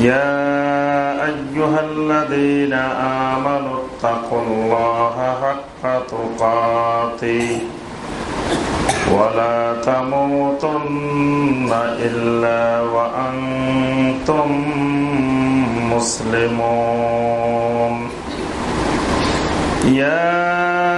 يا أيها الذين آمنوا اتقوا الله حق تقاته ولا تموتن إلا وأنتم مسلمون يا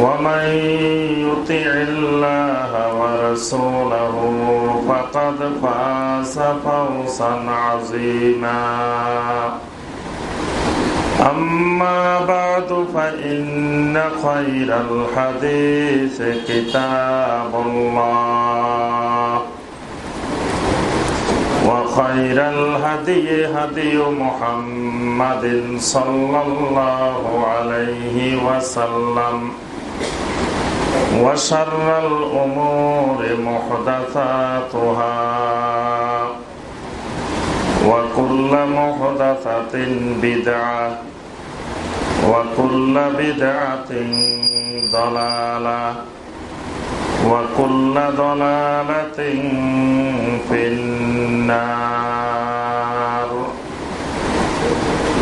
ومن يطع الله ورسوله فقد فاز فوزا عظيما. أما بعد فإن خير الحديث كتاب الله. وخير الهدي هدي محمد صلى الله عليه وسلم. وشر الأمور محدثاتها وكل محدثة بدعة وكل بدعة ضلالة وكل ضلالة في النار.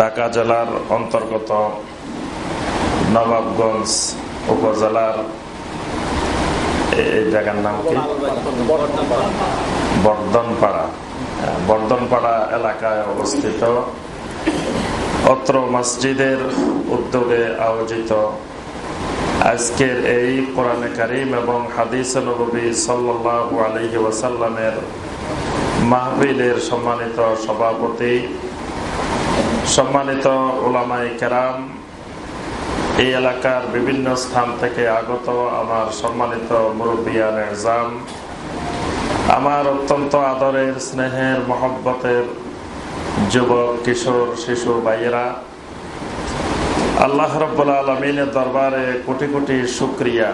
ঢাকা জেলার অন্তর্গত নবাবগঞ্জ উপজেলার এই জায়গার নাম কি? বর্ধনপাড়া। বর্ধনপাড়া এলাকায় অবস্থিত। অত্র মসজিদের উদ্যোগে আয়োজিত আজকের এই কোরআনে কারিম এবং হাদিস নবী সাল্লাহ আলহি ওয়াসাল্লামের মাহফিলের সম্মানিত সভাপতি সম্মানিত ওলামাই কেরাম, এই এলাকার বিভিন্ন স্থান থেকে আগত আমার সম্মানিত মুরব্বিয়ান এজাম, আমার অত্যন্ত আদরের স্নেহের মহব্বতের যুবক, কিশোর, শিশু, ভাইয়েরা, আল্লাহ রব্বুল আলমিনের দরবারে কোটি কোটি শুক্রিয়া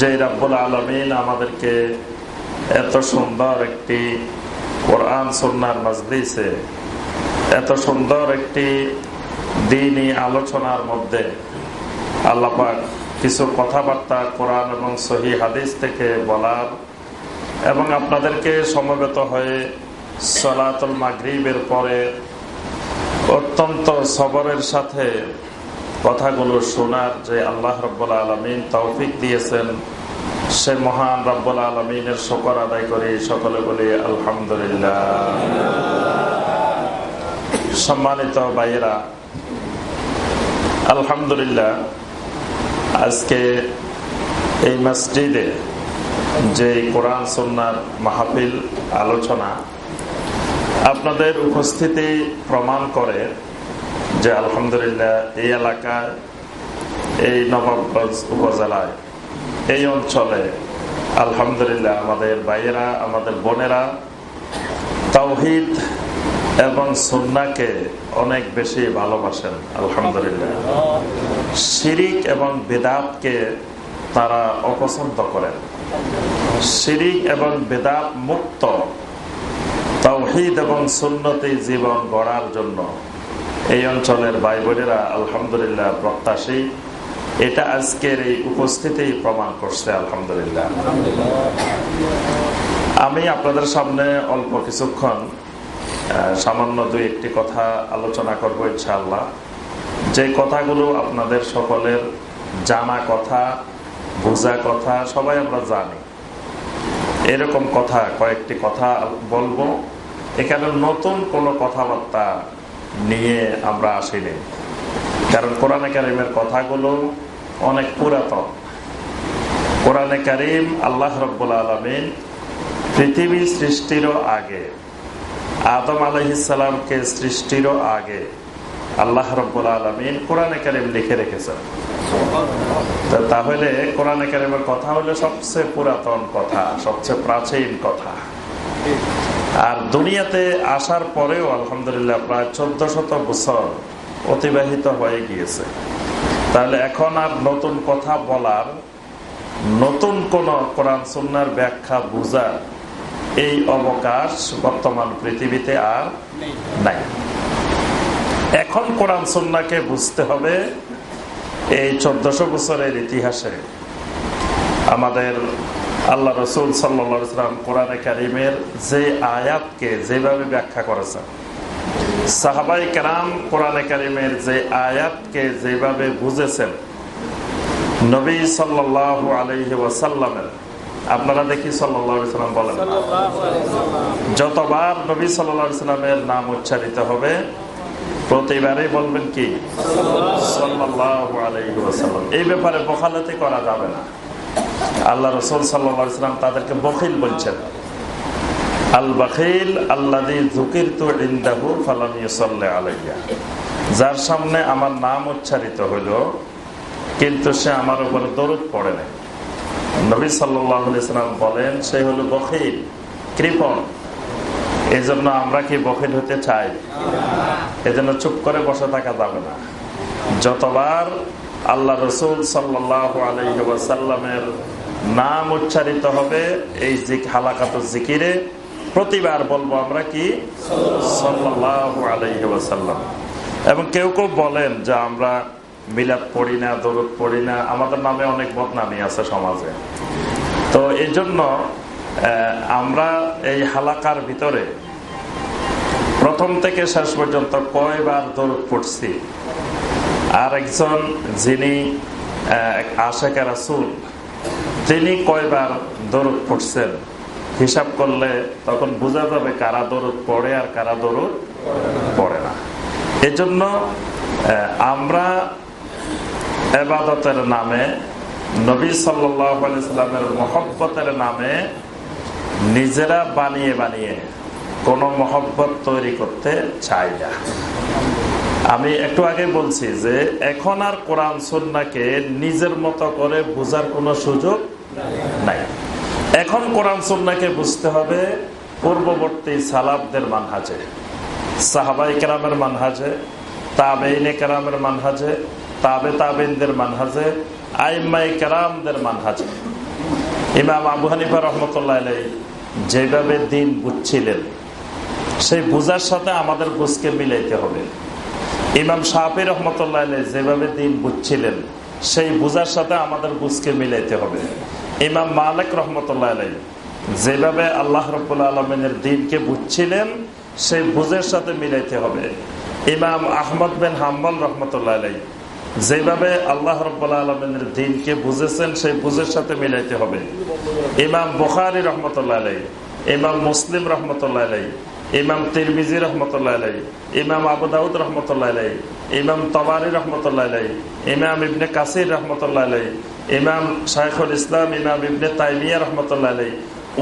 যে রব্বুল আলমিন আমাদেরকে এত সুন্দর একটি কোরআন সন্ন্যার মজলিসে এত সুন্দর একটি দিনই আলোচনার মধ্যে আল্লাপাক কিছু কথাবার্তা, কোরআন এবং সহি হাদিস থেকে বলার এবং আপনাদেরকে সমবেত হয়ে সলাতুল মাগরিবের পরে অত্যন্ত সবরের সাথে কথাগুলো শোনার যে আল্লাহ রব্বুল আলমিন তৌফিক দিয়েছেন, সে মহান রব্বুল আলমিনের শকর আদায় করি। সকলে বলি আলহামদুলিল্লাহ। সম্মানিত ভাইয়েরা, আলহামদুলিল্লাহ, আজকে এই মসজিদে যে কোরআন সন্ন্যার মাহফিল আলোচনা আপনাদের উপস্থিতি প্রমাণ করে যে আলহামদুলিল্লাহ এই এলাকায় এই নবাবগঞ্জ উপজেলায়, এই অঞ্চলে আলহামদুলিল্লাহ আমাদের ভাইয়েরা, আমাদের বোনেরা তাওহিদ এবং সন্নাকে অনেক বেশি ভালোবাসেন, আলহামদুলিল্লাহ। শিরিক এবং বেদাতকে তারা অপছন্দ করেন। শিরিক এবং বেদাত মুক্ত তাওহিদ এবং সুন্নতি জীবন গড়ার জন্য এই অঞ্চলের ভাই বোনেরা আলহামদুলিল্লাহ প্রত্যাশী। এটা আজকের এই উপস্থিতি প্রমাণ করছে, আলহামদুলিল্লাহ। আমি আপনাদের সামনে অল্প কিছুক্ষণ সামান্য দুই একটি কথা আলোচনা করব ইনশাআল্লাহ। যে কথাগুলো আপনাদের সকলের জানা কথা, বোঝা কথা, সবাই আমরা জানি। এরকম কথা, কয়েকটি কথা বলব। এখানে নতুন কোনো কথাবার্তা নিয়ে আমরা আসিনি। কারণ কোরআনে কারিমের কথাগুলো অনেক পুরাতন। কোরআনে কারিম আল্লাহ রব্বুল আলমিন পৃথিবী সৃষ্টিরও আগে আদম আলহিসামকে সৃষ্টিরও আগে আল্লাহ রব্বুল আলমিন কোরআনে কারিম লিখে রেখেছেন। তাহলে কোরআনে কারিমের কথা হলো সবচেয়ে পুরাতন কথা, সবচেয়ে প্রাচীন কথা। আর দুনিয়াতে আসার পরেও আলহামদুলিল্লাহ প্রায় চোদ্দ শত বছর অতিবাহিত হয়ে গিয়েছে। তাহলে এখন আর নতুন কথা বলার নতুন কোন কোরআন সন্ন্যার ব্যাখ্যা বুঝার এই অবকাশ বর্তমান পৃথিবীতে আর নাই। এখন কোরআন সন্নাকে বুঝতে হবে এই চোদ্দশো বছরের ইতিহাসে। আমাদের আল্লাহ রসুল সাল্লাম কোরআনে কারিমের যে আয়াতকে যেভাবে ব্যাখ্যা করেছেন সাহাবাই কেরাম কোরআনে কারিমের যে আয়াতকে যেভাবে বুঝেছেন নবী সাল্লাহ আলহি ওয়াসাল্লামের আপনারা দেখি সাল্লাম বলেন। যতবার নবী সাল্লামের নাম উচ্চারিত হবে, প্রতিবারই বলবেন কি? এই ব্যাপারে বখালতি করা যাবে না। আল্লাহ রসুল সাল্লাম তাদেরকে বখিল বলছেন। আল বাখিল আলাইয়া। যার সামনে আমার নাম উচ্চারিত হইল, কিন্তু সে আমার উপরে দরদ পড়ে নাই। নবী সাল্লাম বলেন, সে হলো বখিল কৃপন এই জন্য আমরা কি বখিল হতে চাই? এজন্য চুপ করে বসে থাকা যাবে না। যতবার আল্লাহ রসুল সাল্লাহ নাম উচ্চারিত হবে, এই জিক হালাকাত জিকিরে প্রতিবার বলব আমরা কি? সাল্লাহ আলহিসাল্লাম এবং কেউ কেউ বলেন যে আমরা মিলাদ পড়ি না, দরদ পড়ি না, আমাদের নামে অনেক বদনামি আছে সমাজে। তো এই জন্য আমরা এই হালাকার ভিতরে প্রথম থেকে শেষ পর্যন্ত কয়বার দরদ পড়ছি। আর একজন যিনি আশেখা রাসুল, তিনি কয়বার দরদ পড়ছেন? হিসাব করলে তখন বোঝা যাবে কারা দরদ পড়ে আর কারা দরদ পড়ে না। এজন্য আমরা এবাদতের নামে, নবী সাল্লামের মহব্বতের নামে নিজেরা বানিয়ে বানিয়ে কোনো মহব্বত তৈরি করতে চাই না। আমি একটু আগে বলছি যে, এখন আর কোরআন সন্নাকে নিজের মতো করে বোঝার কোনো সুযোগ নাই। এখন কোরআন সন্নাকে বুঝতে হবে পূর্ববর্তী সালাবদের মানহাজে সাহাবাই কেরামের মানহাজে তাবেইনে কেরামের মানহাজে তাবে তাবেনদের মানহাজে আইমাই কেরামদের মানহাজে। ইমাম আবু হানিফা রহমতুল্লাহ যেভাবে দিন বুঝছিলেন, সেই বুঝার সাথে আমাদের বুঝকে মিলাইতে হবে। ইমাম শাহি রহমতুল্লাহ যেভাবে দিন বুঝছিলেন, সেই বুঝার সাথে আমাদের বুঝকে মিলাইতে হবে। ইমাম মালিক রহমতুল্লাহ যেভাবে আল্লাহ রব্বুল্লা আলমিনের দিনকে বুঝছিলেন, সেই বুঝের সাথে মিলাইতে হবে। ইমাম আহমদ বিন হাম্বল রহমতুল্লাহ যেভাবে আল্লাহ রব্বুল্লা আলমিনের দিনকে বুঝেছেন, সেই বুঝের সাথে মিলাইতে হবে। ইমাম বুখারি রহমতুল্লাহ আলাই ইমাম মুসলিম রহমতুল্লাহ আলাই ইমাম তিরমিজি রহমতুল্লাহ আলাই ইমাম আবু দাউদ রহমতুল্লাহ আলাই ইমাম তবারি রহমতুল্লাহ আলাই ইমাম ইবনে কাসির রহমতুল্লাহ আলাই ইমাম শাইখুল ইসলাম, ইমাম ইবনে তাইমিয়া রহমতুল্লাহ আলাই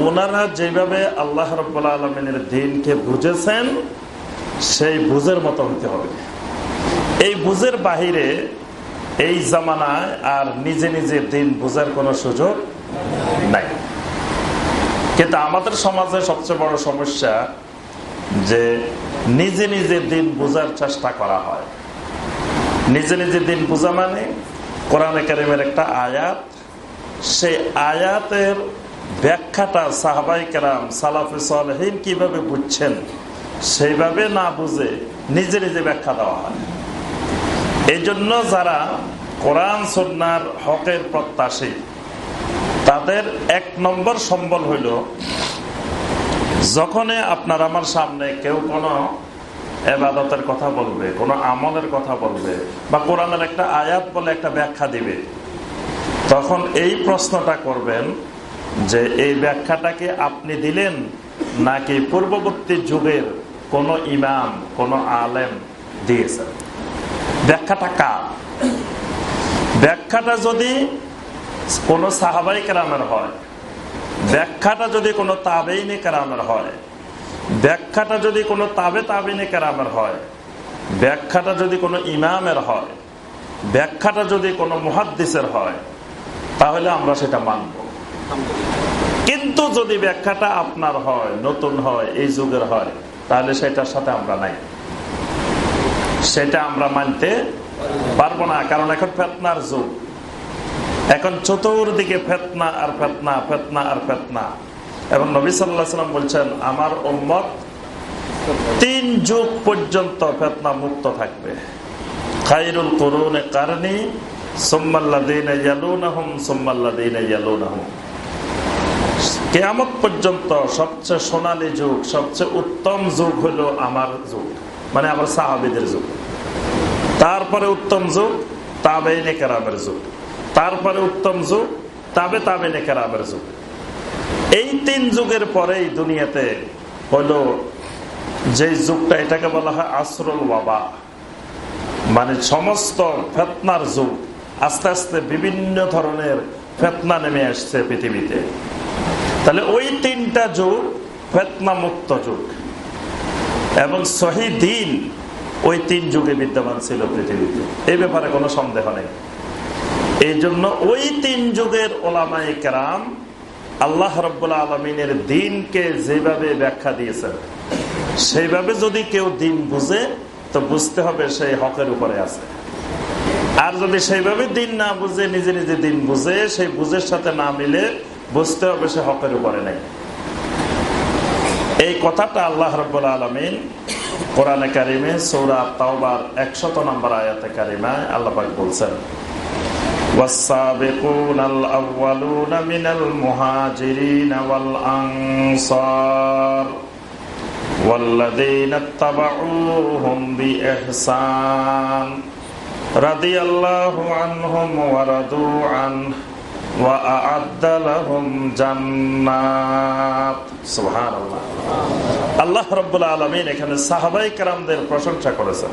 ওনারা যেভাবে আল্লাহ রব্বুল্লা আলমিনের দিনকে বুঝেছেন, সেই বুঝের মতো হতে হবে। এই বুঝের বাহিরে এই জামানায় আর নিজে নিজে দিন বুঝার কোনো সুযোগ নাই। কিন্তু আমাদের সমাজে সবচেয়ে বড় সমস্যা যে নিজে নিজে দিন বোঝার চেষ্টা করা হয়। নিজে নিজে দিন বোঝা মানে কোরআন একাডেমের একটা আয়াত। সেই আয়াতের ব্যাখ্যাটা সাহাবাই কেরাম, সালাফে সালহীন কীভাবে বুঝছেন সেইভাবে না বুঝে নিজে নিজে ব্যাখ্যা দেওয়া হয়। এই জন্য যারা কোরআন সন্ন্যার হকের প্রত্যাশী, তাদের এক নম্বর সম্বল হইল, যখনই আপনার আমার সামনে কেউ কোনো এবাদতের কথা বলবে, কোনো আমলের কথা বলবে, বা কোরআনের একটা আয়াত বলে একটা ব্যাখ্যা দিবে, তখন এই প্রশ্নটা করবেন যে এই ব্যাখ্যাটাকে আপনি দিলেন নাকি পূর্ববর্তী যুগের কোন ইমাম, কোন আলেম দিয়েছেন? ব্যাখ্যাটা কার? ব্যাখ্যাটা যদি কোন সাহাবাই কেরামের হয়, ব্যাখ্যাটা যদি কোনো তাবেইনে কেরামের হয়, ব্যাখ্যাটা যদি কোনো তাবে তাবিনে কেরামের হয়, ব্যাখ্যাটা যদি কোনো ইমামের হয়, ব্যাখ্যাটা যদি কোনো মুহাদ্দিসের হয়, তাহলে আমরা সেটা মানব। কিন্তু যদি ব্যাখ্যাটা আপনার হয়, নতুন হয়, এই যুগের হয়, তাহলে সেটার সাথে আমরা নাই। সেটা আমরা মানতে পারব না, কারণ এখন ফেতনার যুগ। এখন চতুর্দিকে ফেতনা আর ফেতনা ফেতনা আর ফেতনা। এবং নবী সাল্লাম বলছেন, আমার উম্মত তিন যুগ পর্যন্ত ফেতনা মুক্ত থাকবে। খাইরুল করুন কারণী কেয়ামত পর্যন্ত সবচেয়ে সোনালী যুগ, সবচেয়ে উত্তম যুগ হলো আমার যুগ। মানে আমার সাহাবিদের যুগ। তারপরে উত্তম যুগ তাবে নেকেরামের যুগ। তারপরে উত্তম যুগ, তাবে তাবে কেরামের যুগ। এই তিন যুগের পরেই দুনিয়াতে হলো যে যুগটা, এটাকে বলা হয় আসরুল বাবা মানে সমস্ত ফেতনার যুগ, আস্তে আস্তে বিভিন্ন ধরনের ফেতনা নেমে আসছে পৃথিবীতে। তাহলে ওই তিনটা যুগ ফেতনা মুক্ত যুগ। এবং সহি দিন ওই তিন যুগে বিদ্যমান ছিল পৃথিবীতে। এই ব্যাপারে কোনো সন্দেহ নেই। এই জন্য ওই তিন যুগের ওলামাই কেরাম আল্লাহ রব্বুল্লা আলমিনের দিনকে যেভাবে ব্যাখ্যা দিয়েছেন, সেইভাবে যদি কেউ দিন বুঝে, তো বুঝতে হবে সেই হকের উপরে আছে। আর যদি সেইভাবে দিন না বুঝে, নিজে নিজে দিন বুঝে, সেই বুঝের সাথে না মিলে, বুঝতে হবে সে হকের উপরে নেই। এই কথাটা আল্লাহ রব্বুল্লা আলমিন কোরআনে কারিমে সৌরা তাওবার একশত নম্বর আয়াতে কারিমায় আল্লাপাক বলছেন والسابقون الأولون من المهاجرين والأنصار والذين اتبعوهم بإحسان رضي الله عنهم ورضوا عنه আল্লাহ রবাহ আলমিন এখানে সাহাবাই কারামদের প্রশংসা করেছেন।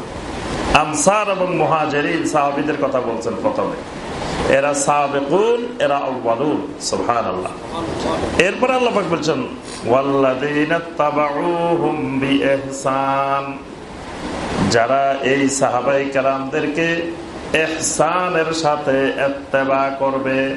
আনসার এবং মহাজেরিন সাহাবিদের কথা বলছেন প্রথমে। এরা সাবেকুন, এরা আউ্বালুন সুবহান এরপর আল্লাহ পাক বলছেন, ওয়াল্লাযীনা তাবাউহুম বিইহসান। যারা এই সাহাবাই কারামদেরকে ইহসানের সাথে ইত্তেবা করবে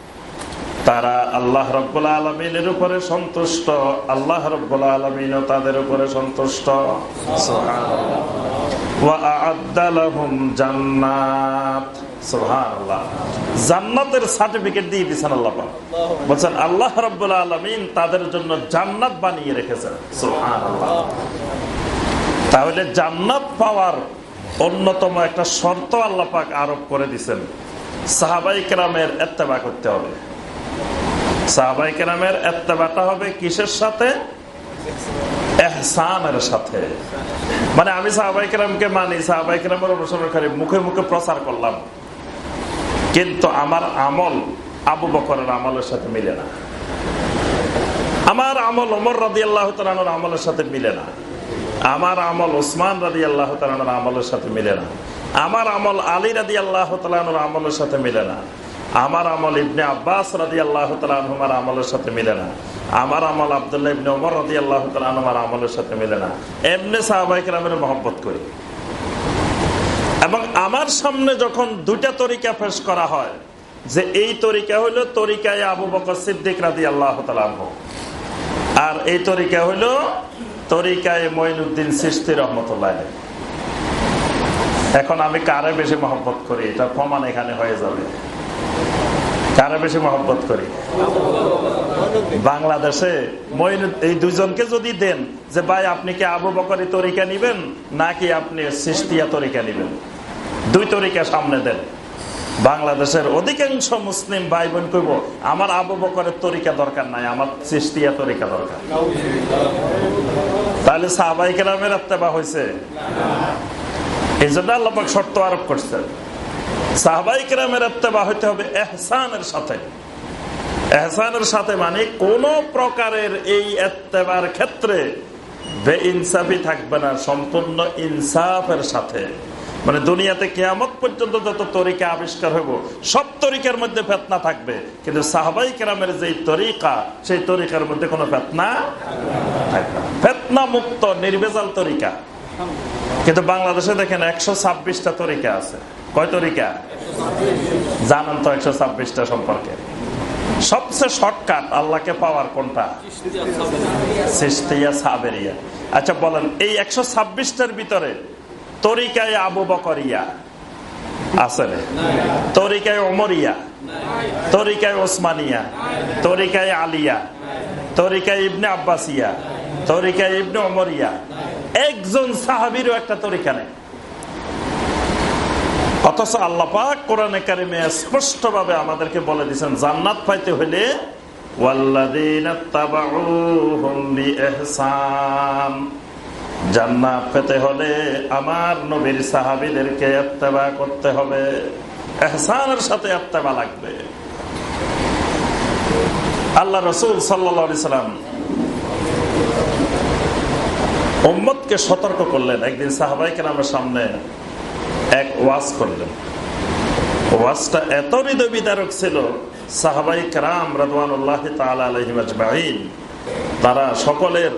তারা আল্লাহ রব্বুল আলমিনের উপরে সন্তুষ্ট। আল্লাহ রব্বুল আলমিনও তাদের উপরে সন্তুষ্ট। জান্নাতের সার্টিফিকেট দিয়ে দিচ্ছেন আল্লাহ বলছেন আল্লাহ রব্বুল আলমিন তাদের জন্য জান্নাত বানিয়ে রেখেছেন। তাহলে জান্নাত পাওয়ার অন্যতম একটা শর্ত আল্লাহ পাক আরোপ করে দিচ্ছেন সাহাবাই কেরামের এত্তেবা করতে হবে। সাহাবাই কেরামের এত্তেবাটা হবে কিসের সাথে? মানে আমি মানি অনুসরণ মুখে মুখে প্রচার করলাম। কিন্তু আমার আমল আবু বকরের আমলের সাথে মিলে না। আমার আমল ওমর রাদি আল্লাহ আমলের সাথে মিলে না। আমার আমল ওসমান রাদি আল্লাহ তালানোর আমলের সাথে মিলে না। আমার আমল আলী রাদি আল্লাহ তালানোর আমলের সাথে মিলে না। আমার আমল ইবনে আব্বাস রাদি আল্লাহ তালানহুমার আমলের সাথে মিলে না। আমার আমল আবদুল্লাহ ইবনে ওমর রাদি আল্লাহ তালানহুমার আমলের সাথে মিলে না। এমনি সাহাবাহিক রামের মহব্বত করি। এবং আমার সামনে যখন দুইটা তরিকা পেশ করা হয়, যে এই তরিকা হইল তরিকায় আবু বকর সিদ্দিক রাদি আল্লাহ আর এই তরিকা হইল তরিকায় মঈনুদ্দিন সৃষ্টি রহমতুল্লাহ এখন আমি কারে বেশি মহব্বত করি? এটা প্রমাণ এখানে হয়ে যাবে। কারে বেশি মহব্বত করি। বাংলাদেশে এই দুজনকে যদি দেন যে, ভাই, আপনি কি আবু বকরি তরিকা নিবেন নাকি আপনি সৃষ্টিয়া তরিকা নিবেন? দুই তরিকা সামনে দেন। বাংলাদেশের অধিকাংশ মুসলিম ভাই বোন কইব, আমার আবু বকরের তরিকা দরকার নাই, আমার সৃষ্টিয়া তরিকা দরকার। তাহলে সাহাবাই কেরামের আত্মেবা হয়েছে এই জন্য আল্লাপাক শর্ত আরোপ করছেন। সাহাবাই কেরামের আত্মেবা হইতে হবে এহসানের সাথে। এহসানের সাথে মানে কোন প্রকারের এই এত্তেবার ক্ষেত্রে বে ইনসাফি থাকবে না, সম্পূর্ণ ইনসাফের সাথে। মানে দুনিয়াতে কেয়ামত পর্যন্ত যত তরিকা আবিষ্কার হইব, সব তরিকার মধ্যে ফেতনা থাকবে। কিন্তু সাহবাই কেরামের যে তরিকা, সেই তরিকার মধ্যে কোনো ফেতনা থাকবে ফেতনা মুক্ত নির্বেজাল তরিকা। কিন্তু বাংলাদেশে দেখেন একশো ছাব্বিশটা তরিকা আছে। কয় তরিকা? জানান তো একশো ছাব্বিশটা সম্পর্কে। সবচেয়ে শর্টকাট আল্লাহকে পাওয়ার কোনটা? সাবেরিয়া। আচ্ছা বলেন, এই একশো ছাব্বিশটার ভিতরে তরিকায় আবু বকরিয়া আছে তরিকায় ওমরিয়া, তরিকায় ওসমানিয়া, তরিকায় আলিয়া, তরিকায় ইবনে আব্বাসিয়া, তরিকায় ইবনে ওমরিয়া। একজন সাহাবিরও একটা তরিকা নেই। অথচ আল্লাপাক কোরআনে কারিমে স্পষ্ট ভাবে আমাদেরকে বলে দিচ্ছেন জান্নাত পাইতে হইলে জান্নাত পেতে হলে আমার নবীর সাহাবিদেরকে এত্তেবা করতে হবে। এহসানের সাথে এত্তেবা লাগবে। আল্লাহ রসুল সাল্লাম ওম্মদকে সতর্ক করলেন। একদিন সাহাবাই কেরামের সামনে এক ওয়াজ করলেন। ওয়াজটা এত হৃদয় বিদারক ছিল, সাহাবাই কেরাম রাদওয়ানুল্লাহ আলহিম তারা সকলের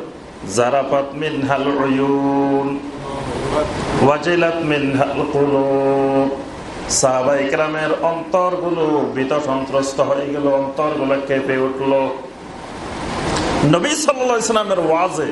মিনহাল কুলুব। সাহাবা ইকরামের অন্তরগুলো সন্ত্রস্ত হয়ে গেল সাল্লামের ওয়াজে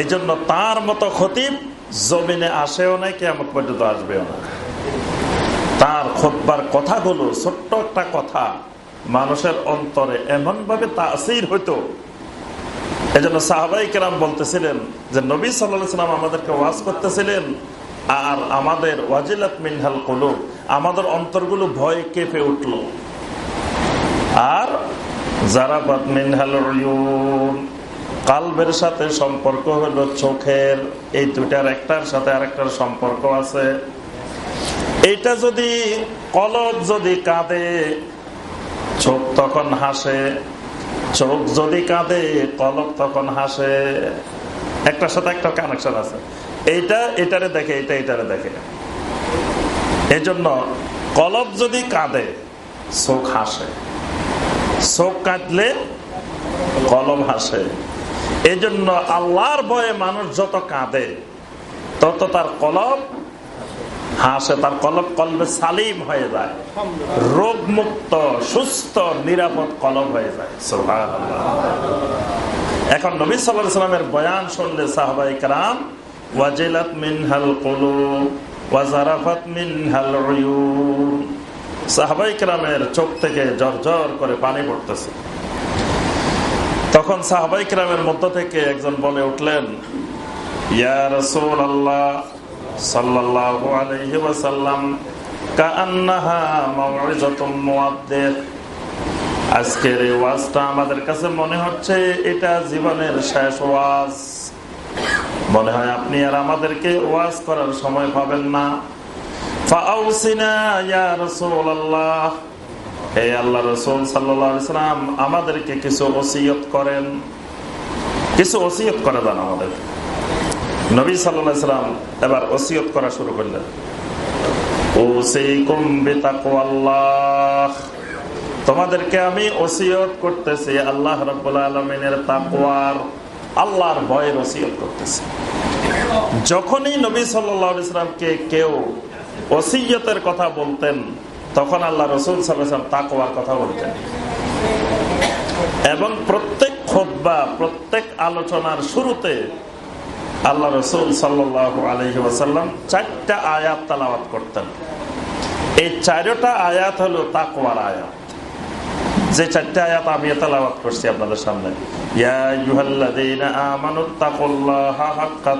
এই জন্য তার মতো খতিব জমিনে আসেও নাই কেমন পর্যন্ত আসবেও না। তার খোদবার কথাগুলো, ছোট্ট একটা কথা, মানুষের অন্তরে এমন ভাবে তাসির হইতো। এই জন্য সাহাবাই কেরাম বলতেছিলেন যে, নবী সাল্লাম আমাদেরকে ওয়াজ করতেছিলেন, আর আমাদের ওয়াজিলাত মিনহাল কলু আমাদের অন্তরগুলো ভয়ে কেঁপে উঠল। আর জারাবাত মিনহাল কালবের সাথে সম্পর্ক হলো চোখের, এই দুটার একটার সাথে আরেকটার সম্পর্ক আছে। এইটা যদি কলব যদি কাঁদে, চোখ তখন হাসে। চোখ যদি কাঁদে, কলব তখন হাসে। একটার সাথে একটা কানেকশন আছে। এইটা এটারে দেখে এটা এটারে দেখে। এই জন্য কলব যদি কাঁদে, চোখ হাসে। চোখ কাঁদলে কলম হাসে। এই জন্য আল্লাহর ভয়ে মানুষ যত কাঁদে, তত তার কলব হাসে, তার কলব কলবে সালিম হয়ে যায়। রোগ মুক্ত সুস্থ, নিরাপদ কলম হয়ে যায়। এখন নবী সাল্লামের বয়ান শুনলে সাহবাই কালাম ওয়াজিলাত মিনহাল কলু সাহাবাই কালামের চোখ থেকে জর জর করে পানি পড়তেছে। তখন সাহাবাই কিরামের মধ্য থেকে একজন বলে উঠলেন, ইয়া রসুল আল্লাহ আজকের এই ওয়াজটা আমাদের কাছে মনে হচ্ছে এটা জীবনের মনে হয় আপনি আর আমাদেরকে ওয়াজ করার সময় পাবেন না। ফাউসিনা ইয়া রাসূলুল্লাহ হে আল্লাহ রসুল সাল্লাম, আমাদেরকে কিছু ওসিয়ত করেন। কিছু ওসিয়ত করে দেন আমাদের। নবী সাল্লাম এবার ওসিয়ত করা শুরু করলেন। তোমাদেরকে আমি ওসিয়ত করতেছি, আল্লাহ আলমিনের তাকুয়ার আল্লাহর ভয়ের ওসিয়ত করতেছি। যখনই নবী সাল্লাহ ইসলামকে কেউ ওসিয়তের কথা বলতেন তখন আল্লাহ রসুল সাল্লাম তাকওয়ার কথা বলতেন। এবং প্রত্যেক খোদ্া প্রত্যেক আলোচনার শুরুতে আল্লাহ রসুল সাল্লাহ আলহি ওয়াসাল্লাম চারটা আয়াত তালাবাত করতেন। এই চারটা আয়াত হলো তাকওয়ার আয়াত। যে চারটা আয়াত আমি করছি সামনে। ইয়া হাক্কা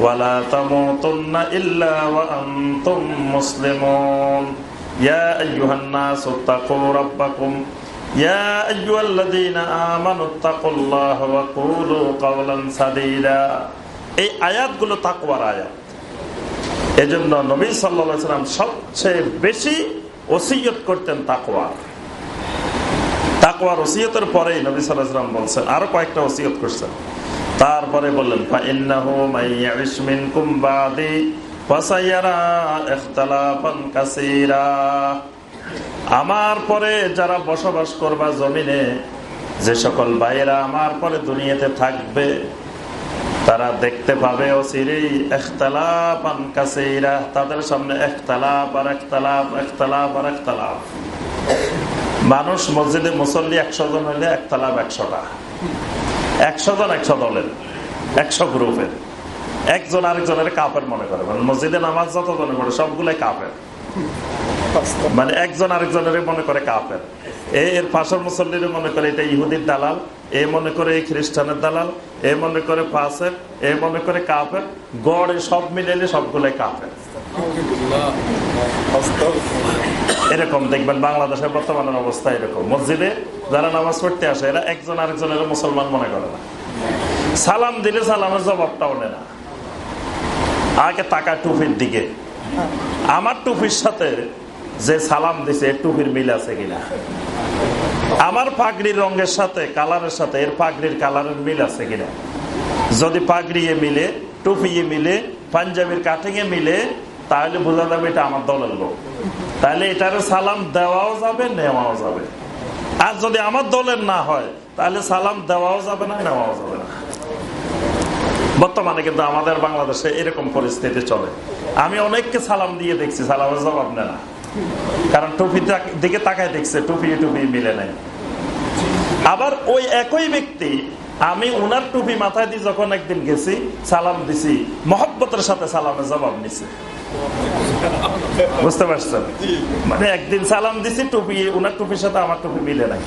ولا تموتن إلا وأنتم مسلمون يا أيها الناس اتقوا ربكم يا أيها الذين آمنوا اتقوا الله وقولوا قولا سديدا এই আয়াতগুলো তাকওয়ার আয়াত এজন্য নবী সাল্লা সাল্লাম সবচেয়ে বেশি ওসিয়ত করতেন তাকওয়ার তাকওয়ার ওসিয়তের পরেই নবী সাল্লাহ সাল্লাম বলছেন আরো কয়েকটা ওসিয়ত করছেন তারপরে বললেন আমার পরে যারা বসবাস করবা জমিনে, যে সকল ভাইয়েরা আমার পরে দুনিয়াতে থাকবে, তারা দেখতে পাবে অচিরেই এখতালাপান কাসেইরা তাদের সামনে একতালাপ আর একতালাপ একতালাপ আর একতালাপ মানুষ মসজিদে মুসল্লি একশো জন হইলে একতালাপ একশোটা। একশো জন একশো দলের, একশো গ্রুপের। একজন আরেকজনের কাপের মনে করে। মানে মসজিদে নামাজ যত জনে পড়ে, সবগুলাই কাপের মানে একজন আরেকজনের মনে করে কাপের এর পাশের মুসল্লির মনে করে এটা ইহুদির দালাল, এ মনে করে এই খ্রিস্টানের দালাল, এ মনে করে পাশের এ মনে করে কাপের গড়ে সব মিলেলে সবগুলাই কাপের এরকম দেখবেন বাংলাদেশের বর্তমানের অবস্থা এরকম। মসজিদে যারা নামাজ পড়তে আসে, এরা একজন আরেকজনের মুসলমান মনে করে না। সালাম দিলে সালামের জবাবটাও নেয় না। আগে টাকা টুপির দিকে। আমার টুপির সাথে যে সালাম দিছে টুপির মিল আছে কিনা? আমার পাগড়ির রঙের সাথে, কালারের সাথে, এর পাগড়ির কালারের মিল আছে কিনা? যদি পাগড়িয়ে মিলে, টুপিয়ে মিলে, পাঞ্জাবির কাটিংয়ে মিলে, তাহলে বোঝা যাবে এটা আমার দলের লোক। তাহলে এটার সালাম দেওয়াও যাবে, নেওয়াও যাবে। আর যদি আমার দলের না হয়, তাহলে সালাম দেওয়াও যাবে না, নেওয়াও যাবে না। বর্তমানে কিন্তু আমাদের বাংলাদেশে এরকম পরিস্থিতি চলে। আমি অনেককে সালাম দিয়ে দেখছি, সালামের জবাব নেয় না। কারণ টুপি দিকে তাকায় দেখছে, টুপি টুপি মিলে নেই। আবার ওই একই ব্যক্তি, আমি উনার টুপি মাথায় দিয়ে যখন একদিন গেছি, সালাম দিছি, মহব্বতের সাথে সালামের জবাব নিছে। বুঝতে পারছেন? মানে একদিন সালাম দিছি, টুপি, উনার টুপির সাথে আমার টুপি মিলে নাই।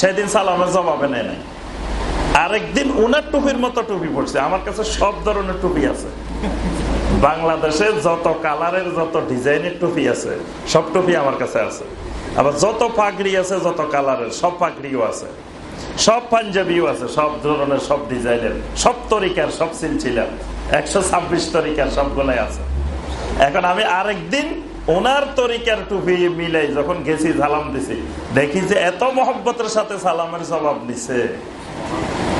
সেদিন সালামের জবাবে নেয় নাই। আরেকদিন উনার টুপির মতো টুপি পড়ছে আমার কাছে সব ধরনের টুপি আছে। বাংলাদেশে যত কালারের, যত ডিজাইনের টুপি আছে, সব টুপি আমার কাছে আছে। আবার যত পাগড়ি আছে, যত কালারের, সব পাগড়িও আছে। সব পাঞ্জাবিও আছে, সব ধরনের, সব ডিজাইনের, সব তরিকার, সব সিলছিলাম একশো ছাব্বিশ তরিকার সবগুলাই আছে। এখন আমি আরেকদিন ওনার তরিকার টুপি মিলাই যখন গেছি সালাম দিছি। দেখি যে এত মহব্বতের সাথে সালামের জবাব নিছে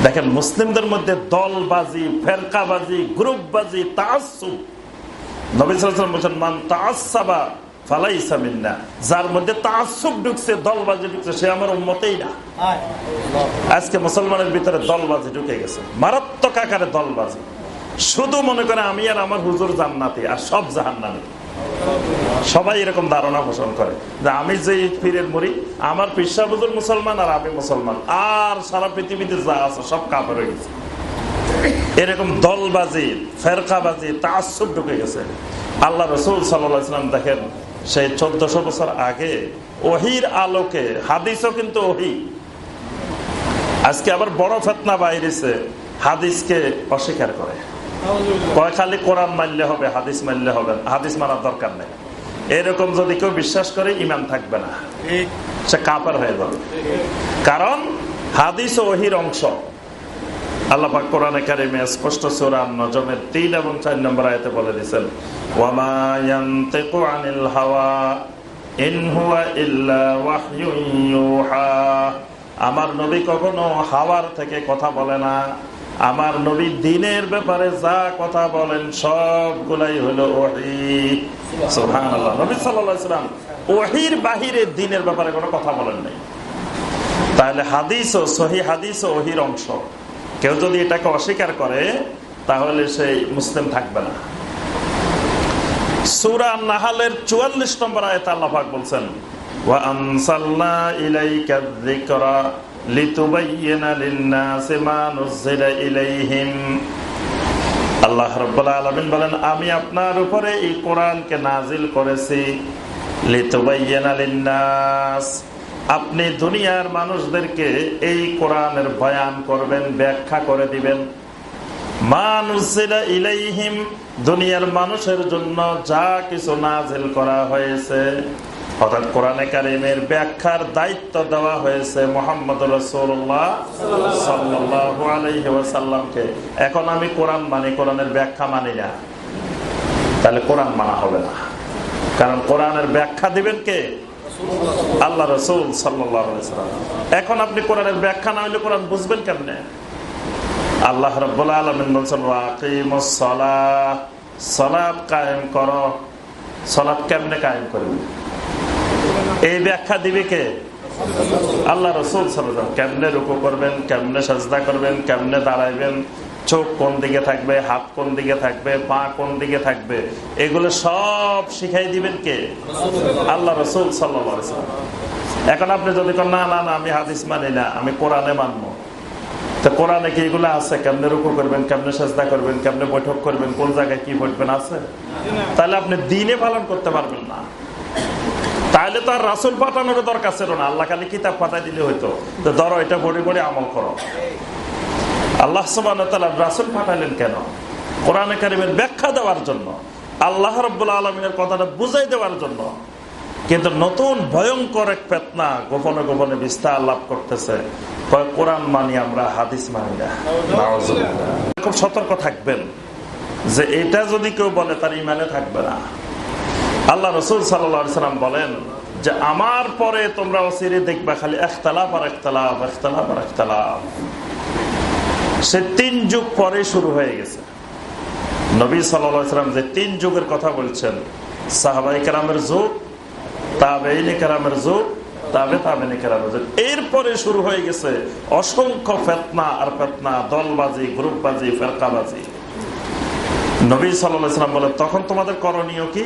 দেখেন মুসলিমদের মধ্যে দলবাজি ফেরকাবাজি গ্রুপবাজি তাসুব নবীলাম বলছেন তাসাবা ফালাইসামিন্না যার মধ্যে তাসুব ঢুকছে দলবাজি ঢুকছে সে আমার উন্মতেই না। আজকে মুসলমানের ভিতরে দলবাজি ঢুকে গেছে। মারাত্মক আকারে দলবাজি। শুধু মনে করে আমি আর আমার হুজুর জান্নাতি আর সব জাহান্নামি। সবাই এরকম ধারণা পোষণ করে যে আমি যে পীরের মরি আমার পিসা হুজুর মুসলমান আর আমি মুসলমান। আর সারা পৃথিবীতে যা আছে সব কাপড় হয়ে গেছে। এরকম দলবাজি, ফেরকাবাজি তাসুব ঢুকে গেছে। আল্লাহ রসুল সাল্লাম দেখেন, সেই চোদ্দশো বছর আগে ওহির আলোকে, হাদিসও কিন্তু ওহি। আজকে আবার বড় ফেতনা বাইরেছে হাদিসকে অস্বীকার করে। কয় খালি কোরআন মানলে হবে, হাদিস মানলে হবে, হাদিস মানার দরকার নেই। এরকম যদি কেউ বিশ্বাস করে ইমান থাকবে না। সে কাপার হয়ে যাবে। কারণ হাদিস ওহির অংশ। এবং চার নম্বর বলে আমার নবী কখনো হাওয়ার থেকে কথা বলে না। আমার নবী দিনের ব্যাপারে যা কথা বলেন, সবগুলাই হলো নবী ওহির বাহিরে দিনের ব্যাপারে কোনো কথা বলেন নাই। তাহলে হাদিস ও সহি হাদিস ওহির অংশ। কেউ যদি এটাকে অস্বীকার করে, তাহলে সেই মুসলিম থাকবে না। সুরা নাহালের চুয়াল্লিশ নম্বর আয়ত আল্লাহাক বলছেন আল্লাহ রব্বুল্লাহ আলমিন বলেন, আমি আপনার উপরে এই কোরআনকে নাজিল করেছি। আপনি দুনিয়ার মানুষদেরকে এই কোরআনের বয়ান করবেন, ব্যাখ্যা করে দিবেন। ইলাইহিম, দুনিয়ার মানুষের জন্য যা কিছু নাজিল করা হয়েছে। অর্থাৎ কোরআনে কারিমের ব্যাখ্যার দায়িত্ব দেওয়া হয়েছে মোহাম্মদ রসুল্লাহ সাল্লাহ আলহিহাসাল্লামকে এখন আমি কোরআন মানি, কোরআনের ব্যাখ্যা মানি না। তাহলে কোরআন মানা হবে না। কারণ কোরআনের ব্যাখ্যা দিবেন কে? আল্লাহ রসুল সাল্লাম এখন আপনি কোরআনের ব্যাখ্যা না হইলে কোরআন বুঝবেন কেমনে? আল্লাহ রব্বুল আলমিন বলছেন সলাপ কায়েম কর। সলাপ কেমনে কায়েম করবে? এই ব্যাখ্যা দিবে কে? আল্লাহ রসুল কেমনে রুকু করবেন, কেমনে সাজদা করবেন, কেমনে দাঁড়াইবেন? চোখ কোন দিকে থাকবে, হাত কোন দিকে থাকবে, পা কোন দিকে থাকবে? এগুলো সব শিখাই দিবেন কে? আল্লাহ রসুল সাল্লাম। এখন আপনি যদি না না না, আমি হাদিস মানি না, আমি কোরআনে মানবো। তো কোরআনে কি এগুলো আছে? কেমনে রুকু করবেন, কেমনে সাজদা করবেন, কেমনে বৈঠক করবেন, কোন জায়গায় কি বসবেন, আছে? তাহলে আপনি দিনে পালন করতে পারবেন না। তাহলে তো আর রাসুল পাঠানোর দরকার ছিল না। আল্লাহ খালি কিতাব পাঠাই দিলে হইতো। তো ধরো এটা বড়ি বড়ি আমল করো। আল্লাহ রাসুল পাঠালেন কেন? কোরআনে কারিমের ব্যাখ্যা দেওয়ার জন্য আল্লাহ রব্বুল আলমিনের কথাটা বুঝাই দেওয়ার জন্য। কিন্তু নতুন ভয়ঙ্কর এক পেতনা গোপনে গোপনে বিস্তার লাভ করতেছে। কোরআন মানি আমরা হাদিস মানি না। খুব সতর্ক থাকবেন যে এটা যদি কেউ বলে তার ইমানে থাকবে না। আল্লাহ রসুল সাল্লাম বলেন যে, আমার পরে তোমরা অসিরে দেখবা খালি একতলাফ আর একতলাফ একতলাফ আর একতলাফ সে তিন যুগ পরে শুরু হয়ে গেছে। নবী সাল্লাম যে তিন যুগের কথা বলছেন সাহাবাই কেরামের যুগ তাবেইনি যুগ, তাবে তাবেনি এরপরে শুরু হয়ে গেছে অসংখ্য ফেতনা আর ফেতনা, দলবাজি, গ্রুপবাজি, ফেরকাবাজি। নবী সাল্লাম বলে তখন তোমাদের করণীয় কি?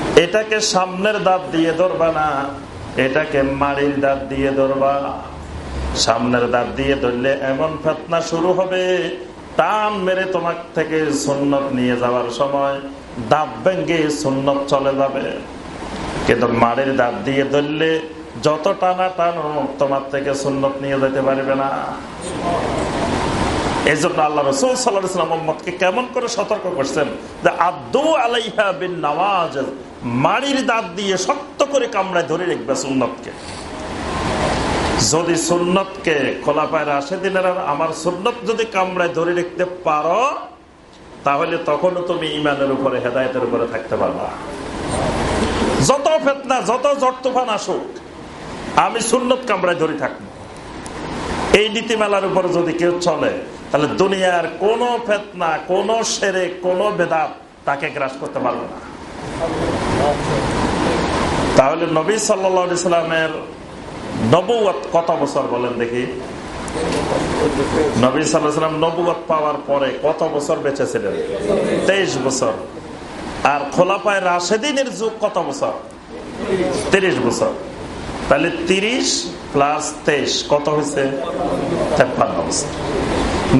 এটাকে সামনের দাঁত দিয়ে ধরবা না, এটাকে মাড়ির দাঁত দিয়ে ধরবা। সামনের দাঁত দিয়ে ধরলে এমন ফেতনা শুরু হবে, টান মেরে তোমার থেকে সুন্নত নিয়ে যাওয়ার সময় দাঁত ভেঙ্গে সুন্নত চলে যাবে। কিন্তু মাড়ির দাঁত দিয়ে ধরলে যত টানা টানো তোমার থেকে সুন্নত নিয়ে যেতে পারবে না। এই জন্য আল্লাহ রসুল সাল্লাহাম মোহাম্মদকে কেমন করে সতর্ক করছেন যে আব্দু আলাইহা বিন নওয়াজ মাড়ির দাঁত দিয়ে শক্ত করে কামড়ায় ধরে রাখবে সুন্নতকে। যদি সুন্নতকে খোলাপায় আসে দিনের আমার সুন্নত যদি কামড়ায় ধরে রাখতে পারো, তাহলে তখনও তুমি ইমানের উপরে, হেদায়তের উপরে থাকতে পারবা। যত ফেতনা, যত জট তুফান আসুক, আমি সুন্নত কামড়ায় ধরে থাকব। এই নীতিমালার উপর যদি কেউ চলে, তাহলে দুনিয়ার কোন ফেতনা, কোন সেরে, কোন বেদাত তাকে গ্রাস করতে পারবে না। তাহলে নবী সাল্লামের নবুয়াত কত বছর বলেন দেখি? নবী সাল্লাম নবুয়াত পাওয়ার পরে কত বছর বেঁচে ছিলেন তেইশ বছর। আর খোলাপায় রাশেদিনের যুগ কত বছর? তিরিশ বছর। তাহলে তিরিশ প্লাস তেইশ, কত হয়েছে? তেপ্পান্ন বছর।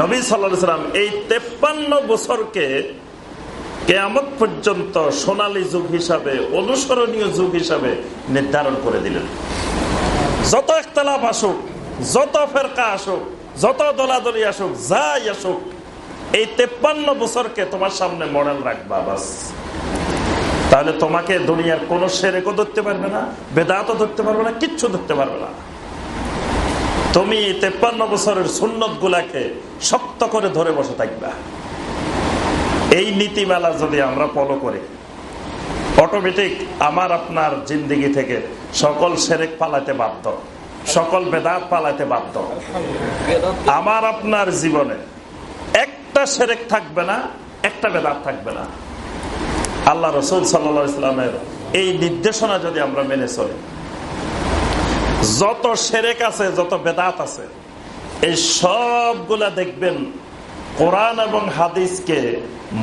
নবী সাল্লাম এই তেপ্পান্ন বছরকে কেয়ামত পর্যন্ত সোনালী যুগ হিসাবে, অনুসরণীয় যুগ হিসাবে নির্ধারণ করে দিলেন। যত একতলাপ আসুক, যত ফেরকা আসুক, যত দলাদলি আসুক, যাই আসুক, এই তেপ্পান্ন বছরকে তোমার সামনে মডেল রাখবা বাস। তাহলে তোমাকে দুনিয়ার কোন সেরেকও ধরতে পারবে না, বেদাতও ধরতে পারবে না, কিচ্ছু ধরতে পারবে না। তুমি তেপ্পান্ন বছরের সুন্নত গুলাকে শক্ত করে ধরে বসে থাকবা। এই নীতিমালা যদি আমরা ফলো করি অটোমেটিক আমার আপনার জিন্দিগি থেকে সকল সেরেক পালাতে বাধ্য, সকল বেদাত পালাতে বাধ্য। আমার আপনার জীবনে একটা সেরেক থাকবে না, একটা বেদাত থাকবে না। আল্লাহ রসুল সাল্লা ইসলামের এই নির্দেশনা যদি আমরা মেনে চলি, যত সেরেক আছে, যত বেদাত আছে, এই সবগুলা দেখবেন কোরআন এবং হাদিসকে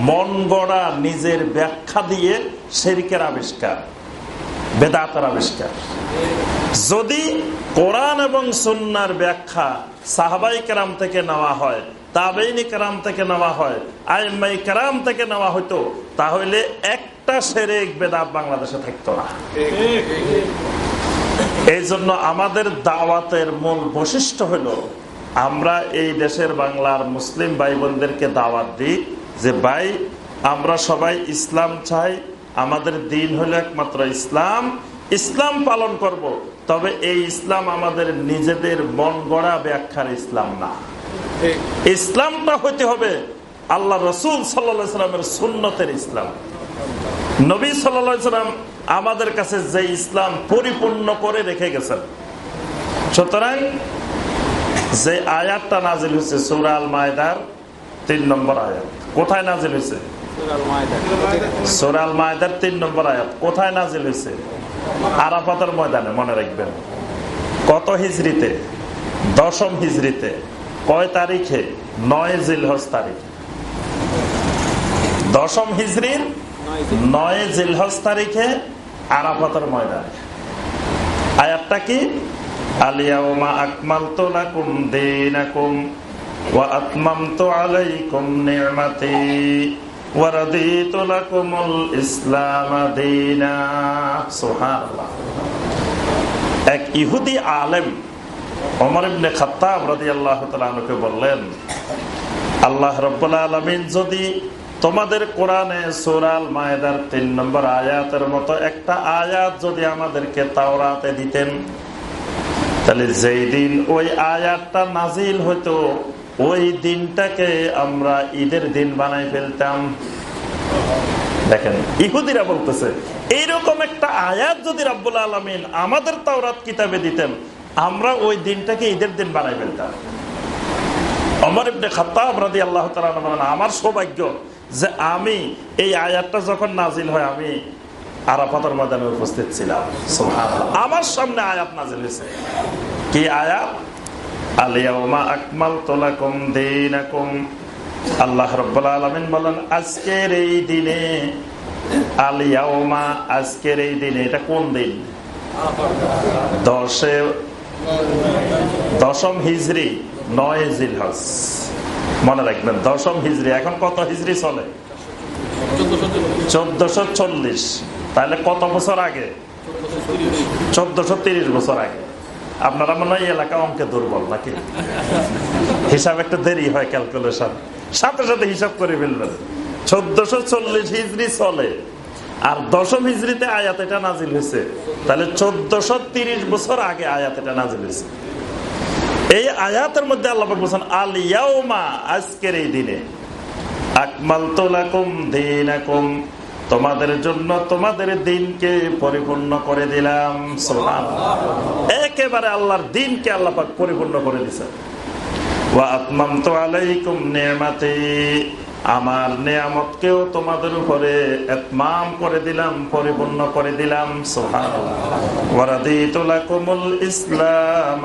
মন গড়া নিজের ব্যাখ্যা দিয়ে শেরিকের আবিষ্কার বেদাতের আবিষ্কার। যদি কোরআন এবং সন্ন্যার ব্যাখ্যা সাহাবাই কেরাম থেকে নেওয়া হয় তাবেইনি কেরাম থেকে নেওয়া হয় আইমাই কেরাম থেকে নেওয়া হতো তাহলে একটা সেরেক বেদাত বাংলাদেশে থাকতো না। এই জন্য আমাদের দাওয়াতের মূল বৈশিষ্ট্য হলো আমরা এই দেশের বাংলার মুসলিম ভাই বোনদেরকে দাওয়াত দিই যে, ভাই, আমরা সবাই ইসলাম চাই। আমাদের দিন হলো একমাত্র ইসলাম। ইসলাম পালন করব। তবে এই ইসলাম আমাদের নিজেদের মন গড়া ব্যাখ্যার ইসলাম না। ইসলামটা হইতে হবে আল্লাহ রসুল সাল্লামের সুন্নতের ইসলাম। নবী সাল্লাম আমাদের কাছে যে ইসলাম পরিপূর্ণ করে রেখে গেছেন। সুতরাং যে আয়াতটা নাজিল হয়েছে সুরাল মায়দার তিন নম্বর আয়াত। কোথায় নাজিল হয়েছে? সুরাল মায়দার তিন নম্বর আয়াত। কোথায় নাজিল হয়েছে? আরাফাতের ময়দানে, মনে রাখবেন। কত হিজড়িতে দশম হিজড়িতে কয় তারিখে? নয় জিলহজ তারিখ। দশম হিজড়ির নয় জিলহজ তারিখে আরাফাতের ময়দানে। আয়াতটা কি? এক ইহুদি আলেম ওমর ইবনে খাত্তাব রাদিয়াল্লাহু তাআলা আনহুকে বললেন, আল্লাহ রাব্বুল আলামিন যদি তোমাদের কোরআনে সুরাল মায়েদার তিন নম্বর আয়াতের মতো একটা আয়াত যদি আমাদেরকে তাওরাতে দিতেন তাহলে যেই দিন ওই আয়াতটা নাজিল হইতো ওই দিনটাকে আমরা ঈদের দিন বানাই ফেলতাম। দেখেন, ইহুদিরা বলতেছে, এইরকম একটা আয়াত যদি রাব্বুল আলমিন আমাদের তাওরাত কিতাবে দিতেন, আমরা ওই দিনটাকে ঈদের দিন বানাই ফেলতাম। আল্লাহ আমার সৌভাগ্য যে আমি এই আয়াতটা যখন নাজিল হয়, আমি আরাফাতের ময়দানে উপস্থিত ছিলাম। আমার সামনে আয়াত নাজিল হয়েছে। কি আয়াত? আলিয়াউমা আকমাল তোলাকুম দিনাকুম। আল্লাহ রব্বুল আলমিন বলেন, আজকের এই দিনে আলিয়াউমা আজকের এই দিনে, এটা কোন দিন? দশে, দশম হিজড়ি নয় জিলহজ। মনে রাখবেন, দশম হিজড়ি এখন কত হিজড়ি চলে? চোদ্দশো চল্লিশ। তাহলে কত বছর আগে? চোদ্দশো তিরিশ বছর আগে। আপনারা মনে হয় এলাকা অঙ্কে দুর্বল নাকি? হিসাব একটা দেরি হয় ক্যালকুলেশন। সাথে সাথে হিসাব করে ফেলবেন। চোদ্দশো চল্লিশ হিজড়ি চলে, আর দশম হিজড়িতে আয়াত এটা নাজিল হয়েছে। তাহলে চোদ্দশো তিরিশ বছর আগে আয়াত এটা নাজিল হয়েছে। এই আয়াতের মধ্যে আল্লাহ বলছেন, আল ইয়াউমা, আজকের এই দিনে আকমাল তোলাকুম দিন তোমাদের জন্য তোমাদের দিনকে পরিপূর্ণ করে দিলাম। একেবারে আল্লাহর দিনকে আল্লাহ পরিপূর্ণ করে দিছে। আমার নিয়ামতকেও তোমাদের উপরে করে দিলাম, পরিপূর্ণ করে দিলাম। সোহান ইসলাম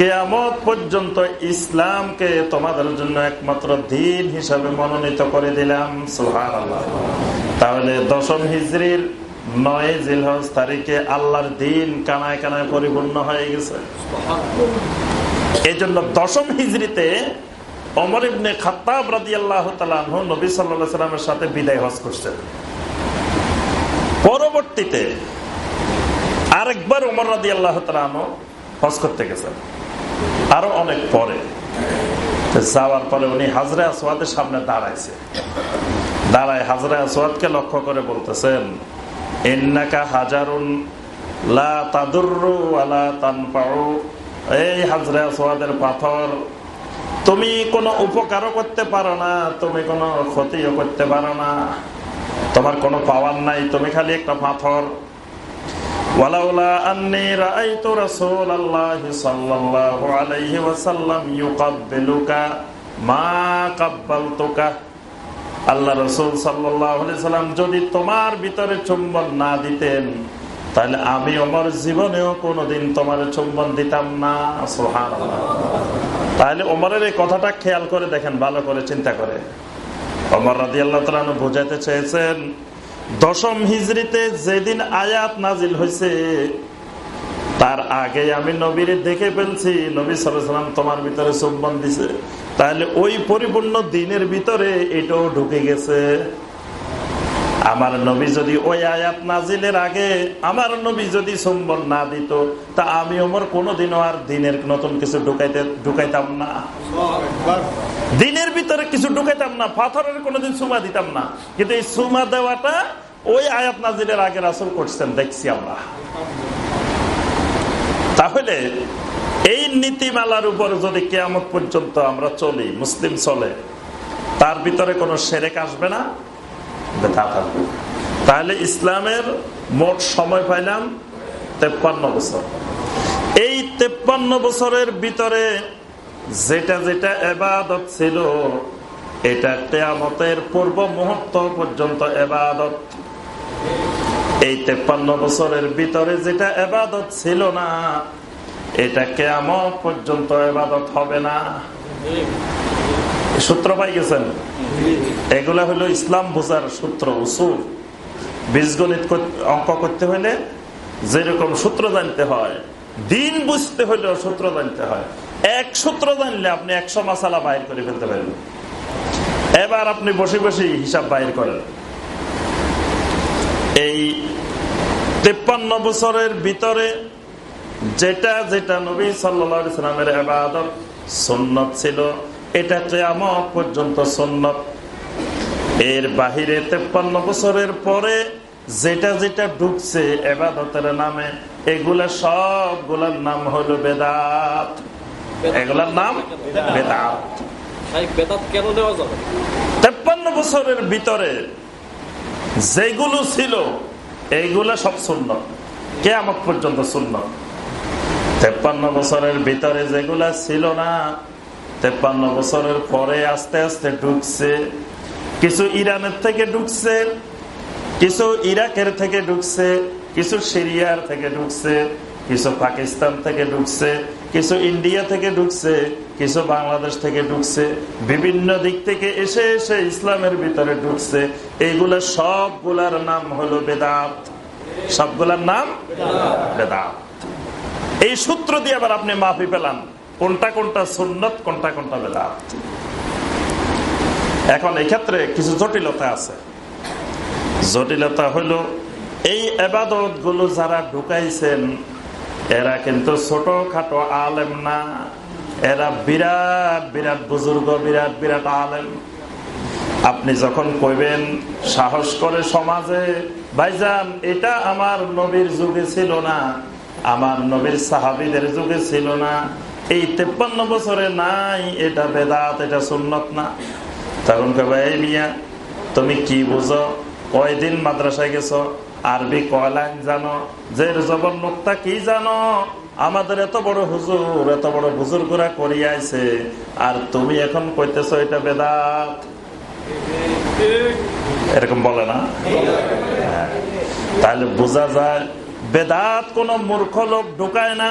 কেয়ামত পর্যন্ত ইসলামকে তোমাদের জন্য একমাত্র দিন হিসাবে মনোনীত করে দিলাম সোহান তাহলে দশম হিজড়ির নয় জিলহজ তারিখে আল্লাহর দিন কানায় কানায় পরিপূর্ণ হয়ে গেছে। এই জন্য দশম হিজড়িতে অমর ইবনে খাত্তাব রাজি আল্লাহ নবী সাল্লা সাল্লামের সাথে বিদায় হজ করছেন। পরবর্তীতে আরেকবার ওমর রাজি আল্লাহ হজ করতে গেছেন। আরও অনেক পরে। যাওয়ার পরে উনি হাজরা আসওয়াদের সামনে দাঁড়াইছে। দাঁড়ায় হাজরা আসওয়াদকে লক্ষ্য করে বলতেছেন, ইন্নাকা হাজারুন লা তাদুরু আলা তানপাউ এই হাজরা আসওয়াদের পাথর, তুমি কোনো উপকারও করতে পারো না, তুমি কোনো ক্ষতিও করতে পারো না। তোমার কোনো পাওয়ার নাই, তুমি খালি একটা পাথর। ولولا أني رأيت رسول الله صلى الله عليه وسلم يقبلك ما قبلتك আল্লাহ রসুল সাল্লাম যদি তোমার ভিতরে চুম্বন না দিতেন তাহলে আমি আমার জীবনেও কোনোদিন তোমার চুম্বন দিতাম না সোহান তাহলে ওমরের এই কথাটা খেয়াল করে দেখেন ভালো করে চিন্তা করে অমর রাজি আল্লাহ বোঝাতে চেয়েছেন দশম হিজড়িতে যেদিন আয়াত নাজিল হয়েছে, তার আগে আমি নবীর দেখে ফেলছি, নবী সালাম তোমার ভিতরে চুম্বন দিছে। তাহলে ওই পরিপূর্ণ দিনের ভিতরে এটাও ঢুকে গেছে। আমার নবী যদি ওই আয়াত নাজিলের আগে আমার নবী যদি সম্বল না দিত, তা আমি ওমর কোনোদিনও আর দিনের নতুন কিছু ঢুকাইতে ঢুকাইতাম না। দিনের ভিতরে কিছু ঢুকাইতাম না, পাথরের কোনোদিন সুমা দিতাম না। কিন্তু এই সুমা দেওয়াটা ওই আয়াত নাজিলের আগে রাসুল করছেন, দেখছি আমরা। তাহলে এই নীতিমালার উপর যদি কেয়ামত পর্যন্ত আমরা চলি, মুসলিম চলে, তার ভিতরে কোনো সেরেক আসবে না। তাহলে ইসলামের মোট সময় পাইলাম তেপ্পান্ন বছর। এই তেপ্পান্ন বছরের ভিতরে যেটা যেটা এবাদত ছিল, এটা তেয়ামতের পূর্ব মুহূর্ত পর্যন্ত এবাদত। এই তেপ্পান্ন বছরের ভিতরে যেটা এবাদত ছিল না, এটা কেয়ামত পর্যন্ত এবাদত হবে না। সূত্র পাই গেছেন এগুলা হলো ইসলাম বোঝার সূত্র, উসুল। বীজগণিত অঙ্ক করতে হলে যেরকম সূত্র জানতে হয়, দিন বুঝতে হলেও সূত্র জানতে হয়। এক সূত্র জানলে আপনি একশো মাসালা বাইর করে ফেলতে পারবেন। এবার আপনি বসে বসে হিসাব বাইর করেন। এই তেপ্পান্ন বছরের ভিতরে যেটা যেটা নবী সাল্লা সাল্লামের আবাদত সন্ন্যত ছিল এটা কেয়ামত পর্যন্ত সন্ন্যত এর বাহিরে তেপ্পান্ন বছরের পরে যেটা যেটা ঢুকছে এবাদতের নামে এগুলা সবগুলার নাম হলো বেদাত। এগুলার নাম বেদাত। তেপ্পান্ন বছরের ভিতরে যেগুলো ছিল এইগুলো সব শূন্য কে আমার পর্যন্ত শূন্য তেপ্পান্ন বছরের ভিতরে যেগুলা ছিল না তেপ্পান্ন বছরের পরে আস্তে আস্তে ঢুকছে। কিছু ইরানের থেকে ঢুকছে, কিছু ইরাকের থেকে ঢুকছে, কিছু সিরিয়ার থেকে ঢুকছে, কিছু পাকিস্তান থেকে ঢুকছে, কিছু ইন্ডিয়া থেকে ঢুকছে, কিছু বাংলাদেশ থেকে ঢুকছে, বিভিন্ন দিক থেকে এসে এসে ইসলামের ভিতরে ঢুকছে। এইগুলা সবগুলার নাম হলো বেদাত। সবগুলার নাম বেদাত। এই সূত্র দিয়ে আবার আপনি মাফি পেলাম। কোনটা কোনটা সুন্নত, কোনটা কোনটা বেদাত। এখন এই ক্ষেত্রে কিছু জটিলতা আছে। জটিলতা হলো, এই এবাদতগুলো যারা ঢুকাইছেন, এরা কিন্তু ছোট খাটো আলেম না। এরা বিরাট বিরাট বুজুর্গ, বিরাট বিরাট আলেম। আপনি যখন কইবেন, সাহস করে সমাজে, ভাইজান, এটা আমার নবীর যুগে ছিল না, আমার নবীর সাহাবিদের যুগে ছিল না। এই তেপ্পান্ন বছরে নাই, এটা বেদাত, এটা সুন্নত না। তখন কবে এই মিয়া, তুমি কি বুঝো? কয়দিন মাদ্রাসায় গেছো? আরবি কয়লাইন জানো? যে জবর নোক্তা কি জানো? আমাদের এত বড় হুজুর, এত বড় হুজুর করা করিয়াছে আর তুমি এখন কইতেছ এটা বেদাত? এরকম বলে না। তাহলে বোঝা যায়, বেদাত কোন মূর্খ লোক ঢুকায় না।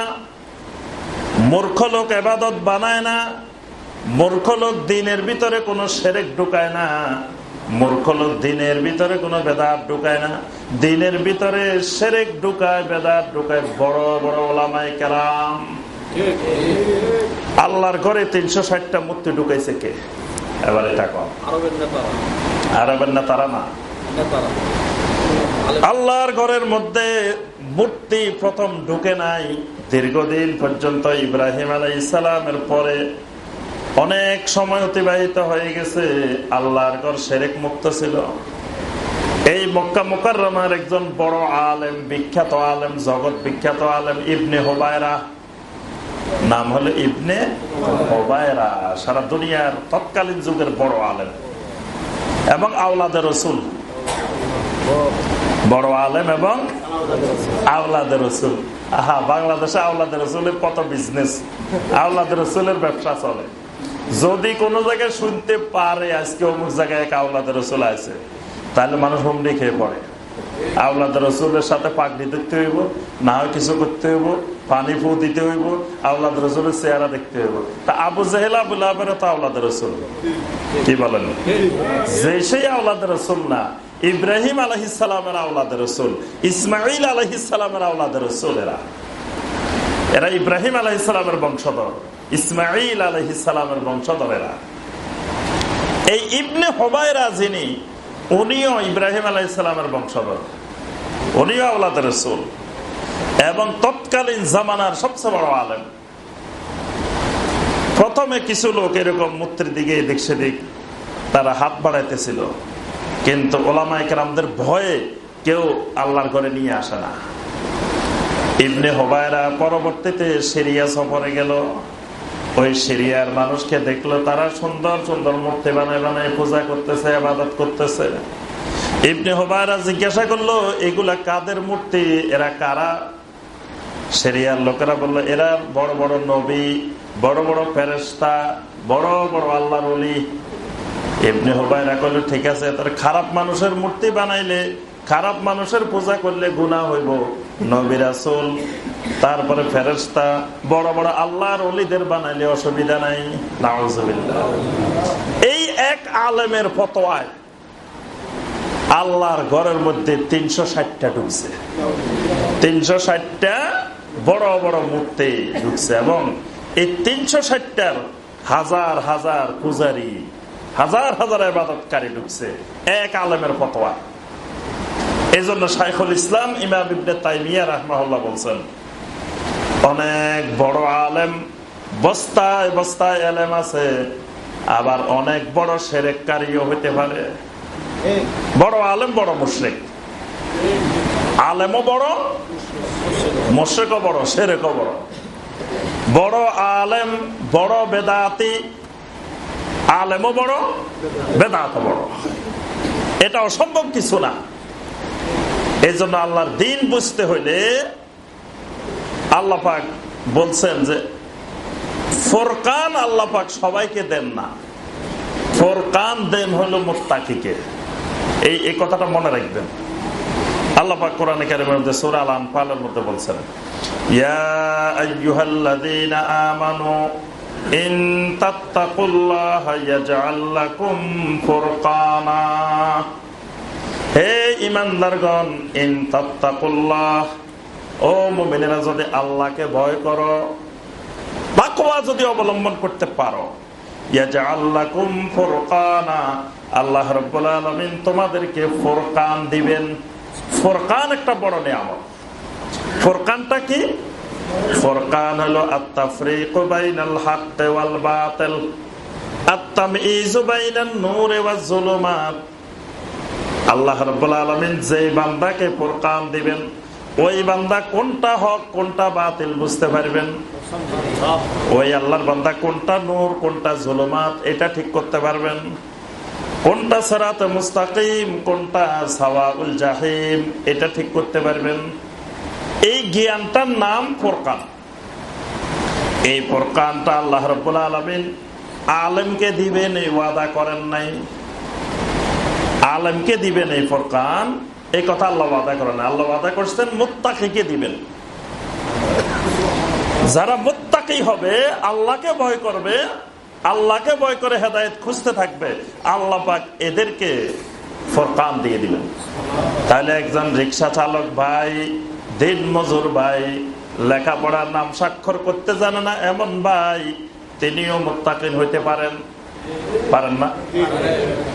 মূর্খ লোক এবাদত বানায় না মূর্খ লোক দিনের ভিতরে কোনো সেরেক ঢুকায় না মূর্খ লোক দিনের ভিতরে কোনো বেদাত ঢুকায় না দিনের ভিতরে সেরেক ঢুকায় বেদাত ঢুকায় বড় বড় ওলামায় কেরাম। আল্লাহর ঘরে তিনশো ষাটটা মূর্তি ঢুকাইছে কে? এবার এটা কম আরবের না তারা না। আল্লাহর ঘরের মধ্যে মূর্তি প্রথম ঢুকে নাই দীর্ঘদিন পর্যন্ত ইব্রাহিম আলাই ইসালামের পরে অনেক সময় অতিবাহিত হয়ে গেছে, আল্লাহর ঘর সেরেক মুক্ত ছিল। এই মক্কা মোকার একজন বড় আলেম, বিখ্যাত আলেম, জগৎ বিখ্যাত আলেম, ইবনে হোবায়রা। নাম হলো ইবনে হোবায়রা, সারা দুনিয়ার তৎকালীন যুগের বড় আলেম এবং আওলাদের রসুল। বড় আলেম এবং আওলাদের রসুল। আহা, বাংলাদেশে আওলাদের রসুলের কত বিজনেস আওলাদের রসুলের ব্যবসা চলে। যদি কোন জায়গায় শুনতে পারে আজকে অমুক জায়গায় এক আওলাদের রসুল আছে, তাহলে মানুষ হুমড়ি খেয়ে পড়ে। আওলাদের রসুলের সাথে পাগড়ি দেখতে হইব, না হয় কিছু করতে হইব, পানি ফু দিতে হইব আওলাদ রসুলের চেহারা দেখতে হইব। তা আবু জাহেলা বলে তো আওলাদ রসুল। কি বলেন? যে সেই আওলাদ রসুল না ইব্রাহিম আলহিসামের আওলাদ রসুল ইসমাইল আলহিসামের আওলাদ রসুল এরা। এরা ইব্রাহিম আলহিসামের বংশধর ইসমাইল আলহিসামের বংশধর এরা। এই ইবনে হবায়রা যিনি, উনিও ইব্রাহিম আলাইসালামের বংশধর, উনিও আওলাদ রসুল। এবং তৎকালীন জামানার সবচেয়ে বড় আলেম। প্রথমে কিছু লোক এরকম মূর্তির দিকে এদিক সেদিক তারা হাত বাড়াইতেছিল। কিন্তু ওলামাইকেরামদের ভয়ে কেউ আল্লাহর করে নিয়ে আসে না। ইবনে হবায়রা পরবর্তীতে সিরিয়া সফরে গেল। ওই সিরিয়ার মানুষকে দেখল তারা সুন্দর সুন্দর মূর্তি বানায় বানায় পূজা করতেছে, আবাদত করতেছে। ইবনে হবায়রা জিজ্ঞাসা করল, এগুলা কাদের মূর্তি? এরা কারা? সেরিয়ার লোকেরা বলল, এরা বড় বড় নবী, বড় বড় ফেরেস্তা বড় বড় আল্লাহর অলি এমনি হবায়রা করল, ঠিক আছে, তার খারাপ মানুষের মূর্তি বানাইলে, খারাপ মানুষের পূজা করলে গুণা হইব। নবিরাসুল তারপরে ফেরেস্তা বড় বড় আল্লাহর অলিদের বানাইলে অসুবিধা নাই এই এক আলেমের ফতোয়ায় আল্লাহর ঘরের মধ্যে তিনশো ষাটটা ঢুকছে। তিনশো ষাটটা বড় বড় মূর্তি ঢুকছে এবং এই তিনশো ষাটটার হাজার হাজার পূজারি হাজার হাজার আবাদতকারী ঢুকছে। এক আলেমের ফতোয়া। এই জন্য শাইখুল ইসলাম ইমাম তাইমিয়া রাহমাহুল্লাহ বলছেন, অনেক বড় আলেম, বস্তায় বস্তায় এলেম আছে, আবার অনেক বড় সেরেককারীও হইতে পারে। বড় আলেম, বড় মুশ্রিক। আলেমও বড়, মুশ্রিকও বড়, সেরেকও বড়। বড় আলেম, বড় বেদাতি আলেমও বড় বেদাত বড়। এটা অসম্ভব কিছু না। এই জন্য আল্লাহর দিন বুঝতে হইলে আল্লাহ পাক বলছেন যে, ফোরকান আল্লাহ পাক সবাইকে দেন না। ফোরকান দেন হলো মোত্তাকিকে। এই এই কথাটা মনে রাখবেন। আল্লাহ কোরআনে মধ্যে মধ্যে বলছেন, ইয়া আমানু হে ইন ও যদি আল্লাহকে ভয় করো, তাকওয়া যদি অবলম্বন করতে পারো, ইয়াজআল লাকুম ফুরকানা, আল্লাহ রাব্বুল তোমাদেরকে ফোরকান দিবেন। ফোরকান একটা বড় নিয়ামত। ফোরকানটা কি? ফোরকান হলো আত্তাফরিক বাইনাল হক ওয়াল আল্লাহ রাব্বুল আলামিন যেই বান্দাকে ফোরকান দিবেন, ওই বান্দা কোনটা হক, কোনটা বাতিল বুঝতে পারবেন? ওই আল্লাহর বান্দা কোনটা নূর, কোনটা জুলুমাত, এটা ঠিক করতে পারবেন। কোনটা সারাতে মুস্তাকিম, কোনটা সাওয়াউল জাহিম, এটা ঠিক করতে পারবেন। এই জ্ঞানটার নাম ফোরকান। এই ফোরকানটা আল্লাহ রব্বুল আলমিন আলেমকে দিবেন, এই ওয়াদা করেন নাই। আলেমকে দিবেন এই ফোরকান, এই কথা আল্লাহ ওয়াদা করেন আল্লাহ ওয়াদা করছেন, মুত্তাকিকে দিবেন। যারা মুত্তাকি হবে, আল্লাহকে ভয় করবে, আল্লাহকে ভয় করে হেদায়ত খুঁজতে থাকবে, আল্লাহ পাক এদেরকে ফরকান দিয়ে দিবেন। তাহলে একজন রিক্সা চালক ভাই দিন মজুর ভাই, লেখাপড়ার নাম স্বাক্ষর করতে জানে না এমন ভাই, তিনিও মোত্তাকিন হইতে পারেন। পারেন না?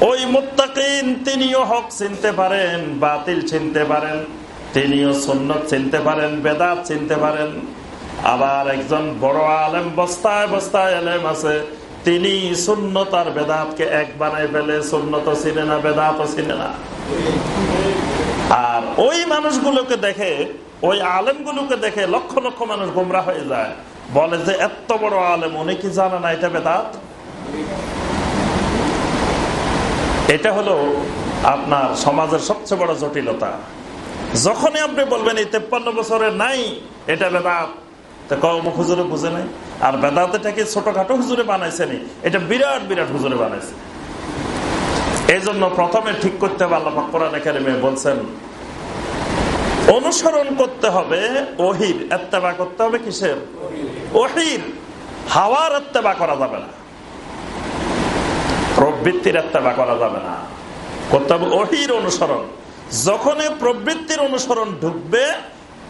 ওই মোত্তাকিন তিনিও হক চিনতে পারেন, বাতিল চিনতে পারেন, তিনিও সুন্নত চিনতে পারেন, বেদাত চিনতে পারেন। আবার একজন বড় আলেম, বস্তায় বস্তায় আলেম আছে, তিনি সুন্নত আর বেদাতকে এক বানাই ফেলে, সুন্নত চিনে না বেদাত চিনে না। আর ওই মানুষগুলোকে দেখে ওই আলেমগুলোকে দেখে লক্ষ লক্ষ মানুষ গোমরা হয়ে যায়। বলে যে, এত বড় আলেম, উনি কি জানে না এটা বেদাত? এটা হলো আপনার সমাজের সবচেয়ে বড় জটিলতা। যখনই আপনি বলবেন, এই তেপ্পান্ন বছরের নাই, এটা বেদাত। বুঝে নাই আর বেদাত এটাকে ছোটখাটো হুজুরে বানাইছেনি এটা বিরাট বিরাট হুজুরে বানাইছে। এই জন্য প্রথমে ঠিক করতে হবে আল্লাহ কোরআন একাডেমি বলছেন অনুসরণ করতে হবে, ওহির এত্তেবা করতে হবে কিসের? ওহির। হাওয়ার এত্তেবা করা যাবে না। প্রবৃত্তির এত্তেবা করা যাবে না। করতে হবে ওহির অনুসরণ। যখনই প্রবৃত্তির অনুসরণ ঢুকবে,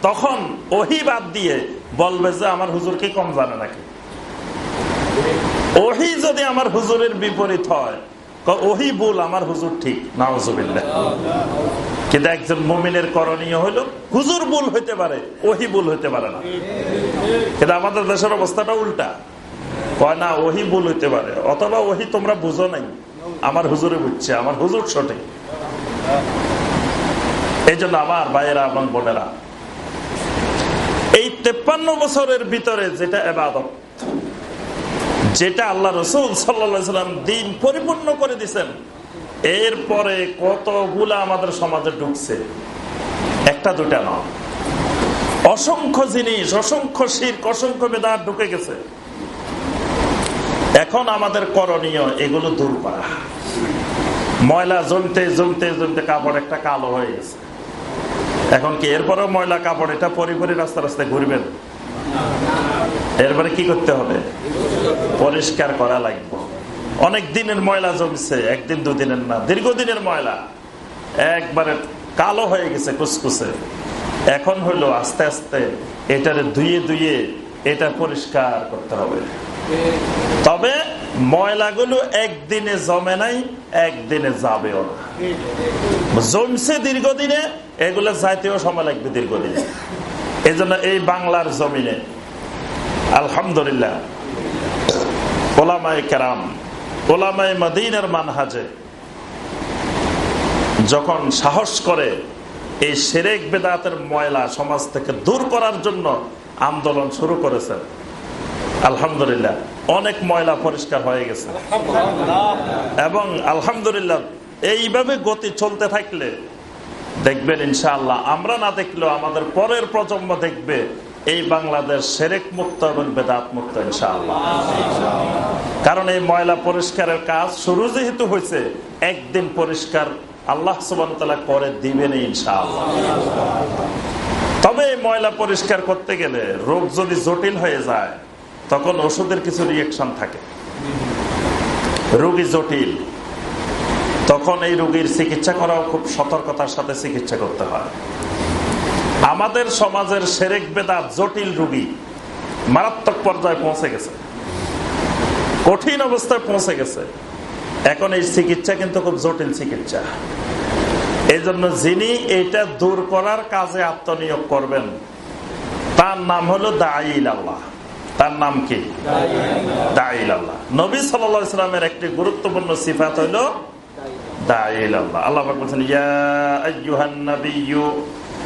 তখন ওহি বাদ দিয়ে বলবে যে, আমার হুজুর কি কম জানে নাকি? ওহি যদি আমার হুজুরের বিপরীত হয় ওহি ভুল, আমার হুজুর ঠিক নাওজুবিল্লাহ কিন্তু একজন মুমিনের করণীয় হইল, হুজুর ভুল হইতে পারে, ওহি ভুল হইতে পারে না। কিন্তু আমাদের দেশের অবস্থাটা উল্টা। কয় না, ওহি ভুল হইতে পারে, অথবা ওহি তোমরা বুঝো নাই, আমার হুজুরে বুঝছে, আমার হুজুর সঠিক। এই জন্য আমার ভাইয়েরা এবং বোনেরা, এই তেপ্পান্ন বছরের ভিতরে যেটা এবাদত যেটা আল্লাহ রসুল সাল্লাম দিন পরিপূর্ণ করে দিচ্ছেন এরপরে কতগুলা আমাদের সমাজে ঢুকছে? একটা দুটা নয় অসংখ্য জিনিস, অসংখ্য শির অসংখ্য বেদার ঢুকে গেছে। এখন আমাদের করণীয় এগুলো দূর করা। ময়লা জমতে জমতে জমতে কাপড় একটা কালো হয়ে গেছে। এখন কি এরপরেও ময়লা কাপড়, এটা পরিপরি রাস্তা রাস্তায় ঘুরবেন? এরপরে কি করতে হবে? পরিষ্কার করা লাগবে। অনেক দিনের ময়লা জমছে, একদিন দুদিনের না, দীর্ঘদিনের ময়লা। একবারে কালো হয়ে গেছে কুসকুসে। এখন হইল আস্তে আস্তে এটারে ধুয়ে ধুয়ে এটা পরিষ্কার করতে হবে। তবে ময়লাগুলো একদিনে জমে নাই, একদিনে যাবেও না। জমছে দীর্ঘদিনে, এগুলো যাইতেও সময় লাগবে দীর্ঘদিনে। এই এই বাংলার জমিনে, আলহামদুলিল্লাহ মানহাজে যখন সাহস করে এই সেরেক বেদাতের ময়লা সমাজ থেকে দূর করার জন্য আন্দোলন শুরু করেছেন, আলহামদুলিল্লাহ অনেক ময়লা পরিষ্কার হয়ে গেছে। এবং আলহামদুলিল্লাহ এইভাবে গতি চলতে থাকলে দেখবেন ইনশাআল্লাহ, আমরা না দেখলেও আমাদের পরের প্রজন্ম দেখবে এই বাংলাদেশ সেরেক মুক্ত এবং বেদাত মুক্ত, ইনশাআল্লাহ। কারণ এই ময়লা পরিষ্কারের কাজ শুরু যেহেতু হয়েছে, একদিন পরিষ্কার আল্লাহ সুবান করে দিবেন ইনশাআল্লাহ। তবে এই ময়লা পরিষ্কার করতে গেলে রোগ যদি জটিল হয়ে যায়, তখন ওষুধের কিছু রিয়েকশন থাকে। রোগী জটিল, তখন এই রোগীর চিকিৎসা করাও খুব সতর্কতার সাথে চিকিৎসা করতে হয়। আমাদের সমাজের সেরেক বেদা জটিল রুগী মারাত্মক পর্যায়ে পৌঁছে গেছে। কঠিন অবস্থায় পৌঁছে গেছে। এখন এই চিকিৎসা কিন্তু খুব জটিল চিকিৎসা। এই জন্য যিনি এটা দূর করার কাজে আত্মনিয়োগ করবেন, তার নাম হলো দাইল আল্লাহ। তার নাম কি? দাইল আল্লাহ। নবী সাল্লামের একটি গুরুত্বপূর্ণ সিফাত হইল দাইল আল্লাহ। আল্লাহ বলছেন, ইয়া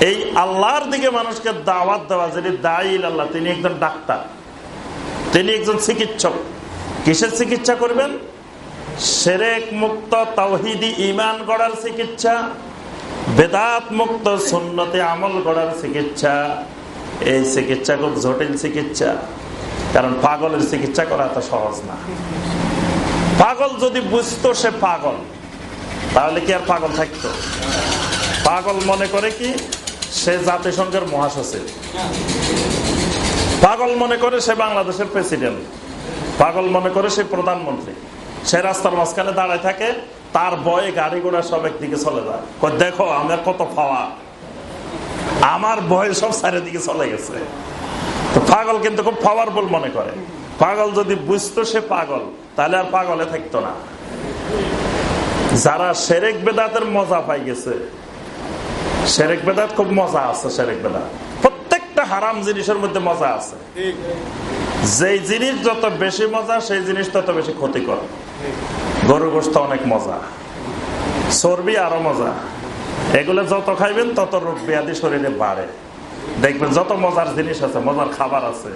এই আল্লাহর দিকে মানুষকে দাওয়াত দেওয়া, যিনি দায়ীল আল্লাহ, তিনি একজন ডাক্তার, তিনি একজন চিকিৎসক। কিসের চিকিৎসা করবেন? সেরেক মুক্ত তাওহিদি ইমান গড়ার চিকিৎসা, বেদাত মুক্ত সুন্নতে আমল গড়ার চিকিৎসা। এই চিকিৎসা খুব জটিল চিকিৎসা, কারণ পাগলের চিকিৎসা করা এত সহজ না। পাগল যদি বুঝতো সে পাগল, তাহলে কি আর পাগল থাকতো? পাগল মনে করে কি? সে জাতিসংঘের মহাসচিব। পাগল মনে করে সে বাংলাদেশের প্রেসিডেন্ট। পাগল মনে করে সে প্রধানমন্ত্রী। সে রাস্তার মাঝখানে দাঁড়ায় থাকে, তার বয়ে গাড়ি ঘোড়া সব একদিকে চলে যায়। দেখো, আমার কত পাওয়া। আমার বয়ে সব চারিদিকে চলে গেছে। পাগল কিন্তু খুব পাওয়ারফুল মনে করে। পাগল যদি বুঝতো সে পাগল, তাহলে আর পাগলে থাকতো না। যারা সেরেক বেদাতের মজা পাই গেছে সেরেক বেদাত খুব মজা আছে সেরেক বেদাত। প্রত্যেকটা হারাম জিনিসের মধ্যে মজা আছে। যেই জিনিস যত বেশি মজা সেই জিনিস তত বেশি ক্ষতিকর। গরু গোস্ত অনেক মজা। চর্বি আরও মজা। এগুলো যত খাইবেন তত রোগ ব্যাধি শরীরে বাড়ে। দেখবেন যত মজার জিনিস আছে মজার খাবার আছে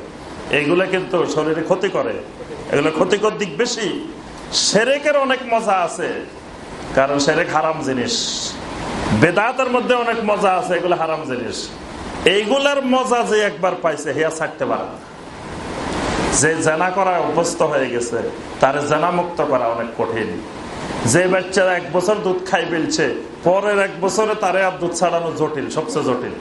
এগুলো কিন্তু শরীরে ক্ষতি করে। এগুলো ক্ষতিকর দিক বেশি। সেরেকের অনেক মজা আছে কারণ সেরেক হারাম জিনিস। বেদাতের মধ্যে অনেক মজা আছে, এগুলো হারাম জিনিস। এইগুলার মজা যে একবার পাইছে হিয়া ছাড়তে পারে যে জানা করা অভ্যস্ত হয়ে গেছে, তার জানা মুক্ত করা অনেক কঠিন। যে বাচ্চারা এক বছর দুধ খাই ফেলছে পরের এক বছরে তারে আর দুধ ছাড়ানো জটিল, সবচেয়ে জটিল।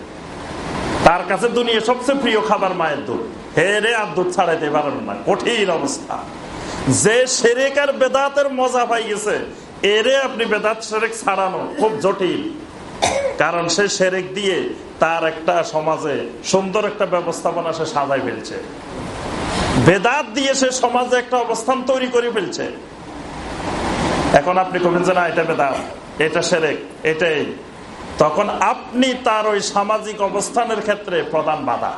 তার কাছে দুনিয়া সবচেয়ে প্রিয় খাবার মায়ের দুধ। হে রে, আর দুধ ছাড়াইতে পারেন না, কঠিন অবস্থা। যে সেরেক আর বেদাতের মজা পাই গেছে এরে আপনি বেদাত সেরেক ছাড়ানো খুব জটিল। কারণ সে সেরেক দিয়ে তার একটা সমাজে সুন্দর একটা ব্যবস্থাপনা সে সাজাই ফেলছে। বেদাত দিয়ে সে সমাজে একটা অবস্থান তৈরি করে ফেলছে। এখন আপনি কবেন যে না, এটা বেদাত, এটা সেরেক, এটাই। তখন আপনি তার ওই সামাজিক অবস্থানের ক্ষেত্রে প্রধান বাধা।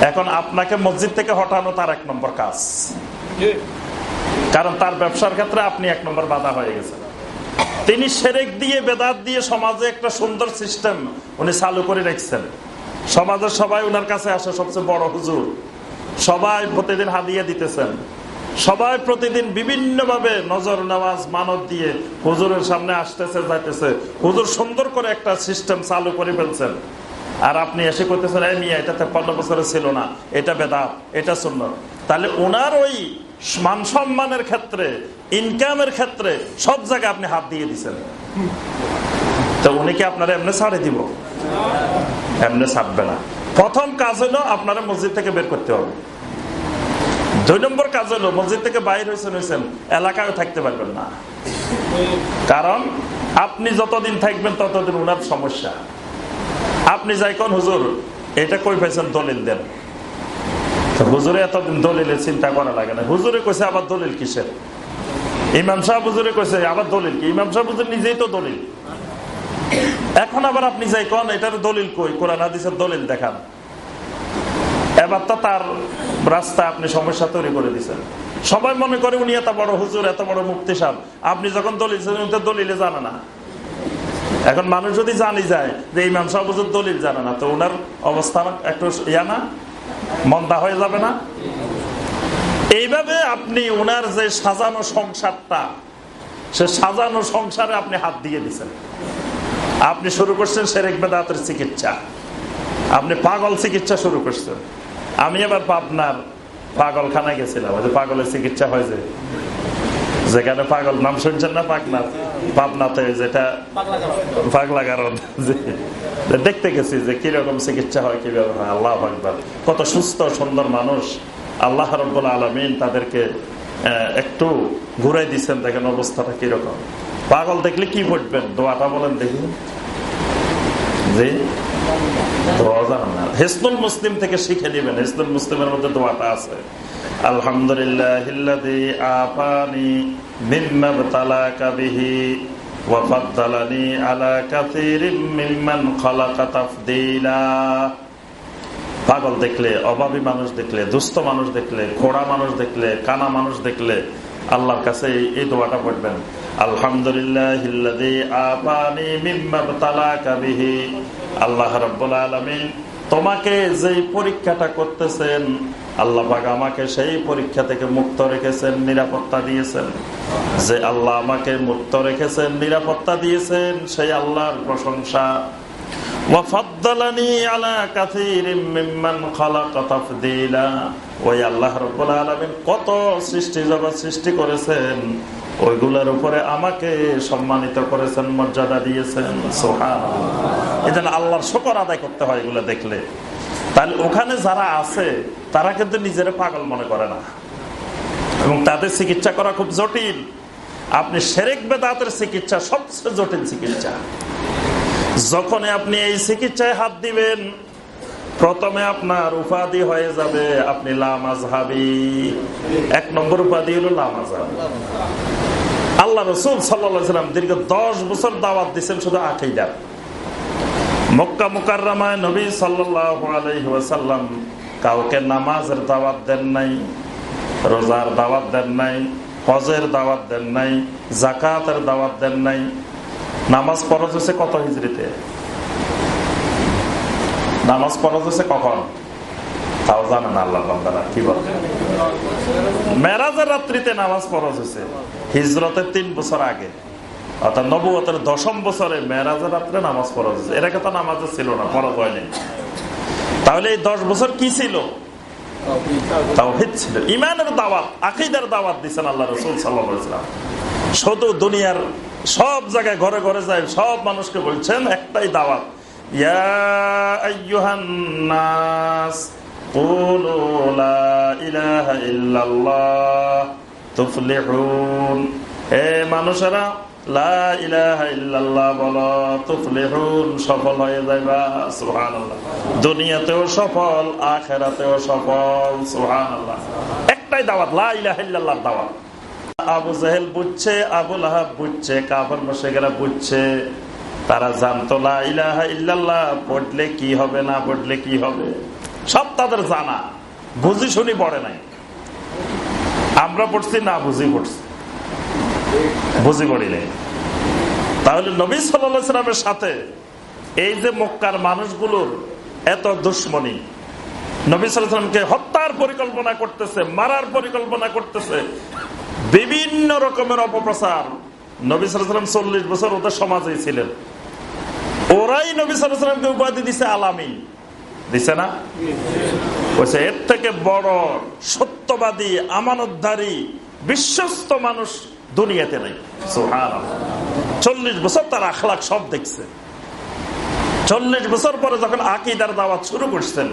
এখন আপনাকে মসজিদ থেকে হটানো তার এক নম্বর কাজ। কারণ তার ব্যবসার ক্ষেত্রে আপনি এক নম্বর বাধা হয়ে গেছেন। তিনি সেরেক দিয়ে, বেদাত দিয়ে সমাজে একটা সুন্দর সিস্টেম উনি চালু করে রেখেছেন। সমাজের সবাই ওনার কাছে আসে, সবচেয়ে বড় হুজুর। সবাই প্রতিদিন হাদিয়ে দিতেছেন। সবাই প্রতিদিন বিভিন্ন ভাবে নজর, নামাজ, মানত দিয়ে হুজুরের সামনে আসতেছে, যাইতেছে। হুজুর সুন্দর করে একটা সিস্টেম চালু করে ফেলছেন। আর আপনি এসে করতেছেন এই নিয়ে এটা তেপ্পান্ন বছরে ছিল না। এটা বেদাত, এটা সুন্দর তাহলে ওনার ওই মান সম্মানের ক্ষেত্রে, ইনকামের ক্ষেত্রে, সব জায়গায় আপনি হাত দিয়ে দিচ্ছেন তো উনি কি আপনারা এমনি ছাড়ে দিব? এমনি ছাড়বে না। প্রথম কাজ হলো আপনারা মসজিদ থেকে বের করতে হবে। দুই নম্বর কাজ হলো, মসজিদ থেকে বাইর হয়েছেন হয়েছেন, এলাকায় থাকতে পারবেন না। কারণ আপনি যতদিন থাকবেন, ততদিন উনার সমস্যা। আপনি যাই কোন, হুজুর, এটা কই পাইছেন? দলিল দেন। হুজুরে এতদিন দলিলের চিন্তা করা লাগে না। হুজুরে কইছে, আবার দলিল কিসের? ইমাম সাহেব হুজুরে কইছে, আবার দলিল কি? ইমাম সাহেব হুজুর নিজেই তো দলিল। এখন আবার আপনি যাই কন, এটার দলিল কই? কোরআন, হাদিসের দলিল দেখান। এবার তো তার রাস্তা আপনি সমস্যা তৈরি করে দিচ্ছেন সবাই মনে করে উনি এত বড় হুজুর, এত বড় মুক্তি সাহ আপনি যখন দলিল দলিলে জানে না। এখন মানুষ যদি জানি যায় যে ইমাম সাহেব হুজুর দলিল জানে না, তো ওনার অবস্থা একটু ইয়া না? মন্দা হয়ে যাবে না? এইভাবে আপনি ওনার যে সাজানো সংসারটা, সে সাজানো সংসারে আপনি হাত দিয়ে দিচ্ছেন আপনি শুরু করছেন সেরেক বেদাতের চিকিৎসা। আপনি পাগল চিকিৎসা শুরু করছেন। আমি এবার পাবনার পাগলখানায় গেছিলাম। পাগলের চিকিৎসা হয়েছে যেখানে পাগল, নাম শুনছেন না পাকনাথ পাবনাতে যেটা পাগলা কারণ দেখতে গেছি যে কীরকম চিকিৎসা হয় কীভাবে হয়। আল্লাহ আকবর। কত সুস্থ, সুন্দর মানুষ। আল্লাহ রব্বুল আলমিন তাদেরকে একটু ঘুরাই দিচ্ছেন দেখেন অবস্থাটা কীরকম। পাগল দেখলে কি পড়বেন দোয়াটা বলেন দেখি। হেসনুল মুসলিম থেকে শিখে নেবেন। হেসনুল মুসলিমের মধ্যে দোয়াটা আছে। আলহামদুলিল্লাহ আপানি মিম্মাবতালাকা বিহি ওয়াফাদ্দালানি আলা কাসীরিম মিম্মান খালাকা তাফদীলা। পাগল দেখলে, অভাবী মানুষ দেখলে, দুস্থ মানুষ দেখলে খোড়া মানুষ দেখলে, কানা মানুষ দেখলে আল্লাহর কাছে এই দোয়াটা পড়বেন। আলহামদুলিল্লাহ আল্লাহ রব্বুল আলমিন তোমাকে যেই পরীক্ষাটা করতেছেন আল্লাহ পাক আমাকে সেই পরীক্ষা থেকে মুক্ত রেখেছেন, নিরাপত্তা দিয়েছেন। যে আল্লাহ আমাকে মুক্ত রেখেছেন, নিরাপত্তা দিয়েছেন, সেই আল্লাহর প্রশংসা। কত সৃষ্টি জগৎ সৃষ্টি করেছেন, ওইগুলোর উপরে আমাকে সম্মানিত করেছেন, মর্যাদা দিয়েছেন। সোহান এই আল্লাহর শকর আদায় করতে হয় এগুলো দেখলে। তাহলে ওখানে যারা আছে, তারা কিন্তু নিজের পাগল মনে করে না। এবং তাদের চিকিৎসা করা খুব জটিল। আপনি সেরেক বেদাতের চিকিৎসা, সবচেয়ে জটিল চিকিৎসা। যখন আপনি এই চিকিৎসায় হাত দিবেন, প্রথমে আপনার উপাধি হয়ে যাবে আপনি লামাজহাবি এক নম্বর উপাধি হলো লামাজহাবি আল্লাহ রসুল সাল্লাম দীর্ঘ দশ বছর দাওয়াত দিচ্ছেন শুধু আকিদার। মক্কা মুকাররামায় নবী সাল্লাম কাউকে নামাজের দাওয়াত দেন নাই, রোজার দাওয়াত দেন নাই, হজের দাওয়াত দেন নাই জাকাতের দাওয়াত দেন নাই। নামাজ পরজ হয়েছে কত হিজড়িতে? নামাজ পরজ হয়েছে কখন? তাও জানেন আল্লাহ বান্দারা, কি বলে? মেরাজের রাত্রিতে নামাজ পরজ হয়েছে, হিজরতের তিন বছর আগে। অর্থাৎ নবুয়তের দশম বছরে মেরাজের রাত্রে নামাজ পরজ হয়েছে। এর তো নামাজ ছিল না পরজ হয়নি। তাহলে এই দশ বছর কি ছিল? আল্লাহ রসুল শুধু দুনিয়ার সব জায়গায় ঘরে ঘরে সব মানুষকে বলছেন একটাই দাওয়াত মানুষেরা সফল হয়ে দুনিয়াতেও সফল লাহ আবু বুঝছে আবুল বুঝছে বুঝছে। তারা জানতো ইলাহা ইল্লাল্লাহ, পড়লে কি হবে, না পড়লে কি হবে? সব তাদের জানা। বুঝি শুনি পড়ে নাই। আমরা পড়ছি, না বুঝি পড়ছি। বুঝি পড়ি নাই তাহলে নবী সাল্লামের সাথে এই যে মক্কার মানুষগুলোর এত দুশ্মনী, নবী সাল্লামকে হত্যার পরিকল্পনা করতেছে, মারার পরিকল্পনা করতেছে, বিভিন্ন রকমের অপপ্রচার। নবী সালাম চল্লিশ বছর ওদের সমাজে ছিলেন। ওরাই নবী সালামকে উপাধি দিছে আলামী। দিছে না? বলছে, এর থেকে বড় সত্যবাদী আমানতধারী বিশ্বস্ত মানুষ দুনিয়াতে নেই। চল্লিশ বছর তার আখলাখ সব দেখছে। চল্লিশ বছর পরে যখন আকিদার দাওয়াত শুরু করছেন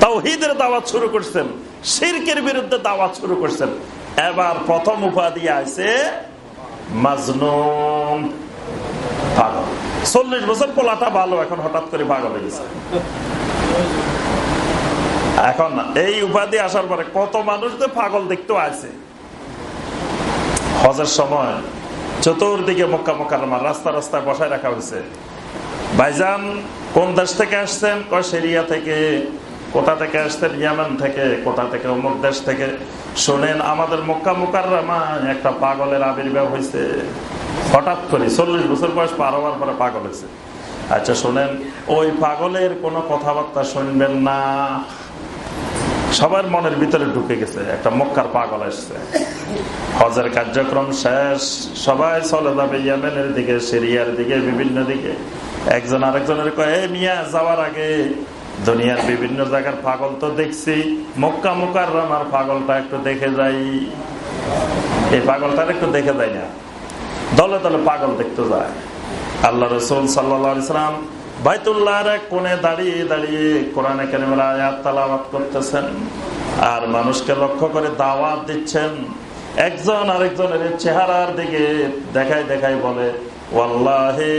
তাও হিদের দাওয়াত শুরু করছেন সিরকের বিরুদ্ধে দাওয়াত শুরু করছেন, এবার প্রথম উপাধি আছে মাজনুম পাগল। চল্লিশ বছর পোলাটা ভালো, এখন হঠাৎ করে পাগল হয়ে গেছে। এখন এই উপাধি আসার পরে কত মানুষ তো পাগল দেখতেও আছে। হজের সময় চতুর্দিকে মক্কা মক্কার রাস্তা রাস্তায় বসায় রাখা হয়েছে। ভাইজান কোন দেশ থেকে আসছেন? সেরিয়া থেকে, কোথা থেকে আসতেন ইয়ামান থেকে, কোথা থেকে? অমুক দেশ থেকে। শোনেন, আমাদের মক্কা মুকার একটা পাগলের আবির্ভাব হয়েছে। হঠাৎ করে চল্লিশ বছর বয়স পার হওয়ার পরে পাগল হয়েছে। আচ্ছা শোনেন, ওই পাগলের কোনো কথাবার্তা শুনবেন না। সবার মনের ভিতরে ঢুকে গেছে, একটা মক্কার পাগল আসছে। হজের কার্যক্রম শেষ, সবাই চলে যাবে ইয়ামেনের দিকে, সিরিয়ার দিকে, বিভিন্ন দিকে। একজন আরেকজনের কয়ে মিয়া, যাওয়ার আগে দুনিয়ার বিভিন্ন জায়গার পাগল তো দেখছি, মক্কা মুকার আমার পাগলটা একটু দেখে যাই। এই পাগলটা একটু দেখে যাই না। দলে দলে পাগল দেখতে যায়। আল্লাহ রসুল সাল্লাম বাইতুল্লাহর এক কোণে দাঁড়িয়ে দাঁড়িয়ে কোরআনে কেরিমের আয়াত তালাবাত করতেছেন। আর মানুষকে লক্ষ্য করে দাওয়াত দিচ্ছেন। একজন আরেকজনের চেহারার দিকে দেখাই দেখাই বলে, ওয়াল্লাহে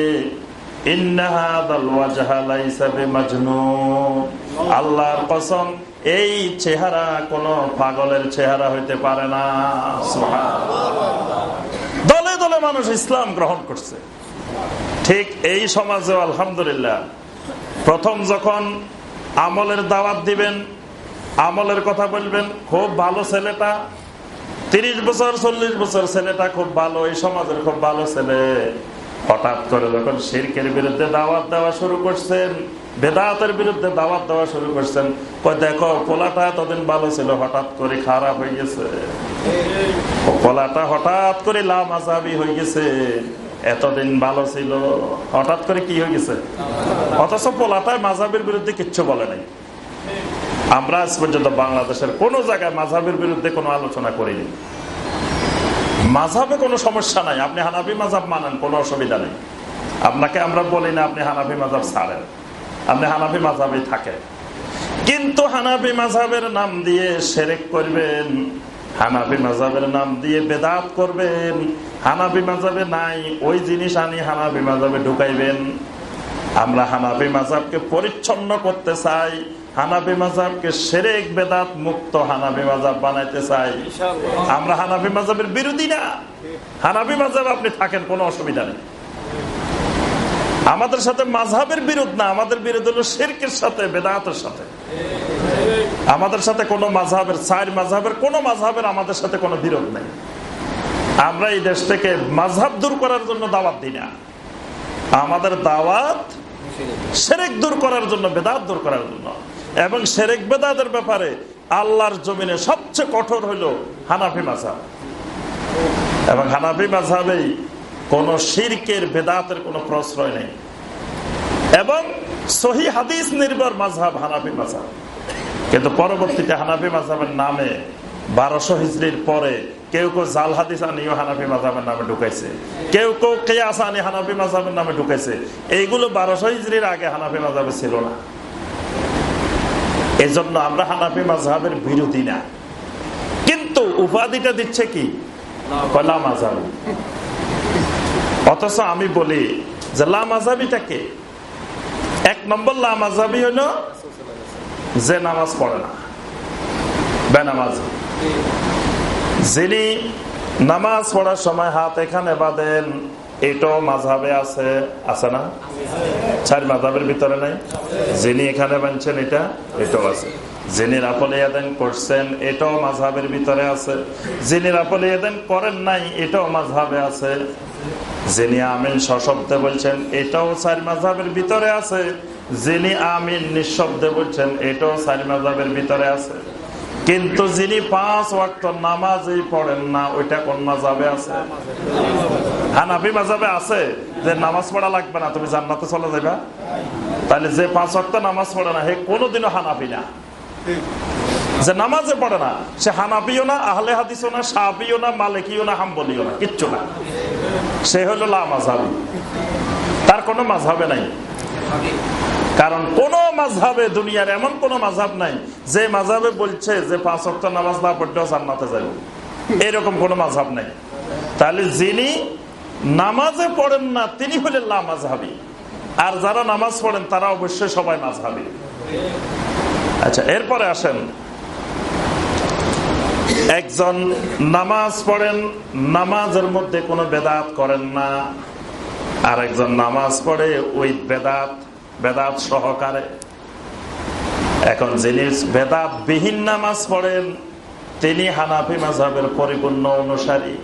আল্লাহর কসম, এই চেহারা কোন পাগলের চেহারা হইতে পারে না। দলে দলে মানুষ ইসলাম গ্রহণ করছে। ঠিক এই সমাজে আলহামদুলিল্লাহ। প্রথম যখন আমলের দাওয়াত দিবেন, আমলের কথা বলবেন, খুব ভালো ছেলেটা, তিরিশ বছর, চল্লিশ বছর ছেলেটা খুব ভালো, এই সমাজের খুব ভালো ছেলে। হঠাৎ করে যখন শিরকের বিরুদ্ধে দাওয়াত দেওয়া শুরু করছেন, বেদাতের বিরুদ্ধে দাওয়াত দেওয়া শুরু করছেন দেখো, পোলাটা এতদিন ভালো ছিল, হঠাৎ করে খারাপ হয়ে গেছে। পোলাটা হঠাৎ করে লাম আজাবি হয়ে গেছে। এতদিন ভালো ছিল। হঠাৎ করে কি হয়ে গেছে? অথচ পোলাটায় মাঝাবের বিরুদ্ধে কিচ্ছু বলে নাই। আমরা আজ পর্যন্ত বাংলাদেশের কোন জায়গায় মাঝাবের বিরুদ্ধে কোনো আলোচনা করিনি। মাঝাবে কোনো সমস্যা নাই। আপনি হানাফি মাঝাব মানেন, কোনো অসুবিধা নেই। আপনাকে আমরা বলি না আপনি হানাফি মাঝাব ছাড়েন। আপনি হানাফি মাঝাবে থাকেন। কিন্তু হানাফি মাঝাবের নাম দিয়ে সেরেক করবেন হানাফি মাঝাবের নাম দিয়ে বেদাত করবেন। হানাফি মাঝাবে নাই ওই জিনিস আনি হানাফি মাজাবে ঢুকাইবেন। আমরা হানাফি মাঝাবকে পরিচ্ছন্ন করতে চাই হানাফি মাজাবকে সেরেক বেদাত মুক্ত হানাফি মাজাব বানাইতে চাই। আমরা হানাফি মাজাবের বিরোধী না। হানাফি মাজাব আপনি থাকেন কোনো অসুবিধা নেই। আমাদের সাথে মাঝহের বিরোধ না আমাদের বিরোধ হলো শেরকের সাথে বেদাতের সাথে। আমাদের সাথে কোনো মাঝহের চার মাঝহের কোনো মাঝহের আমাদের সাথে কোনো বিরোধ নেই। আমরা এই দেশ থেকে মাঝহাব দূর করার জন্য দাওয়াত দিই না। আমাদের দাওয়াত সেরেক দূর করার জন্য, বেদাত দূর করার জন্য। এবং সেরেক বেদাতের ব্যাপারে আল্লাহর জমিনে সবচেয়ে কঠোর হইল হানাফি মাঝাব এবং হানাফি মাঝাবেই কোন শিরকের, বেদাতের কোন প্রশ্রয় নেই। এবং সহি হাদিস নির্ভর মাঝহাব হানাফি মাঝাব কিন্তু পরবর্তীতে হানাফি মাঝাবের নামে বারোশো হিজড়ির পরে কেউ কেউ জাল হাদিস আনিও হানাফি মাঝাবের নামে ঢুকাইছে। কেউ কেউ কেয়াস আনি হানাফি মাঝাবের নামে ঢুকাইছে। এইগুলো বারোশো হিজড়ির আগে হানাফি মাঝাবে ছিল না। এজন্য আমরা হানাফি মাঝহাবের বিরোধী না। কিন্তু উপাধিটা দিচ্ছে কি? অথচ আমি বলি যে লামাজাবিটাকে এক নম্বর লামাজাবি হইল যে নামাজ পড়ে না, বেনামাজ। যিনি নামাজ পড়ার সময় হাত এখানে বাঁধেন, এটাও মাঝাবে আছে আছে না? চার মাঝাবের ভিতরে নাই? যিনি এখানে বানছেন এটা, এটাও আছে। যিনি রাপলিয়াদেন করছেন, এটাও মাঝাবের ভিতরে আছে। যিনি রাপলিয়াদেন করেন নাই, এটাও মাঝাবে আছে। যিনি আমিন সশব্দে বলছেন, এটাও চার মাঝাবের ভিতরে আছে। যিনি আমিন নিঃশব্দে বলছেন, এটাও চার মাঝাবের ভিতরে আছে। কিন্তু যিনি পাঁচ ওয়াক্ত নামাজই পড়েন না, ওইটা কোন মাঝাবে আছে? হানাফি মাজাবে আছে, যে নামাজ পড়া লাগবে না, তুমি জান্নাতে চলে যাবা তাহলে যে পাঁচ ওয়াক্ত নামাজ পড়ে না হে কোনোদিনও হানাফি না। যে নামাজে পড়ে না, সে হানাপিও না, আহলে হাদিসও না, সাহাবিও না, মালিকিও না, হাম্বলিও না, কিচ্ছু না। সে হলো লামাজাবি তার কোনো মাঝাবে নাই। কারণ কোন মাঝাবে দুনিয়ার এমন কোন মাঝাব নাই, যে মাঝাবে বলছে যে পাঁচ অক্ট নামাজ না পড়লেও জান্নাতে যাবে এরকম কোন মাঝাব নাই। তাহলে যিনি নামাজে পড়েন না, তিনি হলেন লামাজহাবি আর যারা নামাজ পড়েন, তারা অবশ্যই সবাই মাঝহাবি। আচ্ছা এরপরে আসেন। একজন নামাজ পড়েন, নামাজের মধ্যে কোনো বেদাত করেন না। আর একজন নামাজ পড়ে, ওই বেদাত বেদাত সহকারে। এখন যিনি বেদাত বিহীন নামাজ পড়েন, তিনি হানাফি মাঝাবের পরিপূর্ণ অনুসারী।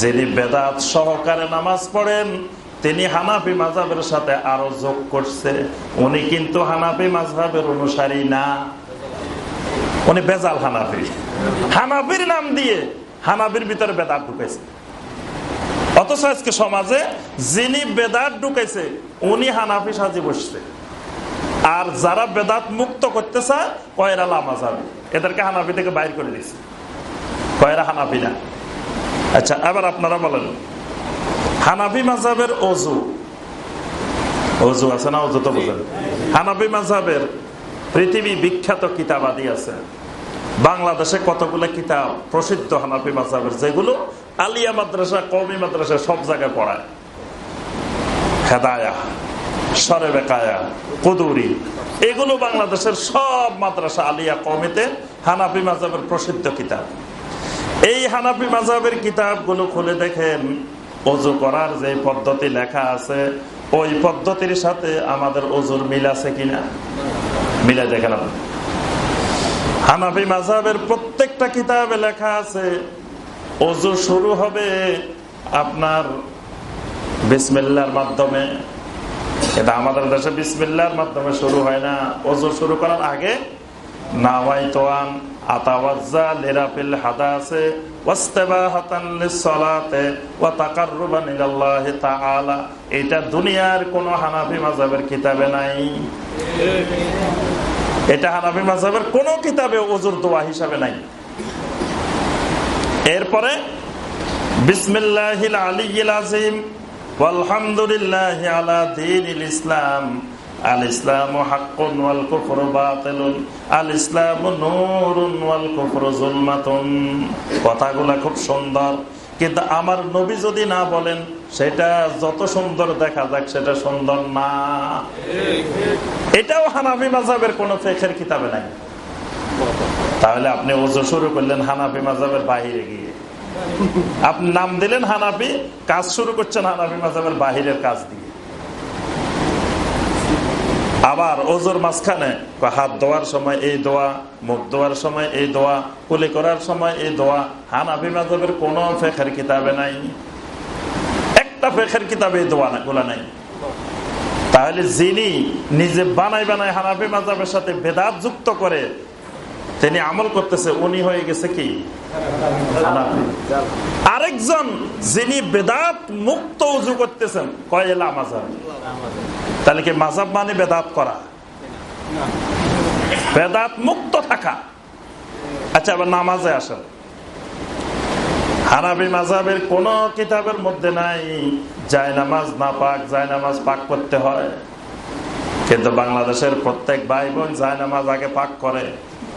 যিনি বেদাত সহকারে নামাজ পড়েন, তিনি হানাফি মাঝাবের সাথে আরও যোগ করছে। উনি কিন্তু হানাফি মাঝাবের অনুসারী না। উনি বেজাল হানাফি। হানাফির নাম দিয়ে হানাফির ভিতরে বেদাত ঢুকেছে। অথচ আজকে সমাজে যিনি বেদাত ঢুকেছে উনি হানাফি সাজি বসছে। আর যারা বেদাত মুক্ত করতে চায়, কয়রা লামা যাবে এদেরকে হানাফি থেকে বাইর করে দিচ্ছে কয়রা হানাফি না? আচ্ছা এবার আপনারা বলেন, হানাফি মাজাবের অজু অজু আছে না? অজু তো বোঝেন। হানাফি মাজাবের পৃথিবী বিখ্যাত কিতাবাদি আছে। বাংলাদেশে কতগুলো কিতাব প্রসিদ্ধ হানাফি মাজাবের যেগুলো আলিয়া মাদ্রাসা কৌমি মাদ্রাসা সব জায়গায় পড়ায়। হেদায়া, সরে বেকায়া, কুদুরি, এগুলো বাংলাদেশের সব মাদ্রাসা আলিয়া কমিতে হানাফি মাজাবের প্রসিদ্ধ কিতাব। এই হানাফি মাজাবের কিতাবগুলো খুলে দেখেন, অজু করার যে পদ্ধতি লেখা আছে, ওই পদ্ধতির সাথে আমাদের অজুর মিল আছে কিনা? মিলে দেখেন হানাফি মাজাবের প্রত্যেকটা কিতাবে লেখা আছে অজু শুরু হবে আপনার বিসমিল্লার মাধ্যমে। এটা আমাদের দেশে বিসমিল্লার মাধ্যমে শুরু হয় না। অজু শুরু করার আগে নাওয়াই তোয়ান এটা দুনিয়ার কোন কিতাবে নাই। এটা কোন কিতাবে ওজুর দোয়া হিসাবে নাই। এরপরে দীনিল ইসলাম। আল ইসলাম আল ইসলাম নূরুন খুব সুন্দর। কিন্তু আমার নবী যদি না বলেন, সেটা যত সুন্দর দেখা যাক, সেটা সুন্দর না। এটাও হানাফি মাযহাবের কোন ফেকের কিতাবে নাই। তাহলে আপনি ওজো শুরু করলেন হানাফি মাযহাবের বাইরে গিয়ে। আপনি নাম দিলেন হানাফি, কাজ শুরু করছেন হানাফি মাযহাবের বাহিরের কাজ দিয়ে। আবার ওজোর মাঝখানে হাত ধোয়ার সময় এই দোয়া মুখ ধোয়ার সময় এই দোয়া কুলি করার সময় এই দোয়া হানাফি মাধবের কোন ফেখের কিতাবে নাই। একটা ফেখের কিতাবে দোয়া গুলা নাই। তাহলে যিনি নিজে বানাই বানাই হানাফি মাজাবের সাথে বেদাত যুক্ত করে তিনি আমল করতেছে, উনি হয়ে গেছে কি? আরেকজন যিনি বেদাত মুক্ত উজু করতেছেন কয়েলা মাজাব? তাহলে কি মাজাব মানে বেদাত করা? বেদাত মুক্ত থাকা। আচ্ছা আবার নামাজে আসেন। হানাবি মাজাবের কোন কিতাবের মধ্যে নাই, যায় নামাজ না পাক, যায় নামাজ পাক করতে হয়। কিন্তু বাংলাদেশের প্রত্যেক ভাই বোন যায় নামাজ আগে পাক করে।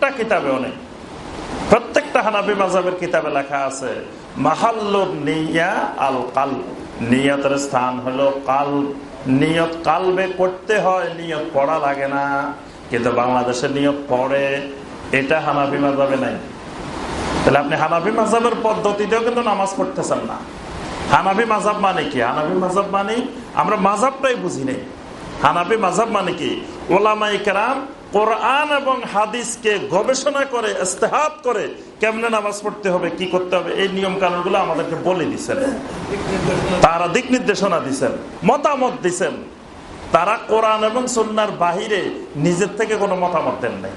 একটা কিতাবেও অনেক। প্রত্যেকটা হানাবি মাজাবের কিতাবে লেখা আছে মাহাল্লুর নিয়া আল কাল নিয়তের স্থান হলো কাল নিয়ত কালবে করতে হয়, নিয়ত পড়া লাগে না। কিন্তু বাংলাদেশে নিয়ত পড়ে, এটা হানাফি মাজাবে নাই। তাহলে আপনি হানাফি মাজাবের পদ্ধতিতেও কিন্তু নামাজ পড়তেছেন না। হানাফি মাজাব মানে কি? হানাফি মাজাব মানে আমরা মাজাবটাই বুঝি নেই। হানাফি মাজাব মানে কি? ওলামাই কেরাম কোরআন এবং হাদিসকে গবেষণা করে, ইস্তেহাত করে কেমনে নামাজ পড়তে হবে, কি করতে হবে, এই নিয়ম কানুনগুলো আমাদেরকে বলে দিচ্ছেন তারা দিক নির্দেশনা দিচ্ছেন মতামত দিচ্ছেন তারা কোরআন এবং সন্ন্যার বাহিরে নিজের থেকে কোনো মতামত দেন নাই।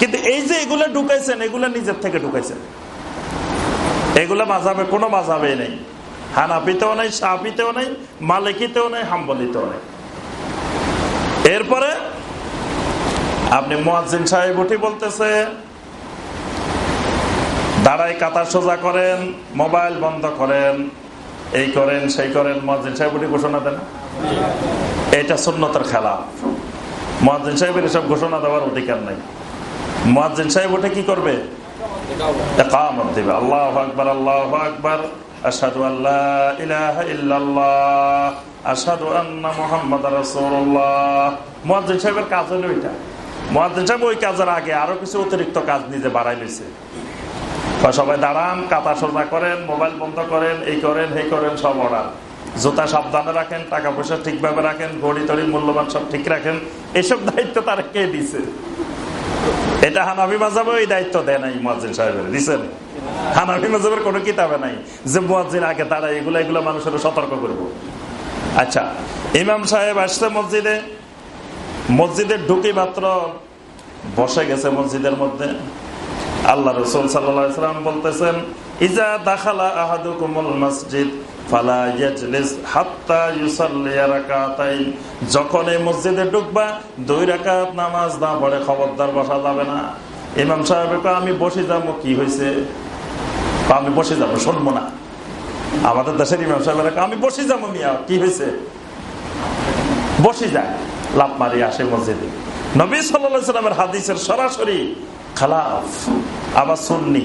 কিন্তু এই যে এগুলো ঢুকাইছেন, এগুলো নিজের থেকে ঢুকাইছেন। এগুলো মাঝাবে, কোনো মাঝাবে নেই। হানাপিতেও নেই সাহাপিতেও নেই, মালিকিতেও নেই, হাম্বলিতেও নেই। এরপরে আপনি মোয়াজিন সাহেব উঠি বলতেছে দাঁড়াই কাতার সোজা করেন, মোবাইল বন্ধ করেন, এই করেন, সেই করেন মোয়াজিন সাহেব উঠি ঘোষণা দেন। এটা সুন্নতের খেলা। মোয়াজিন সাহেবের এসব ঘোষণা দেওয়ার অধিকার নাই। মোয়াজিন সাহেব উঠে কি করবে? আল্লাহ আকবর, আল্লাহ কাজ হলো এটা। সাহেব ওই কাজের আগে। আরও কিছু অতিরিক্ত কাজ নিজে বাড়াই লইছে। সবাই দাঁড়ান কাতা সোজা করেন, মোবাইল বন্ধ করেন, এই করেন এই করেন, সব অর্ডার। জুতা সাবধানে রাখেন টাকা পয়সা ঠিকভাবে রাখেন গড়ি তড়ি মূল্যবান সব ঠিক রাখেন। এসব দায়িত্ব তারা কে দিছে? এটা হানাবি মাজাবে ওই দায়িত্ব দেয় নাই মুয়াজ্জিন সাহেবের। দিচ্ছেন হানাবি মাজাবের কোনো কিতাবে নাই যে মুয়াজ্জিন আগে তারা এগুলো এগুলো মানুষের সতর্ক করব। আচ্ছা ইমাম সাহেব আসছে মসজিদে। মসজিদের ঢুকি মাত্র বসে গেছে মসজিদের মধ্যে। আল্লাহ রসুল সাল্লাম বলতেছেন, ইজা দাখালা আহাদুকুমুল মসজিদ যখন এই মসজিদে ঢুকবা নামাজ না পড়ে খবরদার বসা যাবে না। আমি কি হয়েছে? আমি বসে যাব, শুনব না। আমাদের দেশের ইমাম সাহেবের আমি বসে যাব মিয়া, কি হয়েছে? বসে যায় লাভ মারি আসে মসজিদে। নবী সাল্লামের হাদিসের সরাসরি খালাফ, আবার সুন্নি।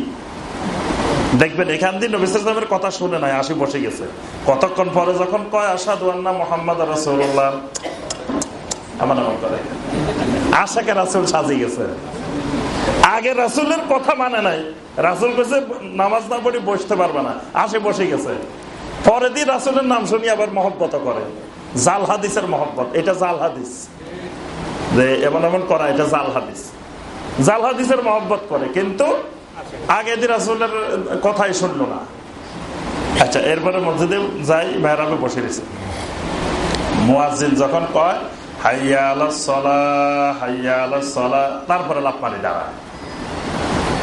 দেখবেন এখান দিয়ে নবিসের কথা শুনে নাই আসি বসে গেছে। কতক্ষণ পরে যখন কয় আসাদু আন্না মোহাম্মদ রসুল্লাহ আমার নাম করে। আশাকে রাসুল সাজি গেছে। আগে রাসুলের কথা মানে নাই। রাসুল কেছে নামাজ না পড়ি বসতে পারবে না। আসে বসে গেছে। পরে দিয়ে রাসুলের নাম শুনি আবার মহব্বত করে। জাল হাদিসের মহব্বত, এটা জাল হাদিস। যে এমন এমন করা, এটা জাল হাদিস। জাল হাদিসের মহব্বত করে, কিন্তু আগে দিয়ে রাসুলের কথাই শুনলো না। আচ্ছা এরপরে মসজিদে যাই, মেহরাবে বসে রয়েছে। মুয়াজিন যখন কয়, হাইয়া আলা সলা, হাইয়া আলা সলা তারপরে লাভ মারি দাঁড়ায়।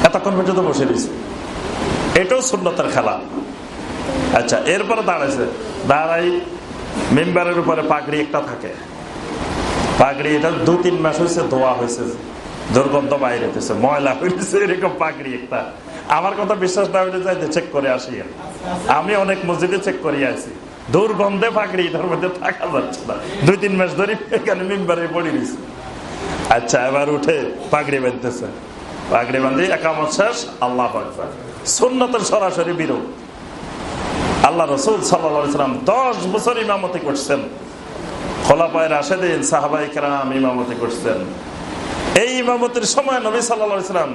এতক্ষণ পর্যন্ত বসে রয়েছে। এটাও সুন্নতের খেলা। আচ্ছা এরপরে দাঁড়াইছে। দাঁড়াই মেম্বারের উপরে পাগড়ি একটা থাকে। পাগড়ি এটা দু তিন মাস হয়েছে ধোয়া হয়েছে দুর্গন্ধ বাইরে হইতেছে, ময়লা হইতেছে, এরকম পাগড়ি একটা। আমার কথা বিশ্বাস না হইলে যাই চেক করে আসি। আমি অনেক মসজিদে চেক করে আসি দুর্গন্ধে পাগড়ি, এটার মধ্যে থাকা যাচ্ছে না। দুই তিন মাস ধরে এখানে মেম্বারে পড়ে দিয়েছে আচ্ছা এবার উঠে পাগড়ি বাঁধতেছে। পাগড়ি বাঁধি একামত শেষ, আল্লাহ সুন্নতের সরাসরি বিরোধ। আল্লাহ রসুল সাল্লাম দশ বছর ইমামতি করছেন। খোলাপায় রাশেদিন সাহাবাই কেরাম ইমামতি করছেন। এই ইমামতির সময় নবী সাল্লাম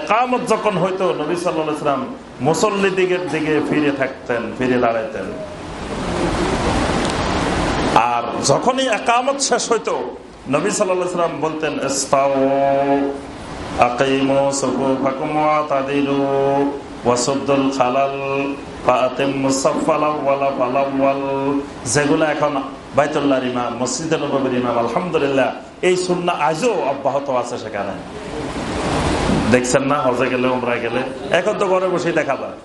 একামত যখন হইতো, নবী সাল্লাম মুসল্লি দিকের দিকে ফিরে থাকতেন, ফিরে দাঁড়াইতেন। আর যখনই একামত শেষ হইতো, নবী সাল্লাম বলতেন যেগুলো এখন বাইতুল্লাহ ইমাম, মসজিদ নবীর ইমাম, আলহামদুলিল্লাহ, এই সুন্না আজও অব্যাহত আছে সেখানে। দেখছেন না? হজে গেলে ওমরা গেলে? এখন তো ঘরে বসেই দেখা যায়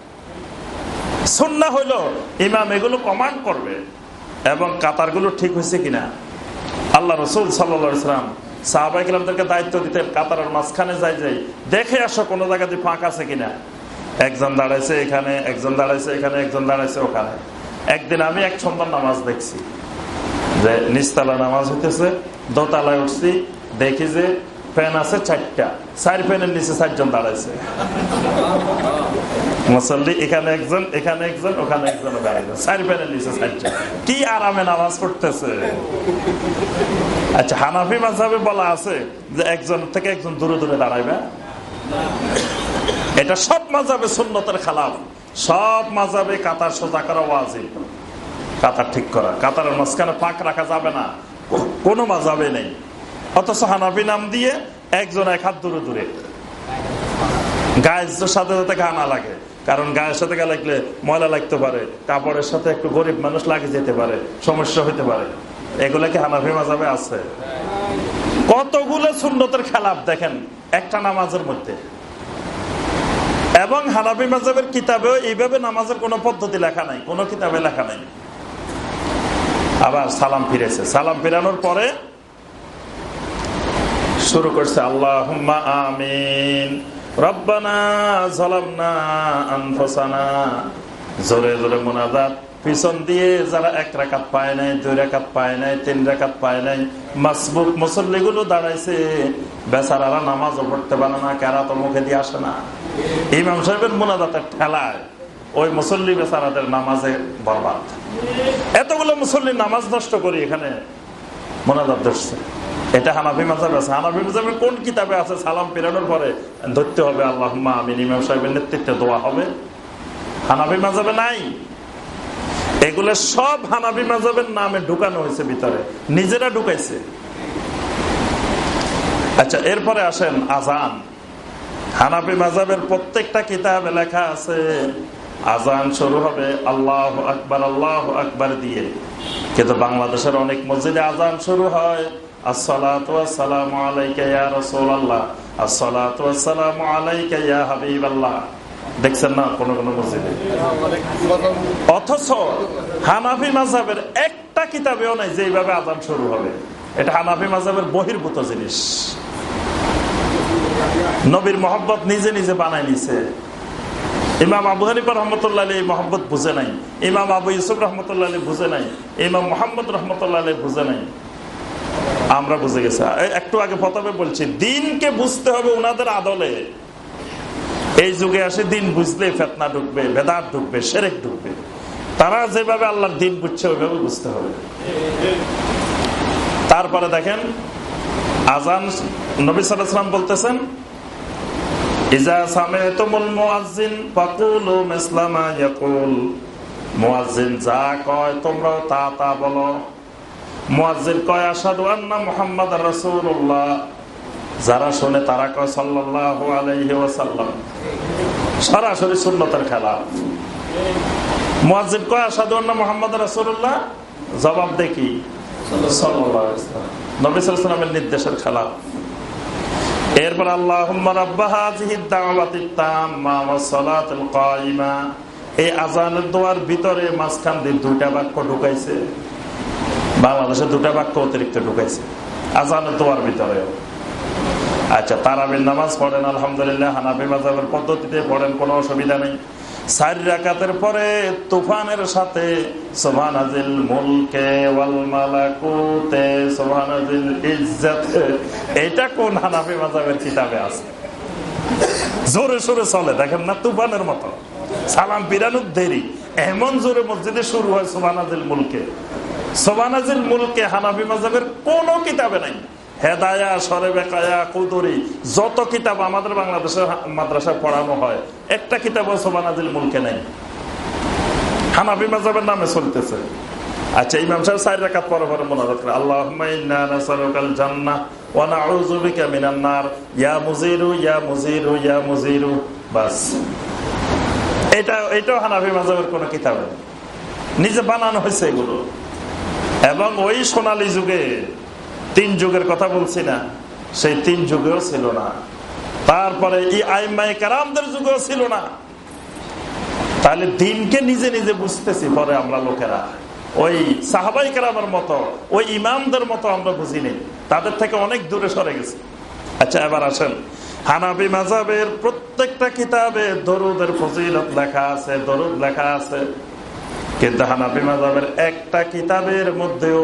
সুন্না হইল, ইমাম এগুলো কমান্ড করবে এবং কাতারগুলো ঠিক হয়েছে কিনা। আল্লাহ রসুল সাল্লাম সাহাবাই কিলামদেরকে দায়িত্ব দিতেন, কাতারের মাঝখানে যাই যাই, দেখে আসো কোনো জায়গাতে ফাঁক আছে কিনা। একজন দাঁড়াইছে এখানে, একজন দাঁড়াইছে এখানে, একজন দাঁড়াইছে ওখানে। একদিন আমি এক সন্তান নামাজ দেখছি, যে নিচতলা নামাজ হইতেছে, দোতলায় উঠছি, দেখি যে ফ্যান আছে চারটা, চার ফ্যানের নিচে চারজন দাঁড়াইছে। মুসল্লি, এখানে একজন এখানে একজন, ওখানে একজন চার ফ্যানের নিচে চারজন। কি আরামে নামাজ পড়তেছে। আচ্ছা হানাফি মাঝাবে বলা আছে যে একজন থেকে একজন দূরে দূরে দাঁড়াইবে। এটা সব মাজাবে সুন্নতের খালাফ। সব মাঝাবে কাতার সোজা করা ওয়াজিব। কাতার ঠিক করা। কাতারের মাঝখানে ফাঁক রাখা যাবে না। কোনো মাজাবে নেই। অথচ হানাফি নাম দিয়ে একজন এক হাত দূরে দূরে। গায়ের সাথে সাথে ঘা না লাগে। কারণ গায়ের সাথে গা লাগলে ময়লা লাগতে পারে। কাপড়ের সাথে একটু গরিব মানুষ লাগে যেতে পারে। সমস্যা হইতে পারে। এগুলা কি হানাফি মাঝাবে আছে? কতগুলো সুন্নতের খেলাপ দেখেন একটা নামাজের মধ্যে। এবং হানাবি মাজাবের কিতাবেও এইভাবে নামাজের কোনো পদ্ধতি লেখা নাই, কোনো কিতাবে লেখা নাই। আবার সালাম ফিরেছে। সালাম ফিরানোর পরে শুরু করছে আল্লাহ আমিন, রব্বানা জলামনা আনফসানা। জোরে জোরে মোনাজাত। পিছন দিয়ে যারা এক রেখাত পায় নাই, দুই রেখাত পায় নাই, তিন রেখাত পায় নাই, মাসবুক মুসল্লিগুলো দাঁড়াইছে, বেচারারা নামাজও পড়তে পারে না কেরা তো মুখে দিয়ে আসে না। ইমাম সাহেবের মোনাজাতের ঠেলায় ওই মুসল্লি বেচারাদের নামাজে বরবাদ। এতগুলো মুসল্লি নামাজ নষ্ট করি এখানে মোনাজাত ধরছে। এটা হানাফি মাজাব আছে। হানাফি মাজাবের কোন কিতাবে আছে? সালাম পেরানোর পরে ধরতে হবে আল্লাহ আমিন। ইমাম সাহেবের নেতৃত্বে দোয়া হবে। হানাফি মাজাবে নাই। এগুলো সব হানাবি মাজাবের নামে ঢুকানো হয়েছে ভিতরে। নিজেরা ঢুকাইছে। আচ্ছা এরপরে আসেন আজান হানাবি মাজাবের প্রত্যেকটা কিতাবে লেখা আছে আজান শুরু হবে আল্লাহ আকবর আল্লাহ আকবর দিয়ে। কিন্তু বাংলাদেশের অনেক মসজিদে আজান শুরু হয় আসসালাম আলাইকা আসসালাম আলাইকা হাবিব আল্লাহ দেখছেন না? কোন কোন মসজিদে। অথচ হানাফি একটা কিতাবেও নাই যেভাবে শুরু হবে। এটা হানাফি বহির্ভূত জিনিস। নবীর মোহাম্মত নিজে নিজে বানাই নিছে। ইমাম আবু হানিফা রহমতুল্লাহ এই মোহাম্মত বুঝে নাই। ইমাম আবু ইউসুফ রহমতুল্লাহ বুঝে নাই। ইমাম মোহাম্মদ রহমতুল্লাহ বুঝে নাই। আমরা বুঝে গেছি। একটু আগে প্রথমে বলছি, দিনকে বুঝতে হবে ওনাদের আদলে। এই যুগে আসে দিন বুঝলে ফেতনা ঢুকবে, বেদাত ঢুকবে, সেরেক ঢুকবে। তারা যেভাবে আল্লাহর দিন বুঝছে, ওইভাবে বুঝতে হবে। তারপরে দেখেন, আজান নবী সালাম বলতেছেন, ইজা যা কয় তোমরাও তা তা বলো। কয়, আশহাদু আন্না মুহাম্মাদার যারা শোনে তারা কয় ওয়াসাল্লাম। সরাসরি সুন্নতের খেলা। মুয়াজ্জিন কয়, আশহাদু আন্না মুহাম্মাদার রাসূলুল্লাহ? জবাব দেখি সাল্লাল্লাহু আলাইহি ওয়াসাল্লাম। নবী সাল্লাল্লাহু আলাইহি ওয়াসাল্লামের নির্দেশের খেলা। এরপর আল্লাহ বাক্য ঢুকাইছে। বাংলাদেশে দুটা বাক্য অতিরিক্ত ঢুকাইছে। আজানের দোয়ার ভিতরে। আচ্ছা তারাবির নামাজ পড়েন, আলহামদুলিল্লাহ হানাবি মাজাবের পদ্ধতিতে পড়েন, কোনো অসুবিধা নেই। পরে তুফানের সাথে এটা কোন হানাফি মাজাবের কিতাবে আছে? জোরে সোরে চলে, দেখেন না, তুফানের মতো। সালাম পিরানুর দেরি, এমন জোরে মসজিদে শুরু হয় সোভানাজিল মুলকে। সোভানাজিল মুলকে হানাফি মাজাবের কোন কিতাবে নাই। হেদায়া সরে বেকায়া, কুদুরি, যত কিতাব আমাদের বাংলাদেশের মাদ্রাসায় পড়ানো হয়, একটা কিতাব সোবানাজিল মুলকে নেই। হানাবি মাজাবের নামে চলতেছে। আচ্ছা ইয়া ইয়া ইয়া কোন নিজে বানানো হয়েছে এগুলো। এবং ওই সোনালী যুগে তিন যুগের কথা বলছি না, সেই তিন যুগেও ছিল না। তারপরে কারামদের যুগেও ছিল না। তাহলে দিনকে নিজে নিজে বুঝতেছি, পরে আমরা লোকেরা। ওই সাহাবাই কারামের মতো, ওই ইমামদের মতো আমরা বুঝিনি। তাদের থেকে অনেক দূরে সরে গেছি। আচ্ছা এবার আসেন। হানাবি মাজাবের প্রত্যেকটা কিতাবে দরুদের ফজিলত লেখা আছে, দরুদ লেখা আছে। কিন্তু হানাবি মাজাবের একটা কিতাবের মধ্যেও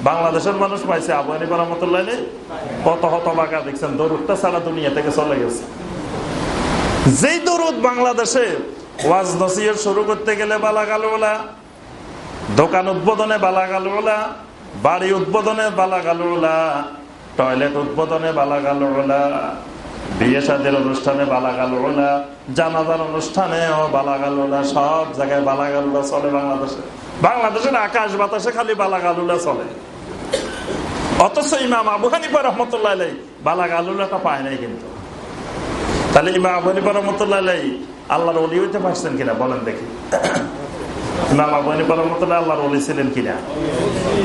বাংলাদেশের মানুষ পাইছে আবু হানিফা কত হত বাঁকা দেখছেন? দরুদটা সারা দুনিয়া থেকে চলে গেছে। যেই দরুদ বাংলাদেশে ওয়াজ নসিহত শুরু করতে গেলে বালা বালাগালওয়ালা, দোকান উদ্বোধনে বালা বালাগালওয়ালা, বাড়ি উদ্বোধনে বালা বালাগালওয়ালা, টয়লেট উদ্বোধনে বালা বালাগালওয়ালা, বিয়ে সাদের অনুষ্ঠানে বালা বালাগালওয়ালা, জানাজার অনুষ্ঠানে বালাগালওয়ালা, সব জায়গায় বালা বালাগালুলা চলে বাংলাদেশে। বাংলাদেশের আকাশ বাতাসে খালি বালাগালুলা চলে। অথচ ইমাম আবু হানিফা রহমতুল্লাহ বালাগালুলাটা পায় নাই কিন্তু। তাহলে ইমা আবু হানিফা রহমতুল্লাহ আল্লাহর অলি হইতে পারছেন কিনা? বলেন দেখি। ইমাম ছিলেন কিনা?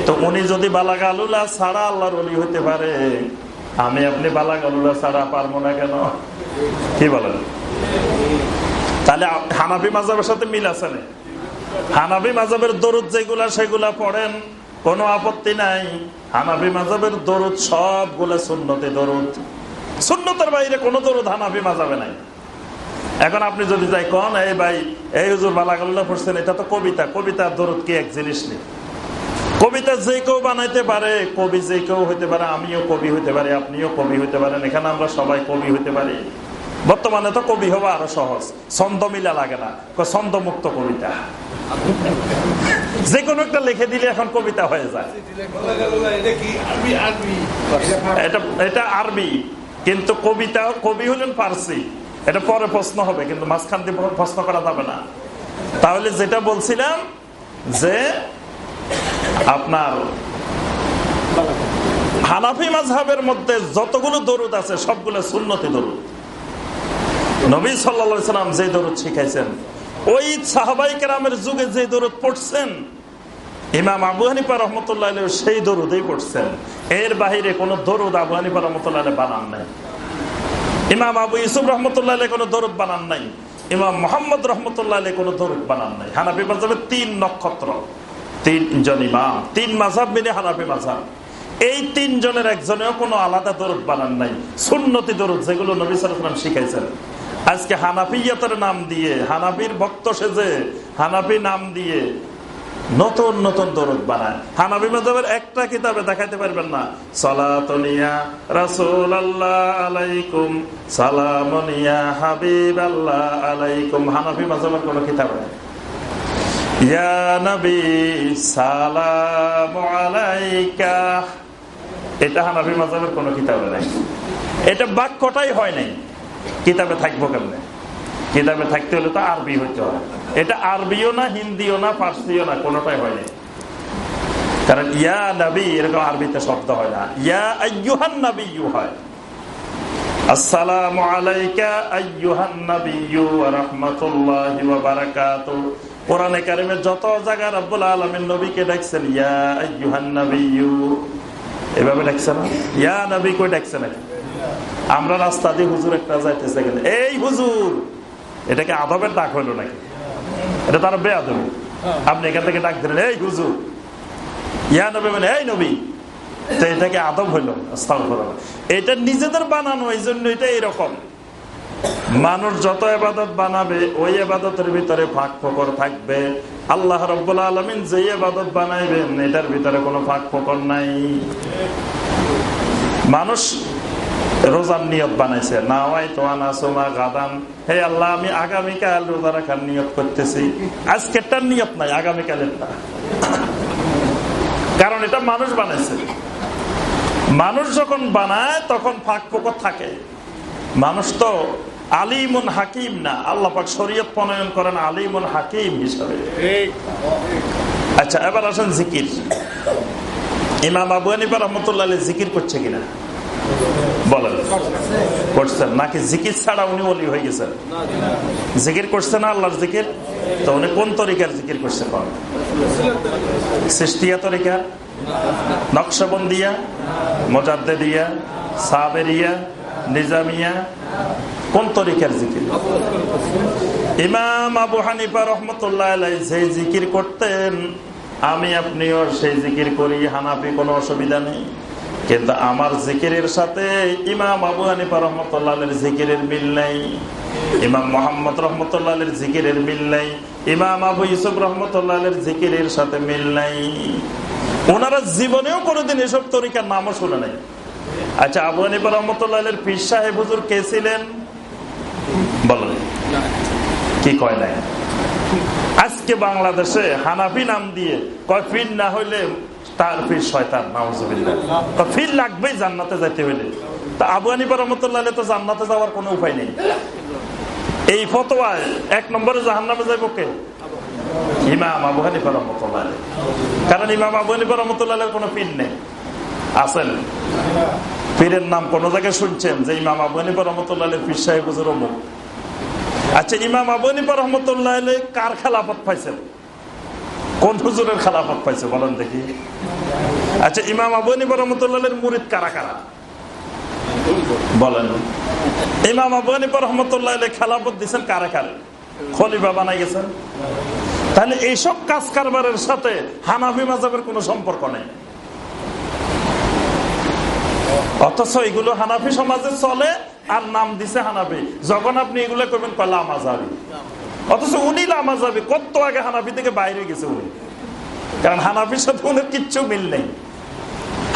তো উনি যদি বালাগা আলুল্লাহ ছাড়া হইতে পারে, আমি আপনি বালাগা আলুল্লাহ ছাড়া পারব না কেন? কি বলেন? তাহলে হানাফি মাজাবের সাথে মিল আছে না? হানাবি মাজাবের দরুদ যেগুলা সেগুলা পড়েন, কোনো আপত্তি নাই। হানাবি মাজাবের দরুদ সবগুলা সুন্নতে দরুদ। সুন্নতের বাইরে কোনো দরুদ হানাবি মাজাবে নাই। এখন আপনি যদি যাই কন, এই ভাই, এই হুজুর বালাগাল্লাহ পড়ছেন, এটা তো কবিতা। কবিতা দরুদ কি এক জিনিস নেই কবিতা যে কেউ বানাইতে পারে, কবি যে কেউ হইতে পারে, আমিও কবি হইতে পারি, আপনিও কবি হইতে পারেন। এখানে আমরা সবাই কবি হইতে পারি। বর্তমানে তো কবি হওয়া আরও সহজ। ছন্দ মিলা লাগে না। ছন্দ মুক্ত কবিতা। যে কোনো একটা লিখে দিলে এখন কবিতা হয়ে যায়। এটা আরবি। কিন্তু কবিতা, কবি হলেন পারসি এটা পরে প্রশ্ন হবে, কিন্তু মাঝখান দিয়ে প্রশ্ন করা যাবে না। তাহলে যেটা বলছিলাম যে আপনার হানাফি মাঝহের মধ্যে যতগুলো দরুদ আছে, সবগুলো সুন্নতি দরুদ। নবী সাল্লা সাল্লাম যে দরুদ শিখাইছেন, ওই সাহাবাই কেরামের যুগে যে দরুদ পড়ছেন, ইমাম আবু হানিফা রহমতুল্লাহ সেই দরুদেই পড়ছেন। এর বাহিরে কোন দরুদ আবু হানিফা রহমতুল্লাহ বানান নাই। ইমাম আবু ইসুফ রহমতুল্লাহ কোন দরুদ বানান নাই। ইমাম মোহাম্মদ রহমতুল্লাহ কোন দরুদ বানান নাই। হানাফি মাজাবে তিন নক্ষত্র। তিনজন ইমাম, তিন মাঝাব মিলে হানাফি মাঝাব এই তিনজনের একজনেও কোনো আলাদা দরুদ বানান নাই। সুন্নতি দরুদ যেগুলো নবী সালাম শিখাইছেন। আজকে হানাফিয়াতের নাম দিয়ে, হানাফির ভক্ত সেজে, হানাফি নাম দিয়ে নতুন নতুন দরদ বানায়। হানাবি মজাবের একটা কিতাবে দেখাইতে পারবেন না। সলাতনিয়া রাসুল আল্লাহ আলাইকুম সালামনিয়া হাবিব আল্লাহ আলাইকুম। হানাফি মজাবের কোন কিতাব নেই। ইয়া নবী, সালাম আলাইকা। এটা হানাফি মজাবের কোন কিতাবে নেই। এটা বাক্যটাই হয় নাই। কিতাবে থাকব কেমনে? কিতাবে থাকতে হলে তো আরবি হইতে হয়। এটা আরবিও না, হিন্দিও না, ফার্সিও না, কোনোটাই হয়নি কারণ ইয়া নবী, এরকম আরবিতে শব্দ হয় না। ইয়া আyyuhan নবী হয়। রব্বুল আলামিন নবীকে ইয়া এভাবে ডাকছেন ইয়া নবী কই ডাকছেন আমরা রাস্তা দিয়ে হুজুর একটা যাইতেছে এই হুজুর! এটাকে আদবের ডাক হইল নাকি? এটা তার বেআদবি আপনি এখান থেকে ডাক দিলেন, এই হুজুর! ইয়া নবী মানে এই নবী! তো এটাকে আদব হইল এটা নিজেদের বানানো, এই জন্য এটা এরকম। মানুষ যত এবাদত বানাবে, ওই এবাদতের ভিতরে ফাঁক ফকর থাকবে। আল্লাহ রব্বুল্লা আলমিন যে এবাদত বানাইবেন, এটার ভিতরে কোনো ফাঁক ফকর নাই। মানুষ রোজার নিয়ত বানাইছে। নাওয়াই তোয়ানা সোমা গাদান। হে আল্লাহ, আমি আগামীকাল রোজা রাখার নিয়ত করতেছি। আজকেরটার নিয়ত নাই, আগামীকালেরটা। কারণ এটা মানুষ বানাইছে। মানুষ যখন বানায়, তখন ফাঁক ফোকর থাকে। মানুষ তো আলিমুন হাকিম না। আল্লাহ পাক শরীয়ত প্রণয়ন করেন আলিমুন হাকিম হিসাবে। আচ্ছা এবার আসেন জিকির। ইমাম আবু হানিফা রহমতুল্লাহ জিকির করছে কিনা? বলেন। করছেন? নাকি জিকির ছাড়া উনি অলি হয়ে গেছেন? জিকির করছে না আল্লাহর জিকির? তো উনি কোন তরিকার জিকির করছে কন? সৃষ্টিয়া তরিকা? নকশবন্দিয়া? মোজাদ্দে দিয়া সাবেরিয়া? নিজামিয়া? কোন তরিকার জিকির? ইমাম আবু হানিফা রহমতুল্লাহ যে জিকির করতেন, আমি আপনিও সেই জিকির করি, হানাফি কোনো অসুবিধা নেই। কিন্তু আমার জিকিরের সাথে ইমাম আবু হানিফা রহমতুল্লাহ জিকিরের মিল নেই। ইমাম মোহাম্মদ রহমতুল্লাহ জিকিরের মিল নেই। ইমাম আবু ইউসুফ রহমতুল্লাহ জিকিরের সাথে মিল নাই। ওনারা জীবনেও কোনোদিন এসব তরিকার নামও শুনে নাই। আচ্ছা আবু হানিফা রহমতুল্লাহ পীর সাহেব হুজুর কে ছিলেন? বলেন। কি কয় নাই? আজকে বাংলাদেশে হানাফি নাম দিয়ে কয় পীর না হইলে তার ফির লাগবেই জান্নাতে যাইতে তা আবু তো জান্নাতে যাওয়ার কোনো উপায় নেই। এই এক নম্বরে ইমাম কারণ ইমাম আবু হানিফা রহমতুল্লাহ কোনো নেই। আছেন পীরের নাম কোন জায়গায় শুনছেন যে ইমাম আবু হানিফা সাহেব আচ্ছা ইমাম আবু হানিফা রহমতুল্লাহ কার খেলাফত পাইছেন? কোন হুজুরের খেলাফত পাইছে, বলেন দেখি। আচ্ছা ইমাম আবু হানিফা রহমতুল্লাহ মুরিদ কারা কারা? বলেন। ইমাম আবু হানিফা রহমতুল্লাহ খেলাফত দিচ্ছেন কারে কারে? খলিফা বানাই গেছেন। তাহলে এইসব কাজ কারবারের সাথে হানাফি মাজাবের কোনো সম্পর্ক নেই। অথচ এগুলো হানাফি সমাজে চলে আর নাম দিছে হানাফি। যখন আপনি এগুলো করবেন কয় লামাজাবি অথচ উনি লামাজাবি কত আগে হানাফি থেকে বাইরে গেছে উনি। কারণ হানাফির সাথে উনি কিচ্ছু মিল নেই।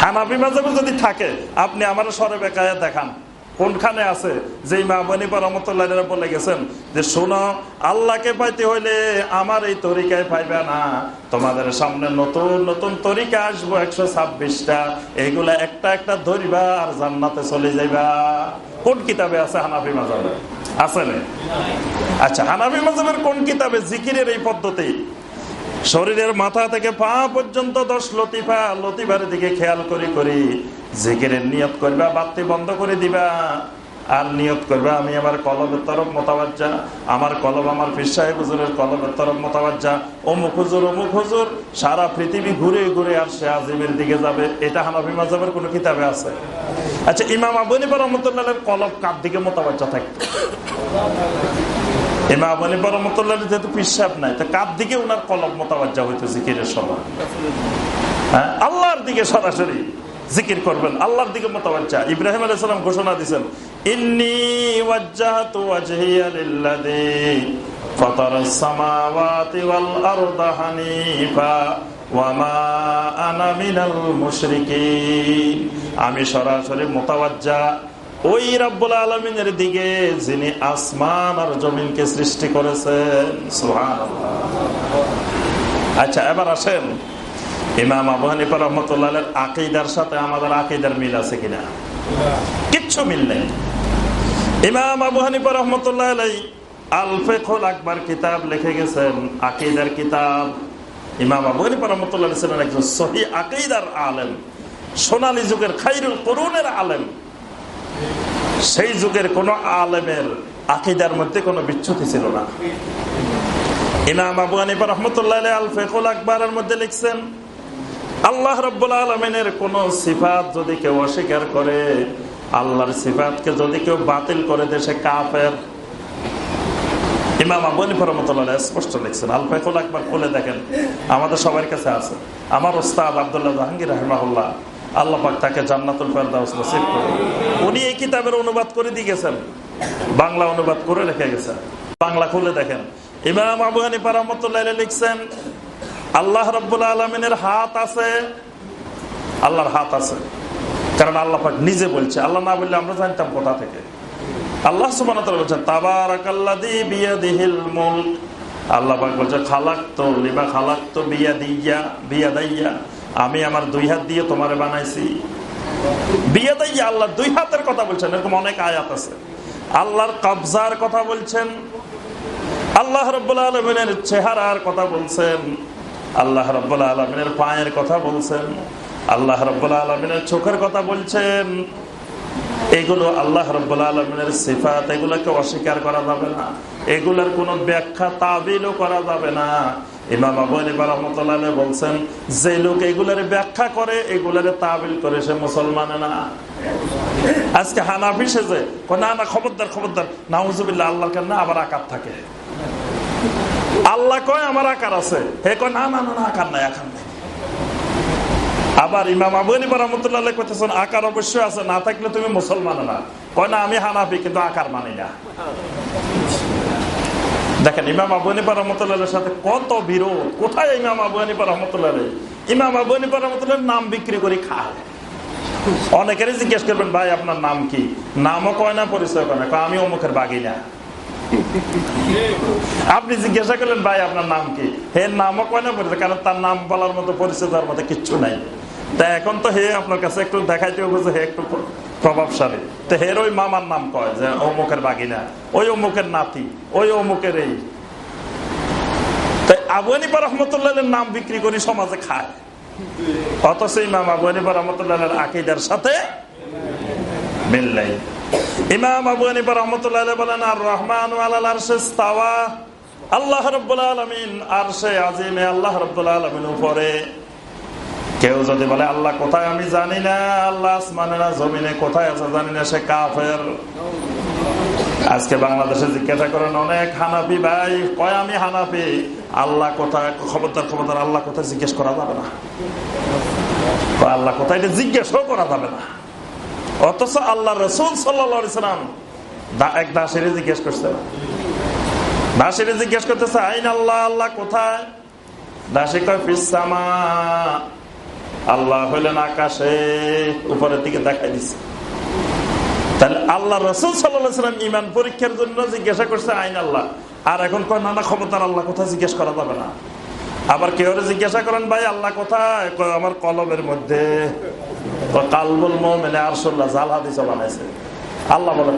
হানাফি মাজাবে যদি থাকে, আপনি আমার সরে বেকায় দেখান। কোনখানে আছে? যে মামনি রহমতুল্লাহ বলে গেছেন যে, শোনো, আল্লাহকে পাইতে হইলে আমার এই তরিকায় পাইবে না। তোমাদের সামনে নতুন নতুন তরিকা আসব একশো ছাব্বিশটা। এইগুলা একটা একটা ধরিবা আর জান্নাতে চলে যাইবা। কোন কিতাবে আছে হানাফি মাজাবে আছে আচ্ছা হানাফি মাজাবের কোন কিতাবে জিকিরের এই পদ্ধতি? শরীরের মাথা থেকে পা পর্যন্ত দশ লতিফা, লতিফার দিকে খেয়াল করি করি। জিকিরের নিয়ত করবা, বাতি বন্ধ করে দিবা। আর নিয়ত করবে, আমি আমার কলবের তরফ মোতাবাজ্জা, আমার কলব আমার ফির হুজুরের কলবের তরফ মোতাবাজ্জা। অমুক হুজুর অমুক হুজুর, সারা পৃথিবী ঘুরে ঘুরে আর সে আজিমের দিকে যাবে। এটা হানাফি মাজাবের কোনো কিতাবে আছে? আচ্ছা ইমাম আবনিবা রহমতুল্লাহ কলব কার দিকে মোতাবাজ্জা থাকে ইমাম আলী বরমতুল্লাহ যেহেতু নাই দিকে সময়? হ্যাঁ আল্লাহর দিকে সরাসরি। জিকির করবেন। আল্লাহর দিকে মোতাবাজ্জা ইব্রাহিম আলাইহিস সালাম ঘোষণা মুশরিকিন। আমি সরাসরি মোতাবাজ্জা ওই রব্বুল আলমিনের দিকে যিনি আসমান আর জমিনকে সৃষ্টি করেছেন আচ্ছা এবার আসেন। ইমাম আবু হানিফা রহমতুল্লাহ আকিদার সাথে আমাদের আকিদার মিল আছে কিনা? কিচ্ছু মিল নেই। ইমাম আবু হানিফা রহমতুল্লাহ আলফেখুল আকবর কিতাব লিখে গেছেন, আকিদার কিতাব। ইমাম আবু হানিফা রহমতুল্লাহ ছিলেন একজন সহি আকিদার আলেম, সোনালী যুগের খাইরুল করুনের আলেম। সেই যুগের কোন আলেমের আকিদার মধ্যে কোনো বিচ্ছুতি ছিল না। ইমাম আবু আনিফা রহমতুল্লাহ আল ফেকুল আকবরের মধ্যে লিখছেন আল্লাহ রব্বুল আলমিনের কোন সিফাত যদি কেউ অস্বীকার করে, আল্লাহর সিফাতকে যদি কেউ বাতিল করে দেশে কাফের। ইমাম দেখেন, আমাদের কাছে আছে। জাহাঙ্গীর আল্লাহ তাকে উনি এই কিতাবের অনুবাদ করে দিয়ে গেছেন, বাংলা অনুবাদ করে রেখে গেছেন। বাংলা খুলে দেখেন। ইমাম আবু হানিফা রহমতুল্লাহ লিখছেন আল্লাহ রব্বুল আলমিনের হাত আছে। আল্লাহর হাত আছে। কারণ আল্লাহ নিজে বলছে। আল্লাহ না বললে আমরা জানতাম কোথা থেকে। আল্লাহ বলছেন বলছে লিমা খালাকতো বিয়াদিয়া, বিয়াদাইয়া। আমি আমার দুই হাত দিয়ে তোমারে বানাইছি। দেয় আল্লাহ দুই হাতের কথা বলছেন, এরকম অনেক আয়াত আছে। আল্লাহর কবজার কথা বলছেন। আল্লাহ রব্বুল্লা আলমিনের চেহারার কথা বলছেন। আল্লাহ রব্বুল্লা আলমিনের পায়ের কথা বলছেন, আল্লাহ রব্বুল্লা আলমিনের চোখের কথা বলছেন। এগুলো আল্লাহ রব্বুল্লা আলমিনের সিফাত, এগুলোকে অস্বীকার করা যাবে না। এগুলোর কোনো ব্যাখ্যা তাবিলও করা যাবে না। ইমাম আবু রহমতুল্লাহ বলছেন, যে লোক এগুলার ব্যাখ্যা করে, এগুলার তাবিল করে, সে মুসলমান না। আজকে হানাফি সেজে না না, খবরদার খবরদার, নাউজুবিল্লাহ আল্লাহ কেন না, আবার আকার থাকে। আল্লাহ কয়, আমার আকার আছে। হে কয়, না না না আকার নাই আকার নাই। আবার ইমাম আবু আনিবা রহমতুল্লাহ করতেছেন আকার অবশ্যই আছে, না থাকলে তুমি মুসলমান না। কয়, না, আমি হানাফি, কিন্তু আকার মানি না। দেখেন, ইমাম আবু হানিফা রহমতুল্লাহ সাথে কত বিরোধ। কোথায় ইমাম আবু হানিফা রহমতুল্লাহ ইমাম আবু হানিফা রহমতুল্লাহ নাম বিক্রি করে খায়। অনেকেরই জিজ্ঞেস করবেন, ভাই, আপনার নাম কি? নামও কয় না পরিচয় করে না। আমি অমুখের বাগি না আপনি জিজ্ঞাসা করলেন, ভাই, আপনার নাম কি? হে, নামও কয় না পরিচয় কারণ তার নাম বলার মতো পরিচয় তার মতো কিচ্ছু নাই। তা এখন তো হে আপনার কাছে একটু দেখাইতে হবে যে হে একটু প্রভাবশালী। তো হের ওই মামার নাম কয়, যে অমুকের বাগিনা, ওই অমুকের নাতি, ওই অমুকের এই। তাই রহমতুল্লাহ নাম বিক্রি করি সমাজে খায়। অথচ ইমাম আবু হানিফা রহমতুল্লাহ আকিদার সাথে মিল নেই ইমাম আবু হানিফা রহমতুল্লাহ বলেন আর রহমান ইস্তাওয়া, আল্লাহ রব্বুল আলমিন আরশে আজিমে আল্লাহ রব্বুল আলমিন উপরে। কেউ যদি বলে, আল্লাহ কোথায়? আমি জানি না। আল্লাহ আসমানে না, জমিনে কোথায় আছে জানি না, সে কাফের। আজকে বাংলাদেশে জিজ্ঞাসা করেন অনেক হানাফি ভাই, কয় আমি হানাফি? আল্লাহ কোথায়? খবরদার খবরদার, আল্লাহ কোথায় জিজ্ঞেস করা যাবে না। আল্লাহ কোথায়? জিজ্ঞেসও করা যাবে না। অথচ আল্লাহ রসুল সাল্লাম এক দাসের জিজ্ঞেস করছে। দাসের জিজ্ঞেস করতেছে, আইন আল্লাহ আল্লাহ কোথায়? দাসে কয় ফিসামা আল্লাহ হইলেন আকাশে, উপরের দিকে দেখাই দিচ্ছে তাহলে আল্লাহ রসুল সাল্লাম ইমান পরীক্ষার জন্য জিজ্ঞাসা করছে, আইন আল্লাহ। আর এখন কয় নানা ক্ষমতার আল্লাহ কোথায় জিজ্ঞেস করা যাবে না? আবার কেউ জিজ্ঞাসা করেন, ভাই, আল্লাহ কোথায়? আমার কলমের মধ্যে। কালবুল আল্লাহ বলে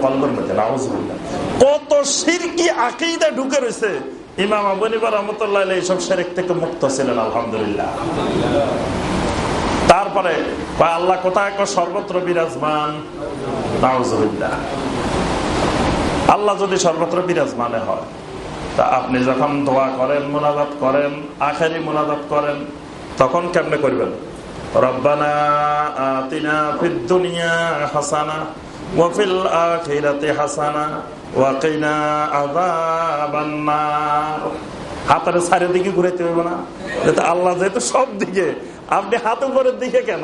কত ঢুকে থেকে মুক্ত ছিলেন, আলহামদুলিল্লাহ। তারপরে আল্লাহ কোথায় সর্বত্র বিরাজমান। আল্লাহ যদি সর্বত্র বিরাজমানে হয়, তা আপনি যখন দোয়া করেন, মোনাজাত করেন, আখেরি মোনাজাত করেন, তখন কেমনে করবেন? হাতের চারিদিকে ঘুরাইতে হবে না। আল্লাহ যেহেতু সব দিকে, আপনি হাত উপরের দিকে কেন?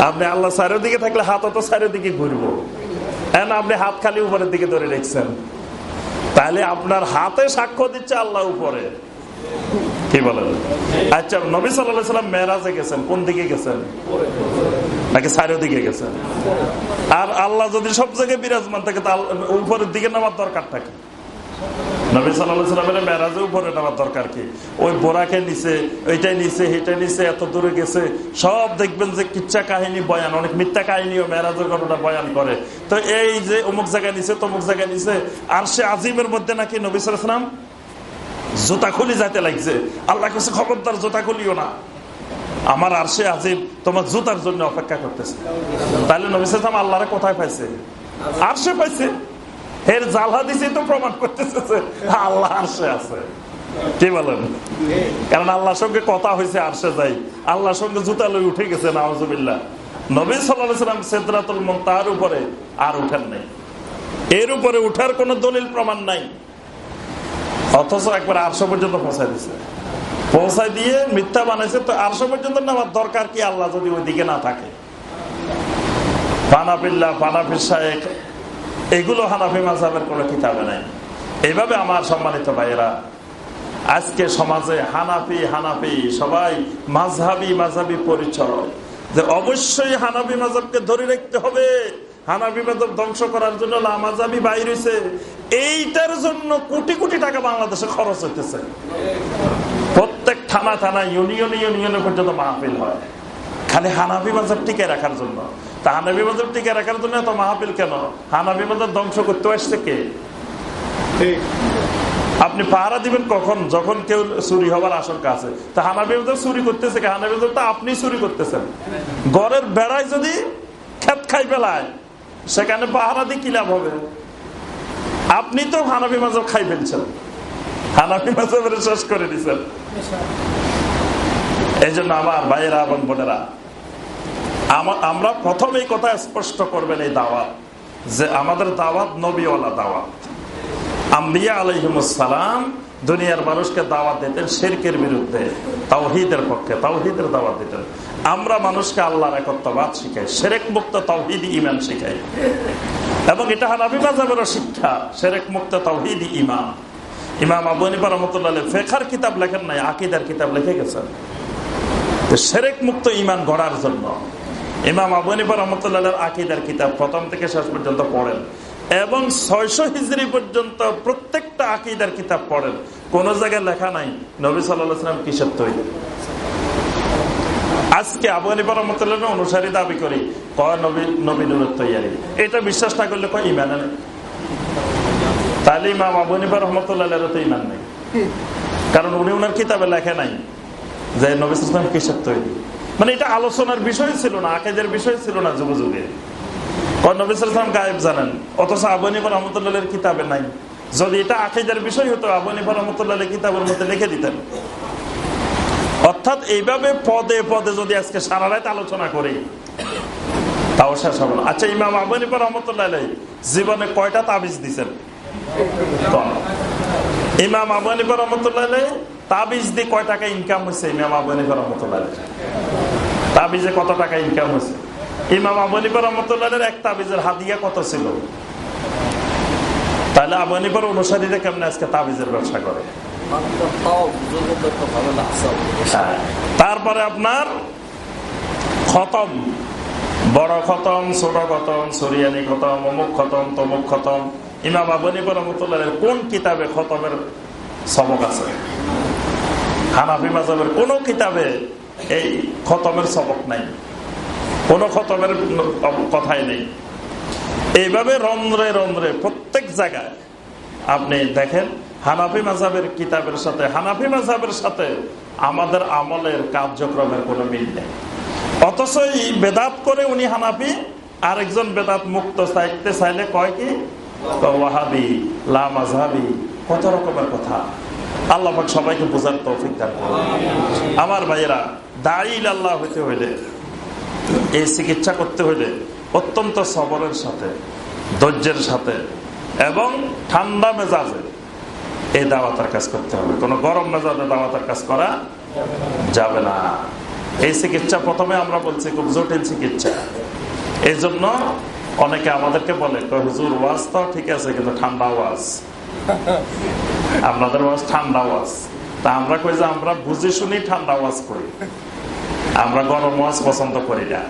আপনি আল্লাহ চারের দিকে থাকলে হাত তো চারের দিকে ঘুরবো। হ্যাঁ আপনি হাত খালি উপরের দিকে ধরে রেখেছেন। তাহলে আপনার হাতে সাক্ষ্য দিচ্ছে আল্লাহ উপরে। কি বলেন? আচ্ছা নবী সাল্লাম মেয়েরাজে গেছেন, কোন দিকে গেছেন? নাকি চারের দিকে গেছেন? আর আল্লাহ যদি সব জায়গায় বিরাজমান থাকে তা উপরের দিকে নামার দরকার থাকে। উপরে নেওয়ার দরকার কি? ওই ওইটাই এত দূরে গেছে। সব দেখবেন যে কিচ্ছা কাহিনী, বয়ান, অনেক মিথ্যা কাহিনীও মেরাজের ঘটনা বয়ান করে। তো এই যে অমুক জায়গায় নিচে, তমুক জায়গায় নিচে, আর সে আজিমের মধ্যে নাকি নবী সালাম জুতা খুলি যাইতে লাগছে। আল্লাহ কাছে খবরদার, জোতা খুলিও না। আমার আর সে আজিম তোমার জুতার জন্য অপেক্ষা করতেছে। তাহলে নবী সালাম আল্লাহরে কোথায় পাইছে? আর সে পাইছে। এর জাল হাদিসে তো প্রমাণ করতেছে আল্লাহ আরশে আছে। কি বলেন? কারণ আল্লাহর সঙ্গে কথা হয়েছে আরশে যাই। আল্লাহর সঙ্গে জুতা লই উঠে গেছে নওয়াজুবিল্লাহ নবী সাল্লাম সেদরাতুল মন তার উপরে আর উঠেন নাই। এর উপরে উঠার কোন দলিল প্রমাণ নাই। অথচ একবার আটশো পর্যন্ত পৌঁছায় দিছে। পৌঁছায় দিয়ে মিথ্যা বানাইছে, তো আটশো পর্যন্ত নেওয়ার দরকার কি আল্লাহ যদি ওই দিকে না থাকে? পানাপিল্লা পানাফির শাহেক এগুলো হানাফি মাঝাবের কোনো কিতাবে নাই। এইভাবে আমার সম্মানিত ভাইয়েরা, আজকে সমাজে হানাফি হানাফি, সবাই মাঝহাবি মাঝহাবি পরিচয়। যে অবশ্যই হানাফি মাঝাবকে ধরে রাখতে হবে। হানাফি মাঝাব ধ্বংস করার জন্য লামাজাবি বাইর হয়েছে এইটার জন্য কোটি কোটি টাকা বাংলাদেশে খরচ হইতেছে। প্রত্যেক থানা থানা ইউনিয়ন ইউনিয়নে পর্যন্ত মাহফিল হয়। খালি হানাফি মাঝাব টিকে রাখার জন্য। তা হানাবি মাজাব টিকে রাখার জন্য এত মাহফিল কেন? হানাবি মাজাব ধ্বংস করতে আসছে কে? আপনি পাহারা দিবেন কখন? যখন কেউ চুরি হবার আশঙ্কা আছে। তা হানাবি মাজাব চুরি করতেছে কে? হানাবি মাজাব তো আপনি চুরি করতেছেন। ঘরের বেড়ায় যদি খেত খাই ফেলায় সেখানে পাহারা দিয়ে কি লাভ হবে? আপনি তো হানাবি মাজাব খাই ফেলছেন। হানাবি মাজাবের শেষ করে দিচ্ছেন এই জন্য আমার ভাইয়েরা, এবং বোনেরা আমরা প্রথম এই কথা স্পষ্ট করবেন এই দাওয়াত, যে আমাদের দাওয়াত নবীওয়ালা দাওয়াত। আম্বিয়া আলহিমসালাম দুনিয়ার মানুষকে দাওয়াত দিতেন শেরকের বিরুদ্ধে, তাওহিদের পক্ষে, তাওহিদের দাওয়াত দিতেন। আমরা মানুষকে আল্লাহর একত্রবাদ শিখাই সেরেক মুক্ত তাওহিদি ইমান শিখাই। এবং এটা হানাবি মাজাবেরও শিক্ষা সেরেক মুক্ত ইমান ইমাম আবু নিপা রহমতুল্লাহ ফেখার কিতাব লেখেন নাই, আকিদার কিতাব লিখে গেছেন। সেরেক মুক্ত ইমান গড়ার জন্য ইমাম আবুনিফা রহমতুল্লাহ আকিদার কিতাব প্রথম থেকে শেষ পর্যন্ত পড়েন এবং ছয়শো হিজড়ি পর্যন্ত প্রত্যেকটা আকিদার কিতাব পড়েন। কোন জায়গায় লেখা নাই, নবী সাল্লাম কিসের তৈরি? আজকে আবু রহমতুল্লাহ অনুসারী দাবি করি, কয় নবী নবী নুরুর তৈয়ারি এটা বিশ্বাস না করলে কয় ইমান নেই তাহলে ইমাম আবু রহমতুল্লাহ তো ইমান নেই। কারণ উনি ওনার কিতাবে লেখে নাই যে নবী সালাম কিসের তৈরি? মানে এটা আলোচনার বিষয় ছিল না, আকেদের বিষয় ছিল না যুগ যুগে। নবিসাম গায়েব জানেন, অথচ আবনিফা রহমতুল্লাহের কিতাবে নাই। যদি এটা আকেদের বিষয় হতো আবনিফা রহমতুল্লাহ কিতাবের মধ্যে লিখে দিতেন। অর্থাৎ এইভাবে পদে পদে যদি আজকে সারা রাত আলোচনা করি, তাও শেষ হবে না। আচ্ছা ইমাম আবনিফা রহমতুল্লাহ জীবনে কয়টা তাবিজ দিচ্ছেন ইমাম আবনিফা রহমতুল্লাহ তাবিজ দিয়ে কয় টাকা ইনকাম হয়েছে ইমাম আবনিফা রহমতুল্লাহ তাবিজে কত টাকা ইনকাম হয়েছে ইমাম আবনিফা রহমতুল্লাহ এক তাবিজের হাদিয়া কত ছিল? তাহলে আবনিফার অনুসারীরা কেমন আজকে তাবিজের ব্যবসা করে। তারপরে আপনার খতম। বড় খতম, ছোট খতম, সরিয়ানি খতম, অমুক খতম, তমুক খতম। ইমাম আবনিফা রহমতুল্লাহ কোন কিতাবে খতমের সবক আছে? হানাফি মাজাবের কোন কিতাবে এই খতমের সবক নাই? কোন খতমের কথাই নেই। এইভাবে রন্ধ্রে রন্ধ্রে প্রত্যেক জায়গায় আপনি দেখেন হানাফি মাজাবের কিতাবের সাথে, হানাফি মাজাবের সাথে আমাদের আমলের কার্যক্রমের কোনো মিল নেই। অথচ এই বেদাত করে উনি হানাফি, আরেকজন বেদাত মুক্ত চাইতে চাইলে কয় কি? ওয়াহাবি লামাজহাবি কত রকমের কথা। আল্লাহ সবাইকে বোঝার তৌফিক দান আমার ভাইয়েরা দাঁড়িয়ে আল্লাহ হইতে হইলে, এই চিকিৎসা করতে হইলে অত্যন্ত সবরের সাথে, ধৈর্যের সাথে এবং ঠান্ডা মেজাজে এই দাওয়াতার কাজ করতে হবে। কোনো গরম মেজাজে দাওয়াতার কাজ করা যাবে না। এই চিকিৎসা প্রথমে আমরা বলছি খুব জটিল চিকিৎসা। এই জন্য অনেকে আমাদেরকে বলে হুজুর ওয়াজ তো ঠিক আছে কিন্তু ঠান্ডা ওয়াজ। আপনাদের ওয়াজ ঠান্ডা ওয়াজ। তা আমরা কই যে আমরা বুঝে শুনি ঠান্ডা ওয়াজ করি। আমরা গরম ওয়াজ পছন্দ করি না।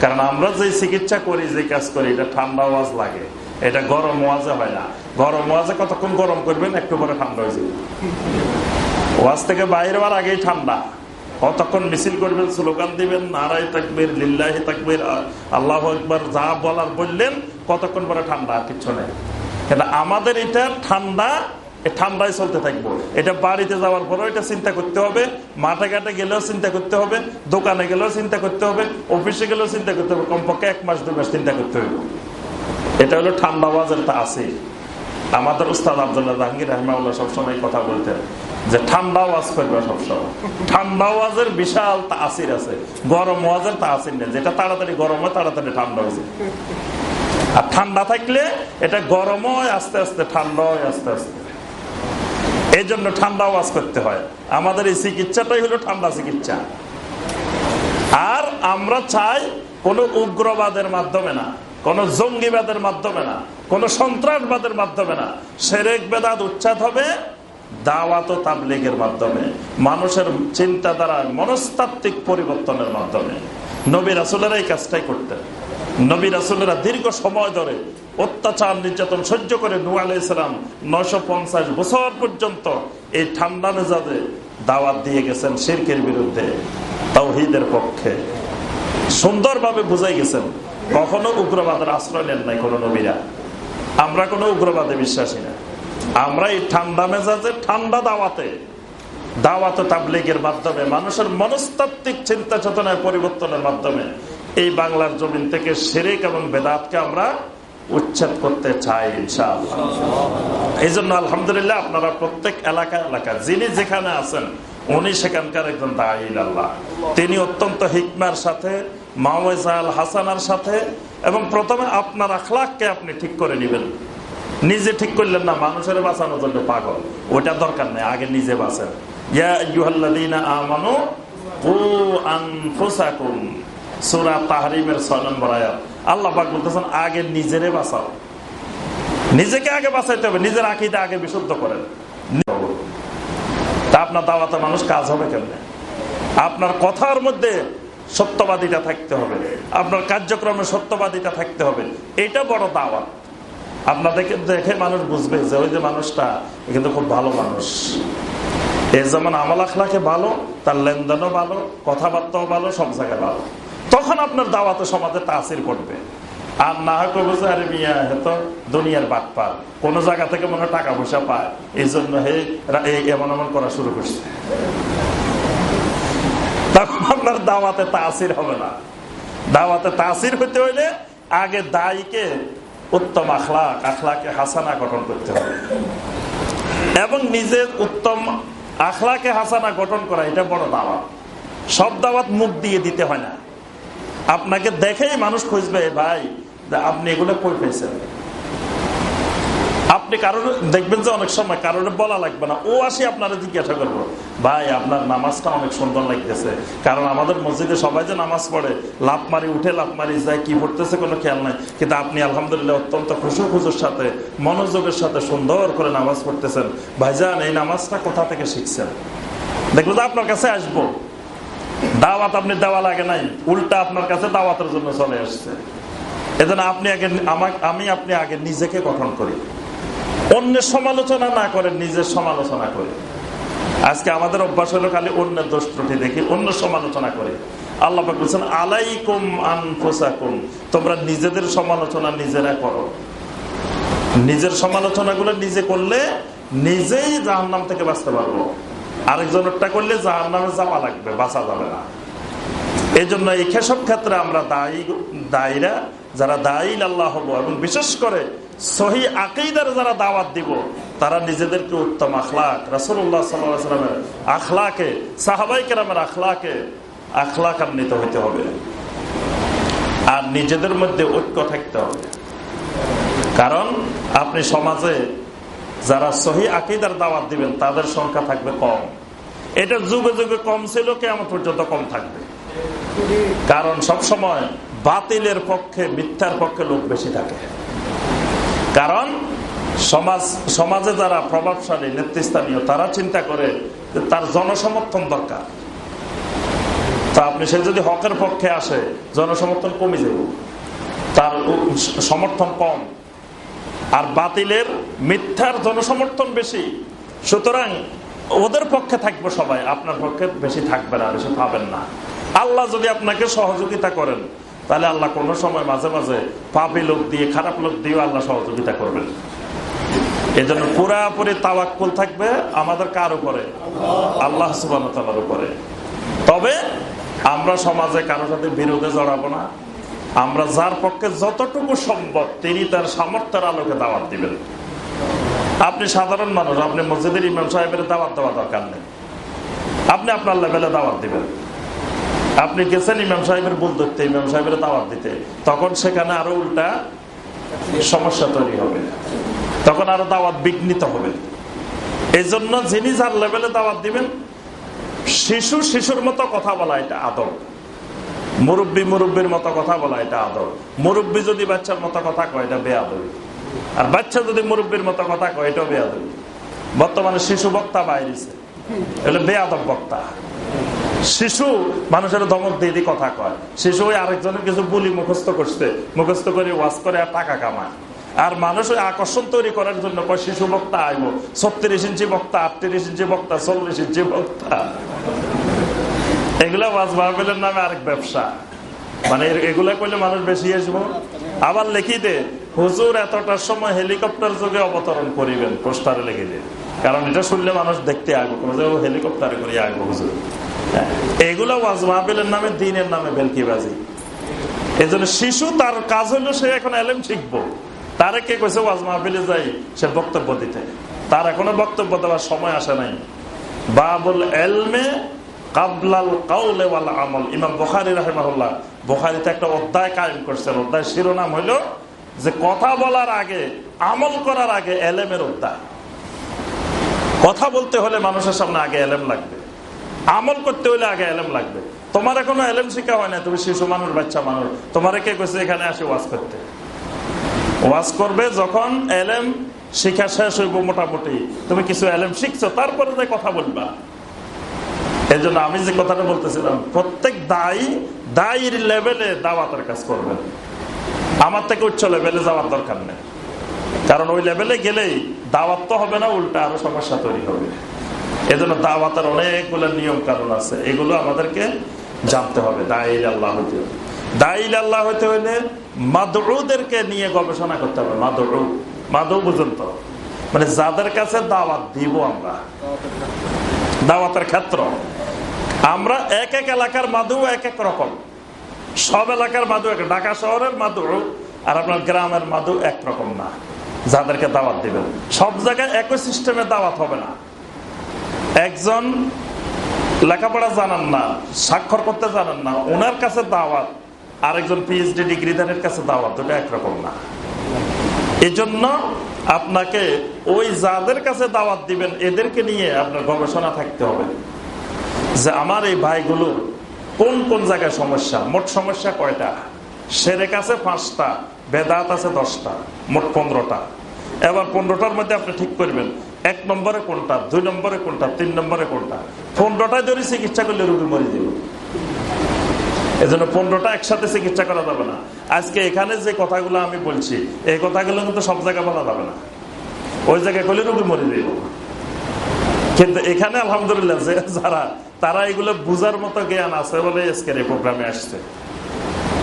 কারণ আমরা যে চিকিৎসা করি যে কাজ করি এটা ঠান্ডা ওয়াজ লাগে। এটা গরম ওয়াজে হয় না। গরম ওয়াজে কতক্ষণ গরম করবেন? একটু পরে ঠান্ডা হয়ে যাবে। ওয়াজ থেকে বাইরে হওয়ার আগেই ঠান্ডা। কতক্ষণ মিছিল করবেন, স্লোগান দিবেন, নারায় থাকবেন লিল্লাহি থাকবেন আল্লাহ একবার যা বলার বললেন, কতক্ষণ পরে ঠান্ডা কিচ্ছু নেই। কিন্তু আমাদের এটা ঠান্ডা ঠান্ডায় চলতে থাকব। এটা বাড়িতে যাওয়ার পরেও এটা চিন্তা করতে হবে, মাঠে ঘাটে গেলেও চিন্তা করতে হবে, দোকানে গেলেও চিন্তা করতে হবে, অফিসে গেলেও চিন্তা করতে হবে, কমপক্ষে এক মাস দু মাস চিন্তা করতে হবে এটা হলো ঠান্ডা বাজারটা আছে। আমাদের উস্তাদ আবদুল্লাহ জাহাঙ্গীর রহমাউল্লাহ সবসময় কথা বলতেন যে, ঠান্ডা ওয়াজ করবে সবসময়। ঠান্ডা ওয়াজের বিশাল তাসির আছে। গরম ওয়াজের তাসির নেই। যেটা তাড়াতাড়ি গরম হয়, তাড়াতাড়ি ঠান্ডা হয়েছে আর ঠান্ডা থাকলে এটা গরম হয়, আস্তে আস্তে ঠান্ডা হয়, আস্তে আস্তে। এই জন্য ঠান্ডা ওয়াজ করতে হয়। আমাদের এই চিকিৎসাটাই হলো ঠান্ডা চিকিৎসা। আর আমরা চাই কোন উগ্রবাদের মাধ্যমে না। কোন জঙ্গিবাদের মাধ্যমে না, কোন সন্ত্রাসবাদের মাধ্যমে না। সেরেক বেদাত উচ্ছাদ হবে, দাওয়াত তাবলিগের মাধ্যমে, মানুষের চিন্তাধারা মনস্তাত্ত্বিক পরিবর্তনের মাধ্যমে। নবী রাসুলের এই কাজটাই করতেন। নবী রাসুলেরা দীর্ঘ সময় ধরে অত্যাচার, নির্যাতন সহ্য করে নু আলাইসালাম নয়শো পঞ্চাশ বছর পর্যন্ত এই ঠান্ডা মেজাজে দাওয়াত দিয়ে গেছেন শিরকের বিরুদ্ধে, তাওহিদের পক্ষে। সুন্দরভাবে বুঝাই গেছেন। কখনো উগ্রবাদের আশ্রয় নেন নাই কোন নবীরা। আমরা কোনো উগ্রবাদে বিশ্বাসী না। আমরা এই ঠান্ডা মেজাজে, ঠান্ডা দাওয়াতে, দাওয়াত তাবলিগের মাধ্যমে, মানুষের মনস্তাত্ত্বিক চিন্তা চেতনায় পরিবর্তনের মাধ্যমে এই বাংলার জমিন থেকে সেরেক এবং বেদাতকে আমরা উচ্ছেদ করতে চাই এই জন্য আলহামদুলিল্লাহ আপনারা প্রত্যেক এলাকা এলাকা যিনি যেখানে আছেন, উনি সেখানকার একজন দাহিল আল্লাহ। তিনি অত্যন্ত হিকমার সাথে মাওয়াল হাসানার সাথে এবং প্রথমে আপনার আখলাককে আপনি ঠিক করে নেবেন। নিজে ঠিক করলেন না, মানুষের বাঁচানোর জন্য পাগল। ওটা দরকার নেই, আগে নিজে বাঁচেন। সুরা আল্লাহ বলতেছেন, আগে নিজেরে বাঁচাও। নিজেকে আগে বাঁচাইতে হবে, নিজের আঁকিতে আগে বিশুদ্ধ করেন। তা আপনার দাওয়াতে মানুষ কাজ হবে কেমনে? আপনার কথার মধ্যে সত্যবাদিতা থাকতে হবে। আপনার কার্যক্রমে সত্যবাদিতা থাকতে হবে। এটা বড় দাওয়াত। আপনাদেরকে দেখে মানুষ বুঝবে যে ওই যে মানুষটা কিন্তু খুব ভালো মানুষ। এর যেমন আমল আখলাকে ভালো, তার লেনদেনও ভালো, কথাবার্তাও ভালো, সব জায়গায় ভালো। তখন আপনার দাওয়াতে সমাজে তাসির করবে। আর না হয় করব যে, আরে মিয়া তো দুনিয়ার বাদ পার কোনো জায়গা থেকে মনে টাকা পয়সা পায়। এই জন্য হে, এমন এমন করা শুরু করছে। আপনার দাওয়াতে তাসির হবে না। দাওয়াতে তাসির হইতে হইলে আগে দায়ীকে উত্তম আখলাক, আখলাকে হাসানা গঠন করতে হবে। এবং নিজের উত্তম আখলাকে হাসানা গঠন করা, এটা বড় দাওয়াত। সব দাওয়াত মুখ দিয়ে দিতে হয় না। আপনাকে দেখেই মানুষ খুঁজবে, ভাই, আপনি এগুলো কই পেয়েছেন আপনি কারোর, দেখবেন যে অনেক সময় কারোর বলা লাগবে না। ও আসি আপনারা জিজ্ঞাসা করব। ভাই, আপনার নামাজটা অনেক সুন্দর লাগতেছে। কারণ আমাদের মসজিদে সবাই যে নামাজ পড়ে লাভ মারি, উঠে লাভ মারি, যায় কি পড়তেছে কোনো খেয়াল নাই। কিন্তু আপনি আলহামদুলিল্লাহ অত্যন্ত খুশু খুশুর সাথে, মনোযোগের সাথে সুন্দর করে নামাজ পড়তেছেন। ভাইজান, এই নামাজটা কোথা থেকে শিখছেন? দেখব যে আপনার কাছে আসব। দাওয়াত আপনি দেওয়া লাগে নাই। উল্টা আপনার কাছে দাওয়াতের জন্য চলে আসছে। এজন্য আপনি আগে আমি আপনি আগে নিজেকে গঠন করি। অন্যের সমালোচনা না করেন নিজের সমালোচনা করে। আজকে আমাদের অভ্যাস হলো খালি অন্যের দোষ ত্রুটি দেখি অন্য সমালোচনা করে। আল্লাহ বলছেন, আলাইকুম আনফুসাকুম। তোমরা নিজেদের সমালোচনা নিজেরা করো। নিজের সমালোচনাগুলো নিজে করলে নিজেই জাহান নাম থেকে বাঁচতে পারব। আরেকজনেরটা করলে জাহান নামে যাওয়া লাগবে, বাঁচা যাবে না। এই জন্য এই খেসব ক্ষেত্রে আমরা দায়ী, দায়ীরা, যারা দায়ী আল্লাহ হব, এবং বিশেষ করে সহি আকেইদার যারা দাওয়াত দিব, তারা নিজেদেরকে উত্তম আখলাক। রাসুল্লাহ সাল্লামের আখলাকে, সাহাবাই কেরামের আখলাকে আখলাকান্বিত হইতে হবে। আর নিজেদের মধ্যে ঐক্য থাকতে হবে। কারণ আপনি সমাজে যারা সহি আকিদার দাওয়াত দিবেন, তাদের সংখ্যা থাকবে কম। এটা যুগে যুগে কম ছিল কেমন পর্যন্ত কম থাকবে। কারণ সব সময় বাতিলের পক্ষে, মিথ্যার পক্ষে লোক বেশি থাকে। কারণ সমাজ, সমাজে যারা প্রভাবশালী, নেতৃস্থানীয়, তারা চিন্তা করে যে তার জনসমর্থন দরকার। তা আপনি, সে যদি হকের পক্ষে আসে, জনসমর্থন কমে যাব। তার সমর্থন কম। আর বাতিলের মিথ্যার জনসমর্থন বেশি। সুতরাং ওদের পক্ষে থাকব সবাই, আপনার পক্ষে বেশি থাকবে না বেশি পাবেন না। আল্লাহ যদি আপনাকে সহযোগিতা করেন তাহলে আল্লাহ কোনো সময় মাঝে মাঝে পাপি লোক দিয়ে, খারাপ লোক দিয়ে আল্লাহ সহযোগিতা করবেন। এই জন্য পুরাপুরি তাওয়াক্কুল থাকবে, আমাদের কার উপরে? আল্লাহ সুবান উপরে। তবে আমরা সমাজে কারোর সাথে বিরোধে জড়াবো না। আমরা যার পক্ষে যতটুকু সম্ভব তিনি তার সামর্থ্যের আলোকে দাওয়াত দিবেন। আপনি সাধারণ মানুষ, আপনি মসজিদের ইমাম সাহেবের দাওয়াত দেওয়া দরকার নেই। আপনি আপনার লেভেলে দাওয়াত দিবেন। আপনি গেছেন ইমাম সাহেবের ভুল ধরতে, ইমাম সাহেবের দাওয়াত দিতে। তখন সেখানে আরও উল্টা সমস্যা তৈরি হবে। তখন আরও দাওয়াত বিঘ্নিত হবে। এই জন্য যিনি যার লেভেলে দাওয়াত দিবেন, শিশু শিশুর মতো কথা বলা এটা আদর মুরব্বী মুরব্বীর মতো কথা বলা এটা আদর মুরব্বী যদি বাচ্চার মতো কথা কয়, এটা বেআদবি আর বাচ্চা যদি মুরব্বীর মতো কথা কয়, এটাও বেআদবি বর্তমানে শিশু বক্তা বাইরেছে। এটা বেআদব বক্তা। শিশু মানুষের ধমক দিয়ে দিয়ে কথা কয়। শিশু ওই আরেকজনের কিছু বুলি মুখস্থ করছে। মুখস্থ করে ওয়াজ করে আর টাকা কামায়। আর মানুষ ওই আকর্ষণ তৈরি করার জন্য শিশু বক্তা আইব। ছত্রিশ ইঞ্চি বক্তা, আটত্রিশ ইঞ্চি বক্তা, চল্লিশ ইঞ্চি বক্তা। এগুলা ওয়াজ মাহফিলের নামে আরেক ব্যবসা। মানে এগুলা করলে মানুষ বেশি আসব। আবার লিখি দে, হুজুর এতটার সময় হেলিকপ্টার যোগে অবতরণ করিবেন। পোস্টারে লিখে দে। কারণ এটা শুনলে মানুষ দেখতে আসব হেলিকপ্টারে করে আসব হুজুর। এগুলো ওয়াজ মাহফিলের নামে, দিনের নামে বেলকিবাজি এই জন্য শিশু তার কাজ হইল সে এখন এলেম শিখব। তারে কে কইছে ওয়াজ মাহফিলে যাই, সে বক্তব্য দিতে। তার এখনও বক্তব্য দেওয়ার সময় আসে নাই। বাবুল এলমে কাবলাল কাউলে আমল। ইমাম বখারি রাহেমাহুল্লাহ, বখারিতে একটা অধ্যায় কায়েম করছেন। অধ্যায় শিরোনাম হইল যে কথা বলার আগে, আমল করার আগে এলেমের অধ্যায়। কথা বলতে হলে মানুষের সামনে আগে এলেম লাগবে। আমল করতে হলে আগে এলেম লাগবে। তোমার এখনও এলেম শিখা হয় না, তুমি শিশু মানুষ, বাচ্চা মানুষ। তোমার কে কইছে এখানে আসে ওয়াজ করতে? ওয়াজ করবে যখন এলেম শিখা শেষ হইব মোটামুটি। তুমি কিছু এলেম শিখছো, তারপরে যে কথা বলবা। এই জন্য আমি যে কথাটা বলতেছিলাম, প্রত্যেক দায়ী, দায়ীর লেভেলে দাওয়াতের কাজ করবেন। আমার থেকে উচ্চ লেভেলে যাওয়ার দরকার নেই। কারণ ওই লেভেলে গেলেই দাওয়াত তো হবে না, উল্টা আরও সমস্যা তৈরি হবে। এজন্য দাওয়াতের অনেকগুলো নিয়ম কারণ আছে। এগুলো আমাদেরকে জানতে হবে। দায়ীর আল্লাহ হইতে হবে দায়ীর আল্লাহ হইতে হইলে মাদুদেরকে নিয়ে গবেষণা করতে হবে। মাদু মাদু বুঝুন তো মানে যাদের কাছে দাওয়াত দিব আমরা। দাওয়াতের ক্ষেত্র। আমরা এক এক এলাকার মাদু এক এক রকম। সব এলাকার মাদু এক। ঢাকা শহরের মাদু আর আপনার গ্রামের মাদু এক রকম না। যাদেরকে দাওয়াত দিবেন। সব জায়গায় একই সিস্টেমে দাওয়াত হবে না। একজন লেখাপড়া জানান না, স্বাক্ষর করতে জানান না, ওনার কাছে দাওয়াত, আরেকজন পিএইচডি ডিগ্রিধারের কাছে দাওয়াত, দুটো একরকম না। এই জন্য আপনাকে ওই যাদের কাছে দাওয়াত দিবেন, এদেরকে নিয়ে আপনার গবেষণা থাকতে হবে। যে আমার এই ভাইগুলো কোন কোন জায়গায় সমস্যা, মোট সমস্যা কয়টা? সেরে কাছে পাঁচটা, বেদাত আছে দশটা, মোট পনেরোটা। এবার পনেরোটার মধ্যে আপনি ঠিক করবেন এক নম্বরে কোনটা, দুই নম্বরে কোনটা, তিন নম্বরে কোনটা? পনেরোটায় যদি চিকিৎসা করলে রুগী মরে যাবে। জন্য পনেরোটা একসাথে চিকিৎসা করা যাবে না। আজকে এখানে যে কথাগুলো আমি বলছি, এই কথাগুলো কিন্তু সব জায়গায় বলা যাবে না। ওই জায়গায় করলে রুগী মরে যাইব কিন্তু এখানে আলহামদুলিল্লাহ যে যারা, তারা এগুলো বুঝার মতো জ্ঞান আছে বলে আজকের এই প্রোগ্রামে আসছে।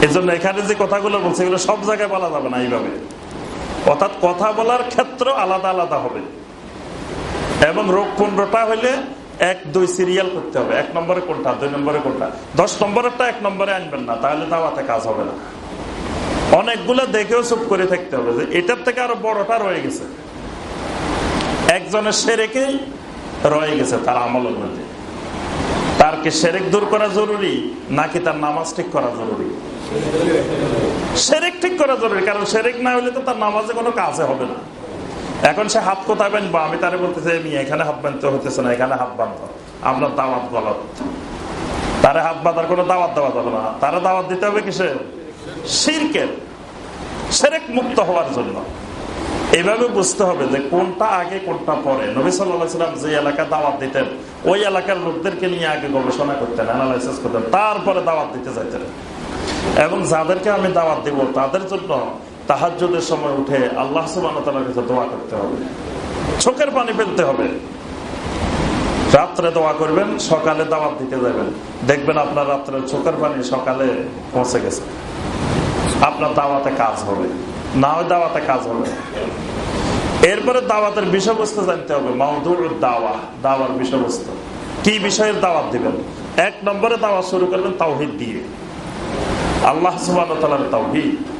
এই জন্য এখানে যে কথাগুলো বলছে, এগুলো সব জায়গায় বলা যাবে না এইভাবে। অর্থাৎ কথা বলার ক্ষেত্র আলাদা আলাদা হবে। এবং রোগ পনেরোটা হইলে এক, দুই সিরিয়াল করতে হবে। এক নম্বরে কোনটা, দুই নম্বরে কোনটা? দশ নম্বরেরটা এক নম্বরে আনবেন না, তাহলে দাওয়াতে কাজ হবে না। অনেকগুলো দেখেও চুপ করে থাকতে হবে যে এটার থেকে আরও বড়টা রয়ে গেছে। একজনের সেরেকেই রয়ে গেছে তার আমলের মধ্যে তার কি সেরেক দূর করা জরুরি, নাকি তার নামাজ ঠিক করা জরুরি? সেরেক ঠিক করা জরুরি, কারণ সেরেক না হলে তো তার নামাজে কোনো কাজে হবে না। এখন সে হাত কোথায় বানবো আমি তারে বলতেছি আমি এখানে হাত বানতে হতেছে না, এখানে হাত বানতো আপনার দাওয়াত গলত তারে হাত বাঁধার কোনো দাওয়াত দেওয়া যাবে না। তারা দাওয়াত দিতে হবে কিসে? শিরকের। সেরেক মুক্ত হওয়ার জন্য। এভাবে বুঝতে হবে যে কোনটা আগে, কোনটা পরে। নবী সাল্লাম যে এলাকা দাওয়াত দিতেন, ওই এলাকার লোকদেরকে নিয়ে আগে গবেষণা করতেন অ্যানালাইসিস করতেন, তারপরে দাওয়াত দিতে যাইতেন। এবং যাদেরকে আমি দাওয়াত দিব, তাদের জন্য তাহাজের সময় উঠে আল্লাহ দোয়া করতে হবে। চোখের পানি ফেলতে হবে। রাত্রে দোয়া করবেন, সকালে দাওয়াত দিতে যাবেন। দেখবেন আপনার রাত্রে চোখের পানি সকালে পৌঁছে গেছে। আপনার দাওয়াতে কাজ হবে। না হয় দাওয়াতে কাজ হবে। এরপরে দাওয়াতের বিষয়বস্তু জানতে হবে। মাহদুর দাওয়া, দাওয়ার বিষয়বস্তু। কি বিষয়ের দাওয়াত দিবেন? এক নম্বরে দাওয়া শুরু করবেন তাওহিদ দিয়ে। আল্লাহ সুবাহ তাওহিদ।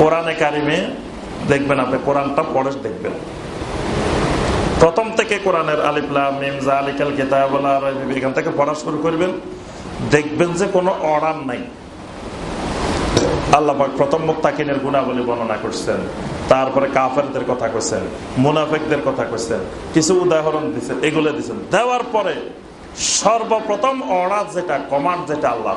কোরআনে কারিমে দেখবেন আপনি কোরআনটা পড়ে দেখবেন। প্রথম থেকে কোরআনের আলিফলাম মিমজা আলিকাল থেকে পড়া শুরু করবেন, দেখবেন যে কোনো অর্ডার নাই। আল্লাহ প্রথম মুক্তাকিনের গুণাবলী বর্ণনা করছেন, তারপরে কাফেরদের কথা কইছেন, মুনাফেকদের কথা কইছেন, কিছু উদাহরণ দিচ্ছেন এগুলো দিচ্ছেন দেওয়ার পরে সর্বপ্রথম অড়া যেটা, কমান্ড যেটা আল্লাহ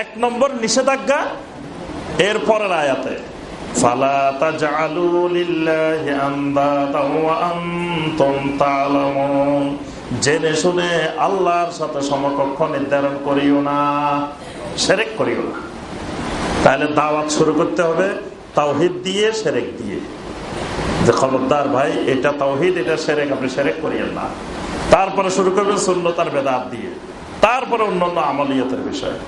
এক নম্বর নিষেধাজ্ঞা, এর পরের আয়াতে জেনে শুনে আল্লাহর সাথে সমকক্ষ নির্ধারণ করিও না, সেরেক করিও না। তাহলে দাওয়াত শুরু করতে হবে, তাওহিদ দিয়ে সেরেক দিয়ে। যে খবরদার ভাই, এটা তাওহিদ, এটা সেরেক, আপনি সেরেক করিয়েন না। তারপরে শুরু করবেন শূন্যতার বেদাত দিয়ে। তারপরে অন্যান্য আমলিয়তের বিষয়।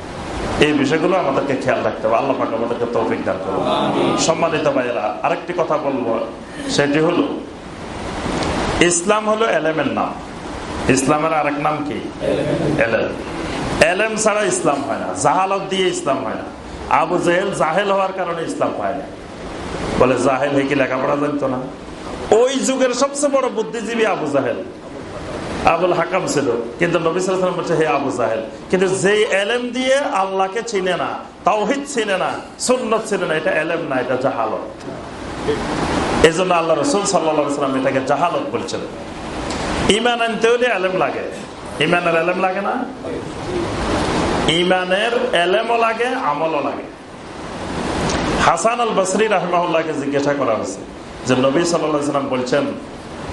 এই বিষয়গুলো আমাদেরকে খেয়াল রাখতে হবে। আল্লাহ পাক আমাদেরকে তৌফিক দান করব সম্মানিত ভাইয়েরা আরেকটি কথা বলব। সেটি হলো ইসলাম হলো এলেমের নাম। ইসলামের আরেক নাম কি? এলেম। এলেম ছাড়া ইসলাম হয় না। জাহালত দিয়ে ইসলাম হয় না। আবু জাহেল জাহেল হওয়ার কারণে ইসলাম হয় না। বলে জাহেল হয়ে কি লেখাপড়া জানতো না? ওই যুগের সবচেয়ে বড় বুদ্ধিজীবী আবু জাহেল। আবুল হাকাম ছিল। কিন্তু নবিসাম বলছে, হে আবু জাহেল, কিন্তু যে এলেম দিয়ে আল্লাহকে চিনে না, তাওহিদ চিনে না, সুন্নত চিনে না, এটা এলেম না, এটা জাহালত। এই জন্য আল্লাহ রসুল সাল্লাম এটাকে জাহালত বলছেন। ইমান আনতে এলেম লাগে। ইমানের এলেম লাগে না? ইমানের এলেমও লাগে, আমলও লাগে। হাসান আল বসরি রহমাউল্লাহকে জিজ্ঞাসা করা হয়েছে যে, নবী সাল্লাম বলছেন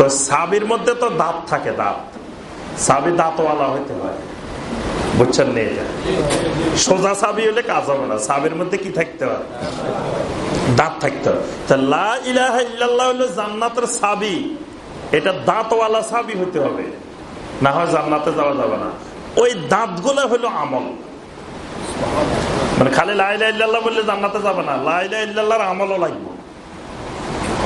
তো সাবির মধ্যে তো দাঁত থাকে দাঁত। সাবি দাঁতওয়ালা হইতে হয়। বুঝছেন নি সোজা সাবি হলে কাজ হবে না। সাবির মধ্যে কি থাকতে হয়? দাঁত থাকতে হয়। হলো জান্নাতের সাবি, এটা দাঁতওয়ালা সাবি হইতে হবে। না হয় জান্নাতে যাওয়া যাবে না। ওই দাঁতগুলো হলো আমল। মানে খালি লাইলা ইল্লাল্লাহ বললে জান্নাতে যাবে না। লাইলা ইল্লাল্লাহর আমলও লাগবে।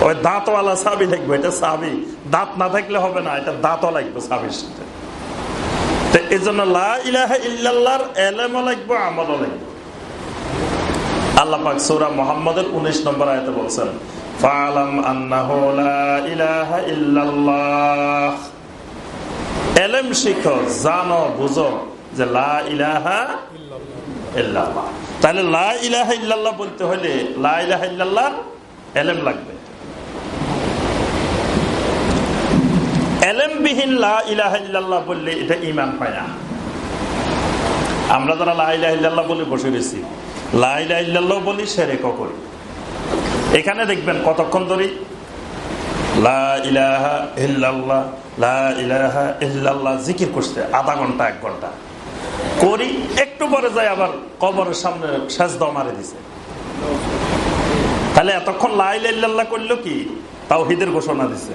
ওই দাঁতওয়ালা সাবি লাগবে এটা সাবি। দাঁত না থাকলে হবে না, এটা দাঁতও লাগবে সাবির সাথে। এই জন্য লাগবে, আমলও লাগবে। এলেম যে লা ইলাহা তাহলে লা ইলাহা ইল্লাল্লাহ বলতে হলে এলেম লাগবে এলেমবিহীন লা ইলাহা ইল্লাল্লাহ বললে এটা ইমান আমরা যারা বলে বসে রয়েছি, লা ইলাহা ইল্লাল্লাহ বলি সেরেকও করি। এখানে দেখবেন কতক্ষণ ধরে? জিকির করছে, আধা ঘণ্টা, এক ঘণ্টা। করি, একটু পরে যাই আবার কবরের সামনে শেষ দাও মারে দিছে। তাহলে এতক্ষণ লাইল্লাহ করল কি? তাও হিদের ঘোষণা দিছে।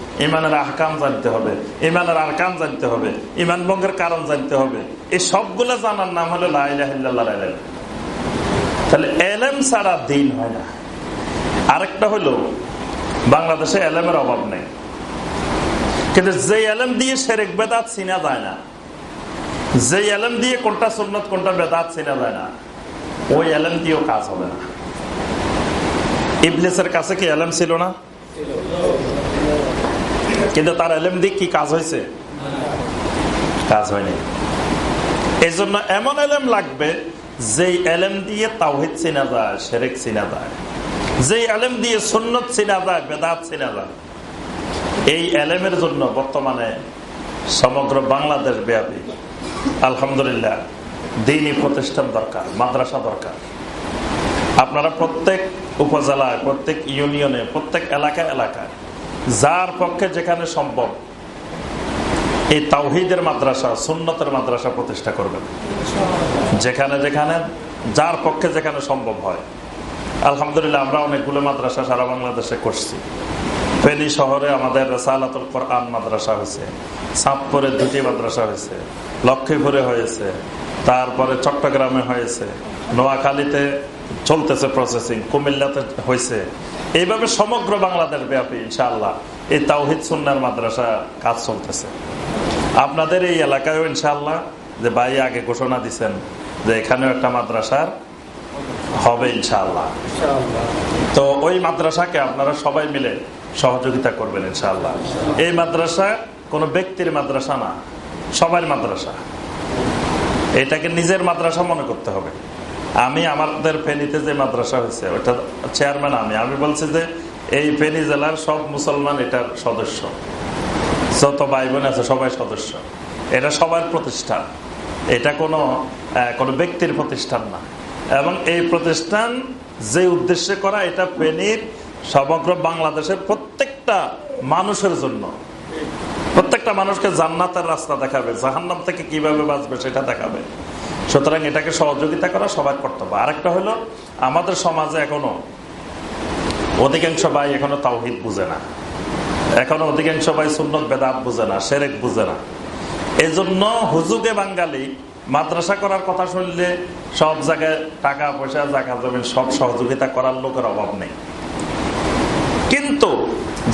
ইমানের আহকাম জানতে হবে, ইমানের আরকাম জানতে হবে, ইমান ভঙ্গের কারণ জানতে হবে। এই সবগুলো জানার নাম হলো তাহলে এলএম ছাড়া দিন হয় না। আরেকটা হলো, বাংলাদেশে এলএমের অভাব নেই। কিন্তু যে এলএম দিয়ে সেরেক বেদাত চিনা যায় না, যে এলএম দিয়ে কোনটা সুন্নত, কোনটা বেদাত চিনা যায় না, ওই এলএম দিয়েও কাজ হবে না। ইবলিসের কাছে কি এলএম ছিল না? কিন্তু তার এলেম দিয়ে কি কাজ হয়েছে? কাজ হয়নি। এই জন্য এমন এলেম লাগবে যে এলেম দিয়ে তাওহিদ চিনা যায় সেরেক চিনা যায়। যে এলেম দিয়ে সুন্নত চিনা যায়, বেদাত চিনা যায়। এই এলেমের জন্য বর্তমানে সমগ্র বাংলাদেশ ব্যাপী, আলহামদুলিল্লাহ, দিনই প্রতিষ্ঠান দরকার, মাদ্রাসা দরকার। আপনারা প্রত্যেক উপজেলায়, প্রত্যেক ইউনিয়নে, প্রত্যেক এলাকা এলাকায় যার পক্ষে যেখানে সম্ভব এই তাওহিদের মাদ্রাসা, সুন্নতের মাদ্রাসা প্রতিষ্ঠা করবেন। যেখানে যেখানে, যার পক্ষে যেখানে সম্ভব হয়। আলহামদুলিল্লাহ, আমরা অনেকগুলো মাদ্রাসা সারা বাংলাদেশে করছি। ফেনী শহরে আমাদের সালাতুল কোরআন মাদ্রাসা হয়েছে। সাতপুরে দুটি মাদ্রাসা হয়েছে। লক্ষ্মীপুরে হয়েছে। তারপরে চট্টগ্রামে হয়েছে। নোয়াখালীতে চলতেছে প্রসেসিং কুমিল্লাতে হয়েছে এইভাবে সমগ্র বাংলাদেশ ব্যাপী ইনশাআল্লাহ এই তাওহিদ সুন্নার মাদ্রাসা কাজ চলতেছে। আপনাদের এই এলাকায়ও ইনশাআল্লাহ যে ভাই আগে ঘোষণা দিচ্ছেন যে এখানেও একটা মাদ্রাসার হবে ইনশাআল্লাহ। তো ওই মাদ্রাসাকে আপনারা সবাই মিলে সহযোগিতা করবেন ইনশাআল্লাহ। এই মাদ্রাসা কোনো ব্যক্তির মাদ্রাসা না সবার মাদ্রাসা। এটাকে নিজের মাদ্রাসা মনে করতে হবে। আমি আমাদের ফেনীতে যে মাদ্রাসা হয়েছে ওটা চেয়ারম্যান আমি। আমি বলছি যে, এই ফেনী জেলার সব মুসলমান এটার সদস্য। যত ভাই বোন আছে, সবাই সদস্য। এটা সবার প্রতিষ্ঠান। এটা কোনো কোনো ব্যক্তির প্রতিষ্ঠান না। এবং এই প্রতিষ্ঠান যে উদ্দেশ্যে করা, এটা ফেনীর সমগ্র বাংলাদেশের প্রত্যেকটা মানুষের জন্য। প্রত্যেকটা মানুষকে জান্নাতের রাস্তা দেখাবে, জাহান্নাম থেকে কীভাবে বাঁচবে সেটা দেখাবে। সুতরাং এটাকে সহযোগিতা করা সবার কর্তব্য। আরেকটা হলো, আমাদের সমাজে এখনও অধিকাংশ ভাই এখনও তাওহিদ বুঝে না। এখনও অধিকাংশ ভাই সুন্নত, বেদাত বুঝে না, সেরেক বুঝে না। এই জন্য হুজুগে বাঙ্গালি মাদ্রাসা করার কথা শুনলে সব জায়গায় টাকা, পয়সা, জায়গা, জমিন সব সহযোগিতা করার লোকের অভাব নেই। কিন্তু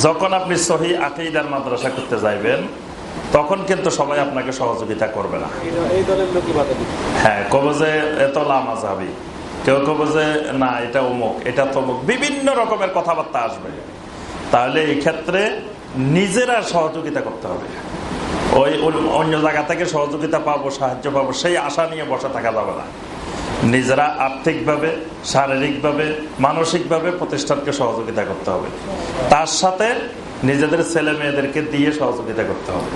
যখন আপনি সহি আকিদার মাদ্রাসা করতে যাইবেন তখন কিন্তু সবাই আপনাকে সহযোগিতা করবে না। হ্যাঁ কবে যে এত লামা যাবি কেউ কবে যে না এটা অমুক এটা তমুক বিভিন্ন রকমের কথাবার্তা আসবে। তাহলে এই ক্ষেত্রে নিজেরা সহযোগিতা করতে হবে। ওই অন্য- অন্য জায়গা থেকে সহযোগিতা পাবো সাহায্য পাবো সেই আশা নিয়ে বসে থাকা যাবে না। নিজেরা আর্থিকভাবে শারীরিকভাবে মানসিকভাবে প্রতিষ্ঠানকে সহযোগিতা করতে হবে। তার সাথে নিজেদের ছেলে মেয়েদেরকে দিয়ে সহযোগিতা করতে হবে।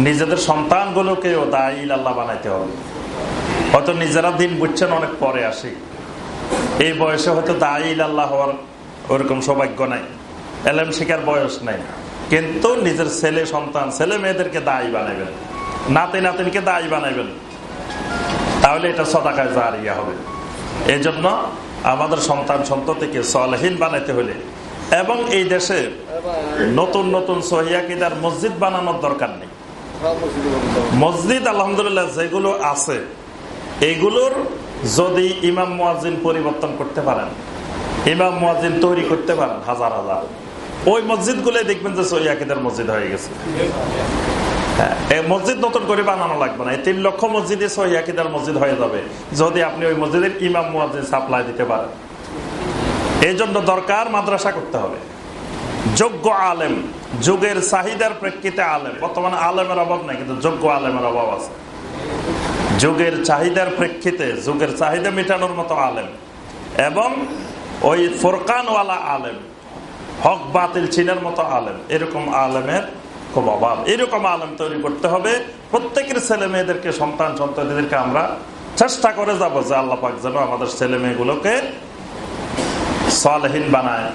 নিজেদের সন্তানগুলোকেও দায়ী আল্লাহ বানাইতে হবে। হয়তো নিজেরা দিন বুঝছেন, অনেক পরে আসি। এই বয়সে হয়তো দায়ী আল্লাহ হওয়ার ওরকম সৌভাগ্য নাই। এলএম শিকার বয়স নাই। কিন্তু নিজের ছেলে, সন্তান, ছেলে মেয়েদেরকে দায়ী বানাইবেন। নাতি নাতিনকে দায়ী বানাইবেন। তাহলে এটা সদাকায় জারিয়া হবে। এই জন্য আমাদের সন্তান সন্ততিকে সলহীন বানাইতে হলে এবং এই দেশে নতুন নতুন সহিয়াকিদার মসজিদ বানানোর দরকার নেই। মসজিদে আলহামদুলিল্লাহ যেগুলো আছে এগুলোর যদি ইমাম মুয়াজ্জিন পরিবর্তন করতে পারেন ইমাম মুয়াজ্জিন তৈরি করতে পারেন হাজার হাজার ওই মসজিদ মসজিদগুলোই দেখবেন যে সহিয়াকিদার মসজিদ হয়ে গেছে। হ্যাঁ, মসজিদ নতুন করে বানানো লাগবে না তিন লক্ষ মসজিদে সহিয়াকিদার মসজিদ হয়ে যাবে যদি আপনি ওই মসজিদের ইমাম মুয়াজ্জিন সাপ্লাই দিতে পারেন। এই জন্য দরকার মাদ্রাসা করতে হবে। যোগ্য আলেম, যুগের চাহিদার প্রেক্ষিতে আলেম। বর্তমানে আলেমের অভাব নাই, কিন্তু যোগ্য আলেমের অভাব আছে। যুগের চাহিদার প্রেক্ষিতে, যুগের চাহিদা মেটানোর মতো আলেম। এবং ওই ফোরকানওয়ালা আলেম, হক বাতিল চিনের মতো আলেম। এরকম আলেমের খুব অভাব। এরকম আলেম তৈরি করতে হবে। প্রত্যেকের ছেলে মেয়েদেরকে সন্তান সন্ততিদেরকে আমরা চেষ্টা করে যাব যে আল্লাহ পাক যেন আমাদের ছেলে মেয়েগুলোকে সালহীন বানায়।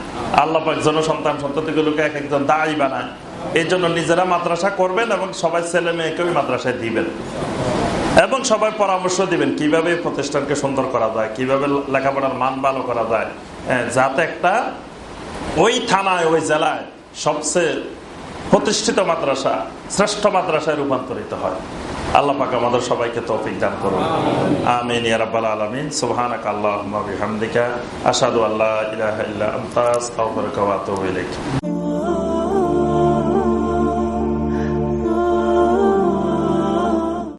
আল্লাহ পাক যেন সন্তান সন্ততিগুলোকে এক একজন দায়ী বানায়। এই জন্য নিজেরা মাদ্রাসা করবেন এবং সবাই ছেলে মেয়েকে ওই মাদ্রাসায় দিবেন। এবং সবাই পরামর্শ দিবেন কীভাবে প্রতিষ্ঠানকে সুন্দর করা যায় কীভাবে লেখাপড়ার মান ভালো করা যায়। হ্যাঁ, যাতে একটা ওই থানায় ওই জেলায় সবচেয়ে প্রতিষ্ঠিত মাদ্রাসা শ্রেষ্ঠ মাদ্রাসায় রূপান্তরিত হয়। আল্লাহ পাক আমাদের সবাইকে তৌফিক দান করুন। আমিন, ইয়া রাব্বাল আলামিন। সুবহানাকা আল্লাহুম্মা বিহামদিকা। আশহাদু আল্লা ইলাহা ইল্লা আনতা, আস্তাগফিরুকা ওয়া আতুবু ইলাইক।